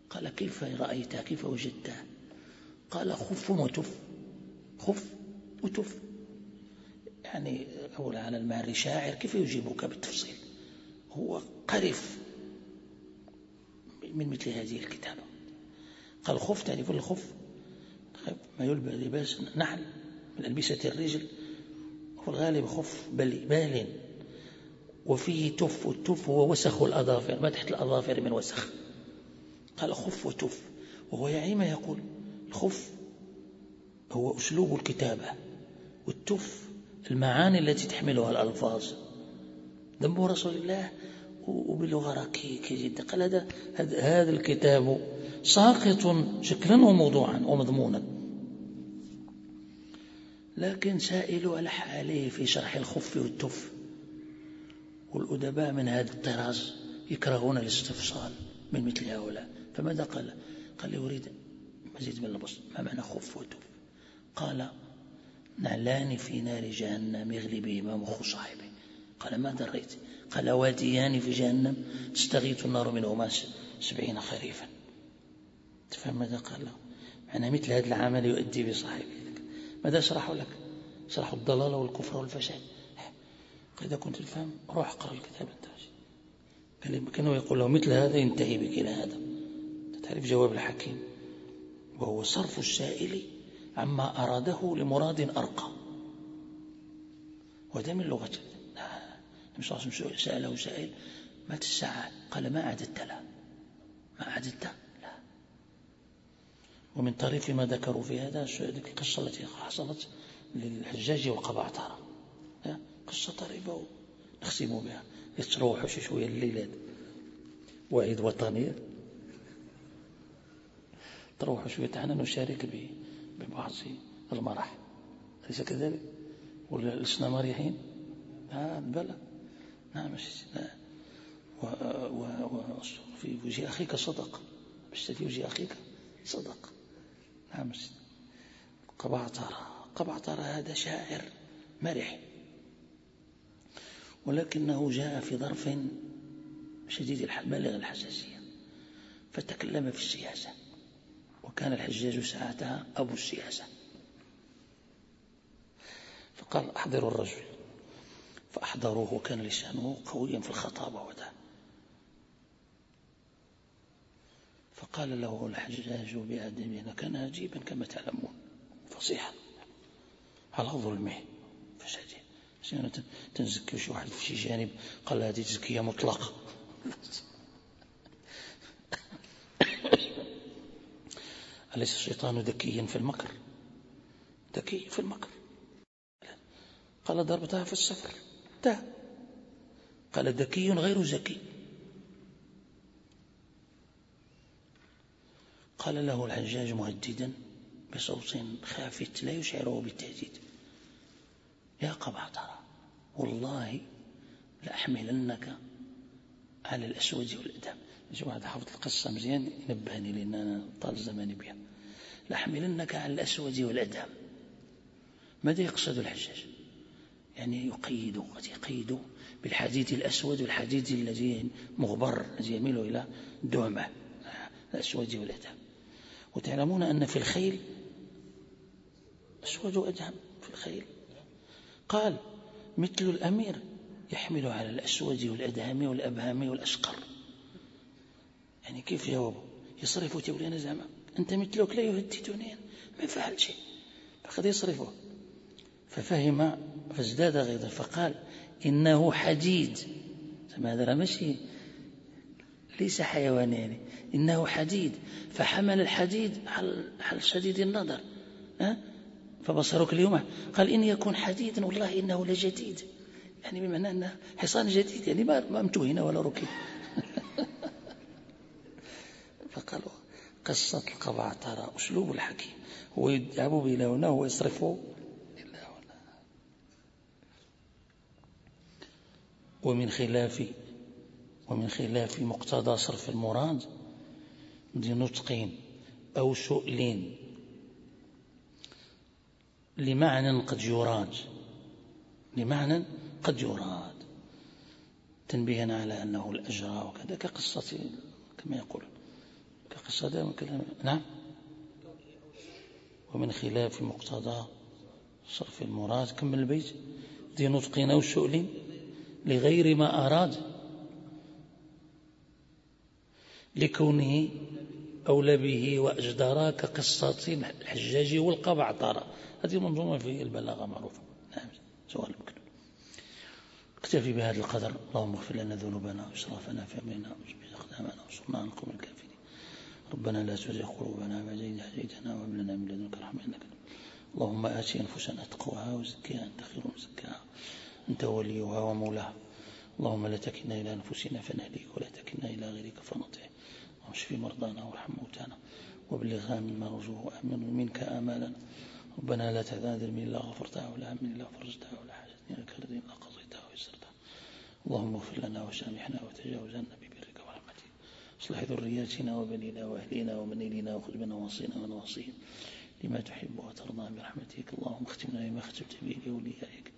قال كيف رأيته كيف وجدته قال خف وتف. خف وتف. يعني أولى على الماري شاعر كيف يجيبك بالتفصيل؟ هو قرف من مثل هذه الكتابة. قال خف تعرفون الخف ما يلبس لباس نحل من ألبسة الرجل. هو الغالب خف بل بال. وفيه تف والتف هو وسخ الأظافر ما تحت الأظافر من وسخ. قال خف وتف. وهو يعيما يقول. الخف هو أسلوب الكتابة والتف المعاني التي تحملها الألفاظ. ذنب رسول الله وبلغة ركيكة جدا. قال هذا هذا الكتاب ساقط شكلا وموضوعا ومضمونا. لكن سائل ألح عليه في شرح الخف والتف. والأدباء من هذا الطراز يكرهون الاستفصال من مثل هؤلاء. فماذا قال؟ قال لي أريد مزيد من البسط. ما معنى خف وتف؟ قال نعلان في نار جهنم يغلي بهما مخ صاحبه قال ما دريت؟ قال واديان في جهنم تستغيث النار منهما سبعين خريفا. تفهم ماذا قال له؟ معنى مثل هذا العمل يؤدي بصاحبه ماذا شرحوا لك؟ شرحوا الضلال والكفر والفساد. إذا كنت تفهم روح اقرأ الكتاب أنت. كانوا يقول له مثل هذا ينتهي بك إلى هذا. تعرف جواب الحكيم؟ وهو صرف السائل عما أراده لمراد أرقى. وهذا من لغة. النبي صلى الله عليه وسلم سأله سائل مات الساعة؟ قال ما أعددت. له ما أعددت؟ لا. ومن طريف ما ذكروا في هذا القصة التي حصلت للحجاج والقبعترة. قصة طريفة نختم بها. يتروحوا شي شوية الليلات. وعيد وطني تروحوا شوية حنا نشارك ببعض المرح. أليس كذلك؟ ولا لسنا مريحين. آه بلى. نعم لا. و... و... و... في وجه أخيك صدق. مش في وجه أخيك صدق. نعم قبعترة قبعترة هذا شاعر مرح. ولكنه جاء في ظرف شديد بالغ الحساسية. فتكلم في السياسة. وكان الحجاج ساعتها أبو السياسة. فقال أحضروا الرجل. فأحضروه وكان لسانه قويا في الخطابة وده فقال له الحجاج بأدبه كان عجيبا كما تعلمون. فصيحا. على ظلمه فسجد. تنزكي شي واحد في شي جانب؟ قال هذه تزكية مطلقة. (laughs) أليس الشيطان ذكيا في المكر؟ ذكي في المكر. قال ضربتها في السفر. ده قال ذكي غير ذكي. قال له الحجاج مهددا بصوت خافت لا يشعره بالتهديد. يا قبعترة والله لأحملنك على الأسود والأدام شو واحد حفظ القصة مزيان ينبهني لأن أنا طال زماني بها. لأحملنك على الأسود والأدام ماذا يقصد الحجاج؟ يعني يقيد قد يقيد بالحديد الأسود والحديد الذي مغبر الذي يميل إلى دعمة الأسود والأدام وتعلمون أن في الخيل أسود وأدهم في الخيل. قال مثل الأمير يحمل على الأسود والأدهم والأبهام والأشقر يعني كيف جاوبه يصرف تقول أنا زعما أنت مثلك لا يهددني ما فعل شيء. فقد يصرفه. ففهم فازداد غيظا فقال إنه حديد. هذا ماشي ليس حيوان يعني. إنه حديد. فحمل الحديد حل شديد النظر. ها؟ فبصرك اليوم. قال إن يكون حديدا والله إنه لجديد. يعني بمعنى أنه حصان جديد. يعني ما امتهن ولا ركب (laughs) فقالوا قصة القبع ترى أسلوب الحكيم هو يذهب إلى هنا ويصرفه إلى هنا. ومن خلاف ومن خلاف مقتضى صرف المراد بنطق أو سؤل لمعنى قد يراد. لمعنى قد يراد. تنبيها على أنه الأجرى وكذا كقصة كما يقول كقصة دائما كلام نعم. ومن خلاف مقتضى صرف المراد كمل البيت؟ ذي نطق أو لغير ما أراد. لكونه أولى به وأجدر كقصة الحجاج والقبعطرة هذه منظومة في البلاغة معروفة. نعم سؤال مكتوب اكتفي بهذا القدر. اللهم اغفر لنا ذنوبنا وإسرافنا في أمرنا وجبه أقدامنا. وانصرنا عن القوم الكافرين. ربنا لا تزغ قلوبنا بعد إذ هديتنا وهب لنا من لدنك رحمة إنك اللهم آت أنفسنا تقواها وزكيها أنت خير من زكاها. أنت وليها ومولاها. اللهم لا تكلنا إلى أنفسنا فنهلك ولا تكلنا إلى غيرك فنطع. واشف مرضانا وارحم موتانا. وابلغ مما نرجوه وأمن منك آمالنا ربنا لا تعذر من إلا غفرتها ولا هم إلا فرجتها ولا حاجة. لك الذين لا قضيتها ويسرتها. اللهم اغفر لنا وسامحنا وتجاوز عنا اصلح ذرياتنا وبنينا وأهلينا ومنيلنا وخذ بنواصينا ونواصيهم لما تحب وترضى برحمتك. اللهم اختمنا بما ختمت به لأوليائك.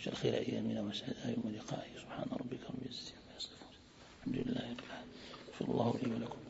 وجعل خير أيامنا وسعد يوم لقائك. سبحان ربك رب العزة عما يصفون. الحمد لله رب العالمين. الله لي ولكم.